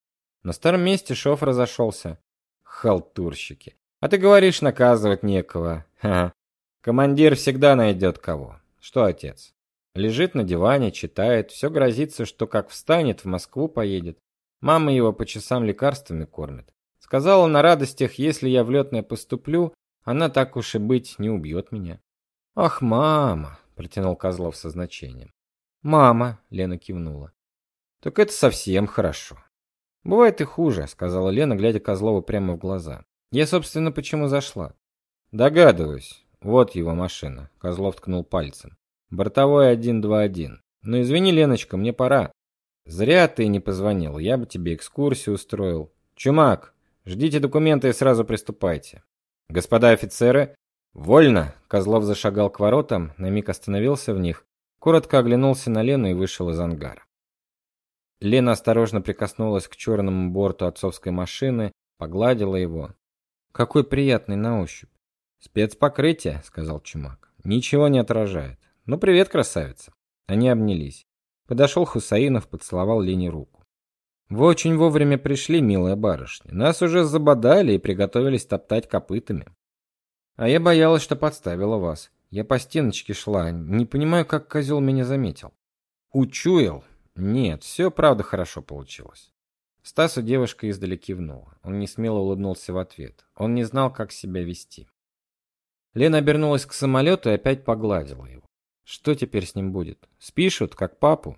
На старом месте шов разошелся. Халтурщики. А ты говоришь, наказывать некого. Ха. Командир всегда найдет кого. Что отец? Лежит на диване, читает, все грозится, что как встанет, в Москву поедет. Мама его по часам лекарствами кормит. Сказала на радостях, если я в летное поступлю, она так уж и быть не убьет меня. Ах, мама, протянул Козлов со значением. Мама, Лена кивнула. Так это совсем хорошо. Бывает и хуже, сказала Лена, глядя Козлову прямо в глаза. Я, собственно, почему зашла? Догадываюсь. Вот его машина. Козлов ткнул пальцем. Бортовой 121. Ну извини, Леночка, мне пора. Зря ты не позвонил. Я бы тебе экскурсию устроил. Чумак, ждите документы и сразу приступайте. Господа офицеры, вольно. Козлов зашагал к воротам, на миг остановился в них, коротко оглянулся на Лену и вышел из ангара. Лена осторожно прикоснулась к черному борту отцовской машины, погладила его. Какой приятный на ощупь. Спецпокрытие, сказал Чумак. Ничего не отражает. Ну привет, красавица. Они обнялись. Подошел Хусаинов, поцеловал Лене руку. Вы очень вовремя пришли, милая барышня. Нас уже забодали и приготовились топтать копытами. А я боялась, что подставила вас. Я по стеночке шла, не понимаю, как козел меня заметил. Учуял, нет, все правда хорошо получилось. Стасу девушка издали кивнула. Он не смело улыбнулся в ответ. Он не знал, как себя вести. Лена обернулась к самолету и опять погладила его. Что теперь с ним будет? Спишут, как папу?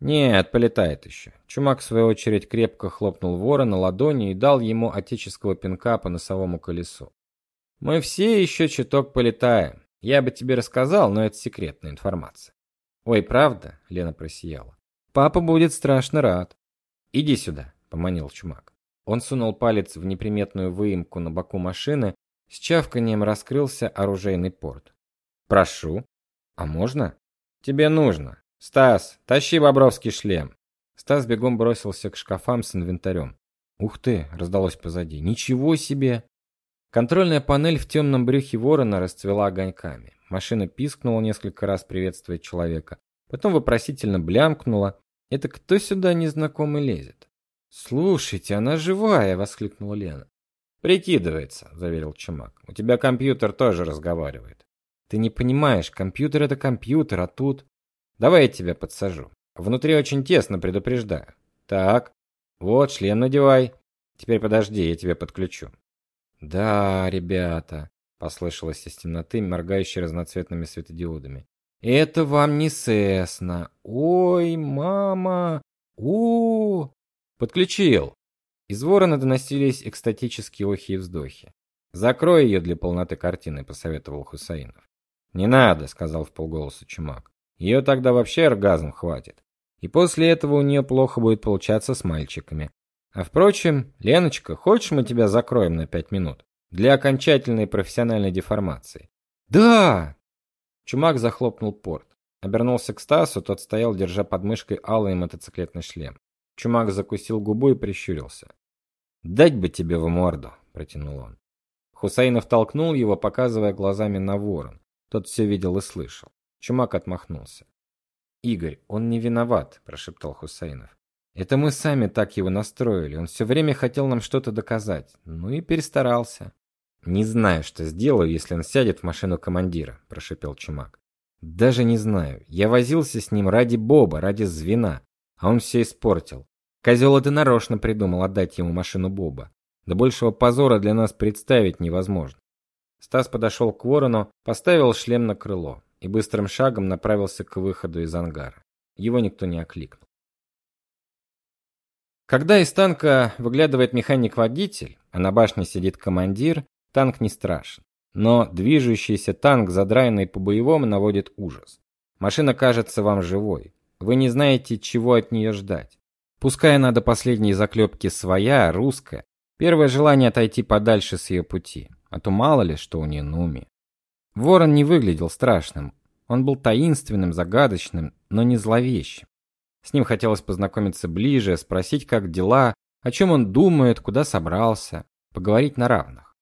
Нет, полетает еще. Чумак в свою очередь крепко хлопнул вора на ладони и дал ему отеческого пинка по носовому колесу. Мы все еще чуток полетаем. Я бы тебе рассказал, но это секретная информация. Ой, правда? Лена просияла. Папа будет страшно рад. Иди сюда, поманил Чумак. Он сунул палец в неприметную выемку на боку машины, с чавканием раскрылся оружейный порт. Прошу. А можно? Тебе нужно. Стас, тащи бобровский шлем. Стас бегом бросился к шкафам с инвентарем. Ух ты, раздалось позади. Ничего себе. Контрольная панель в темном брюхе ворона расцвела огоньками. Машина пискнула несколько раз, приветствуя человека. Потом вопросительно блямкнула. Это кто сюда незнакомый лезет? Слушайте, она живая, воскликнула Лена. Прикидывается, заверил Чумак. У тебя компьютер тоже разговаривает. Ты не понимаешь, компьютер это компьютер, а тут Давай я тебя подсажу. Внутри очень тесно, предупреждаю. Так. Вот, шлем надевай. Теперь подожди, я тебя подключу. Да, ребята, послышалось из темноты, моргающей разноцветными светодиодами. Это вам не Сесна. Ой, мама. У! Подключил. Из ворона доносились экстатические охи и вздохи. Закрой ее для полноты картины, посоветовал Хусаинов. Не надо, сказал вполголоса Чумак. Ее тогда вообще оргазм хватит. И после этого у нее плохо будет получаться с мальчиками. А впрочем, Леночка, хочешь мы тебя закроем на пять минут для окончательной профессиональной деформации? Да. Чумак захлопнул порт. Обернулся к Стасу, тот стоял, держа под мышкой алый мотоциклетный шлем. Чумак закусил губу и прищурился. "Дать бы тебе в морду", протянул он. Хусаинов толкнул его, показывая глазами на ворон. Тот все видел и слышал. Чумак отмахнулся. "Игорь, он не виноват", прошептал Хусаинов. "Это мы сами так его настроили. Он все время хотел нам что-то доказать. Ну и перестарался". "Не знаю, что сделаю, если он сядет в машину командира", прошепел Чумак. "Даже не знаю. Я возился с ним ради Боба, ради звена, а он все испортил. Козел это нарочно придумал отдать ему машину Боба. Да большего позора для нас представить невозможно. Стас подошел к Ворону, поставил шлем на крыло и быстрым шагом направился к выходу из ангара. Его никто не окликнул. Когда из танка выглядывает механик-водитель, а на башне сидит командир, танк не страшен. Но движущийся танк, задраенный по-боевому, наводит ужас. Машина кажется вам живой. Вы не знаете, чего от нее ждать. Пускай она до последней заклепки своя, русская, Первое желание отойти подальше с ее пути, а то мало ли что у нее на уме. Ворон не выглядел страшным. Он был таинственным, загадочным, но не зловещим. С ним хотелось познакомиться ближе, спросить, как дела, о чем он думает, куда собрался, поговорить на равных.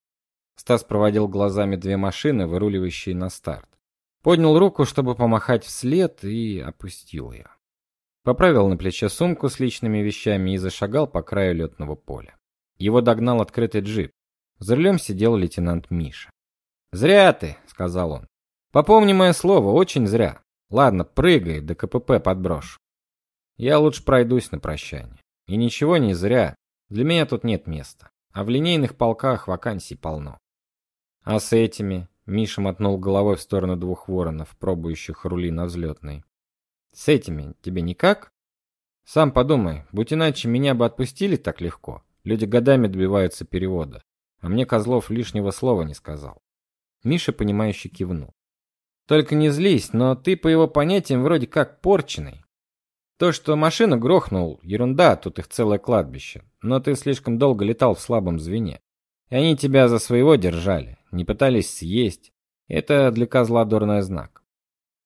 Стас проводил глазами две машины, выруливающие на старт. Поднял руку, чтобы помахать вслед, и опустил ее. Поправил на плече сумку с личными вещами и зашагал по краю летного поля. Его догнал открытый джип. За рулем сидел лейтенант Миша. "Зря ты", сказал он. "Попомни мое слово, очень зря. Ладно, прыгай, до КПП подброшу. Я лучше пройдусь на прощание. И ничего не зря. Для меня тут нет места, а в линейных полках вакансий полно. А с этими Миша мотнул головой в сторону двух воронов, пробующих рули на взлетной. С этими тебе никак? Сам подумай, будь иначе меня бы отпустили так легко. Люди годами добиваются перевода, а мне Козлов лишнего слова не сказал. Миша понимающе кивнул. Только не злись, но ты по его понятиям вроде как порченый. То, что машину грохнул, ерунда, тут их целое кладбище. Но ты слишком долго летал в слабом звене. И они тебя за своего держали, не пытались съесть. Это для козла дурной знак.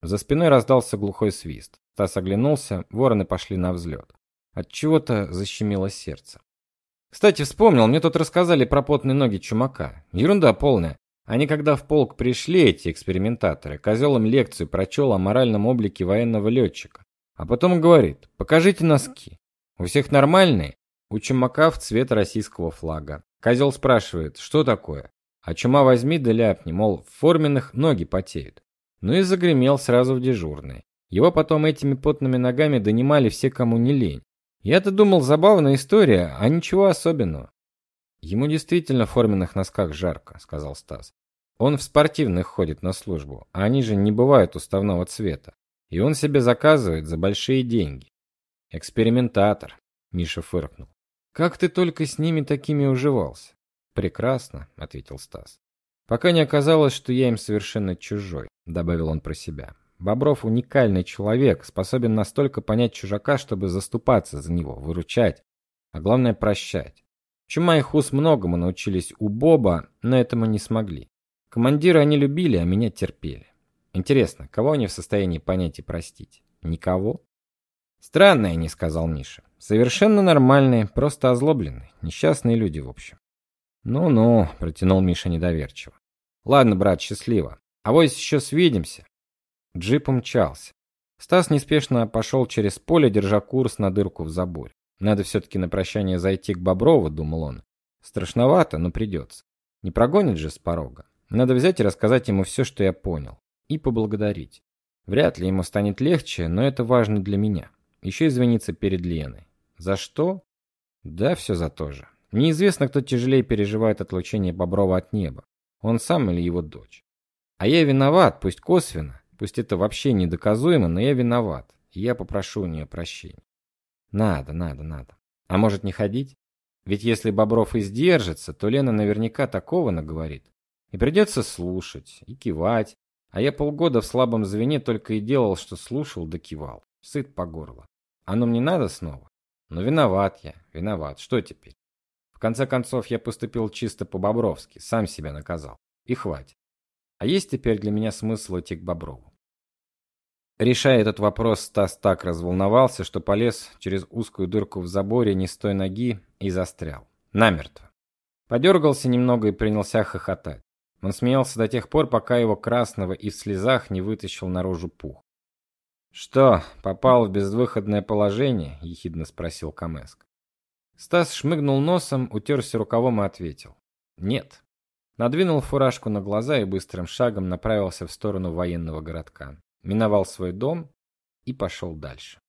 За спиной раздался глухой свист. Стас оглянулся, вороны пошли на взлет. От чего-то защемило сердце. Кстати, вспомнил, мне тут рассказали про потные ноги чумака. Ерунда полная. Они когда в полк пришли, эти экспериментаторы, козел им лекцию прочел о моральном облике военного летчика. А потом говорит, покажите носки. У всех нормальные, у чумака в цвет российского флага. Козел спрашивает, что такое? А чума возьми да ляпни, мол, в форменных ноги потеют. Ну и загремел сразу в дежурный. Его потом этими потными ногами донимали все, кому не лень. Я-то думал, забавная история, а ничего особенного. Ему действительно в форменных носках жарко, сказал Стас. Он в спортивных ходит на службу, а они же не бывают уставного цвета. И он себе заказывает за большие деньги. Экспериментатор, Миша фыркнул. Как ты только с ними такими уживался? Прекрасно, ответил Стас. Пока не оказалось, что я им совершенно чужой, добавил он про себя. Бобров уникальный человек, способен настолько понять чужака, чтобы заступаться за него, выручать, а главное прощать. Чума и Хус многому научились у Боба, но этому не смогли. Командира они любили, а меня терпели. Интересно, кого они в состоянии понять и простить? Никого? Странные они, сказал Миша. Совершенно нормальные, просто озлобленные, несчастные люди в общем. Ну-ну, протянул Миша недоверчиво. Ладно, брат, счастливо. А вот еще свидимся. Джип умчался. Стас неспешно пошел через поле, держа курс на дырку в заборе. Надо все-таки на прощание зайти к Боброву, думал он. Страшновато, но придется. Не прогонит же с порога. Надо взять и рассказать ему все, что я понял. и поблагодарить. Вряд ли ему станет легче, но это важно для меня. Еще извиниться перед Леной. За что? Да, все за то же. Неизвестно, кто тяжелее переживает отлучение Боброва от неба. Он сам или его дочь. А я виноват, пусть косвенно, пусть это вообще недоказуемо, но я виноват. И я попрошу у нее прощения. Надо, надо, надо. А может не ходить? Ведь если Бобров и сдержится, то Лена наверняка такого наговорит. И придется слушать, и кивать. А я полгода в слабом звене только и делал, что слушал да кивал. Сыт по горло. Оно мне надо снова? Но виноват я, виноват. Что теперь? В конце концов, я поступил чисто по-бобровски, сам себя наказал. И хватит. А есть теперь для меня смысл идти к Боброву? Решая этот вопрос, Стас так разволновался, что полез через узкую дырку в заборе не с той ноги и застрял. Намертво. Подергался немного и принялся хохотать. Он смеялся до тех пор, пока его красного и в слезах не вытащил наружу пух. «Что, попал в безвыходное положение?» – ехидно спросил Камеск. Стас шмыгнул носом, утерся рукавом и ответил. «Нет». Надвинул фуражку на глаза и быстрым шагом направился в сторону военного городка. Миновал свой дом и пошел дальше.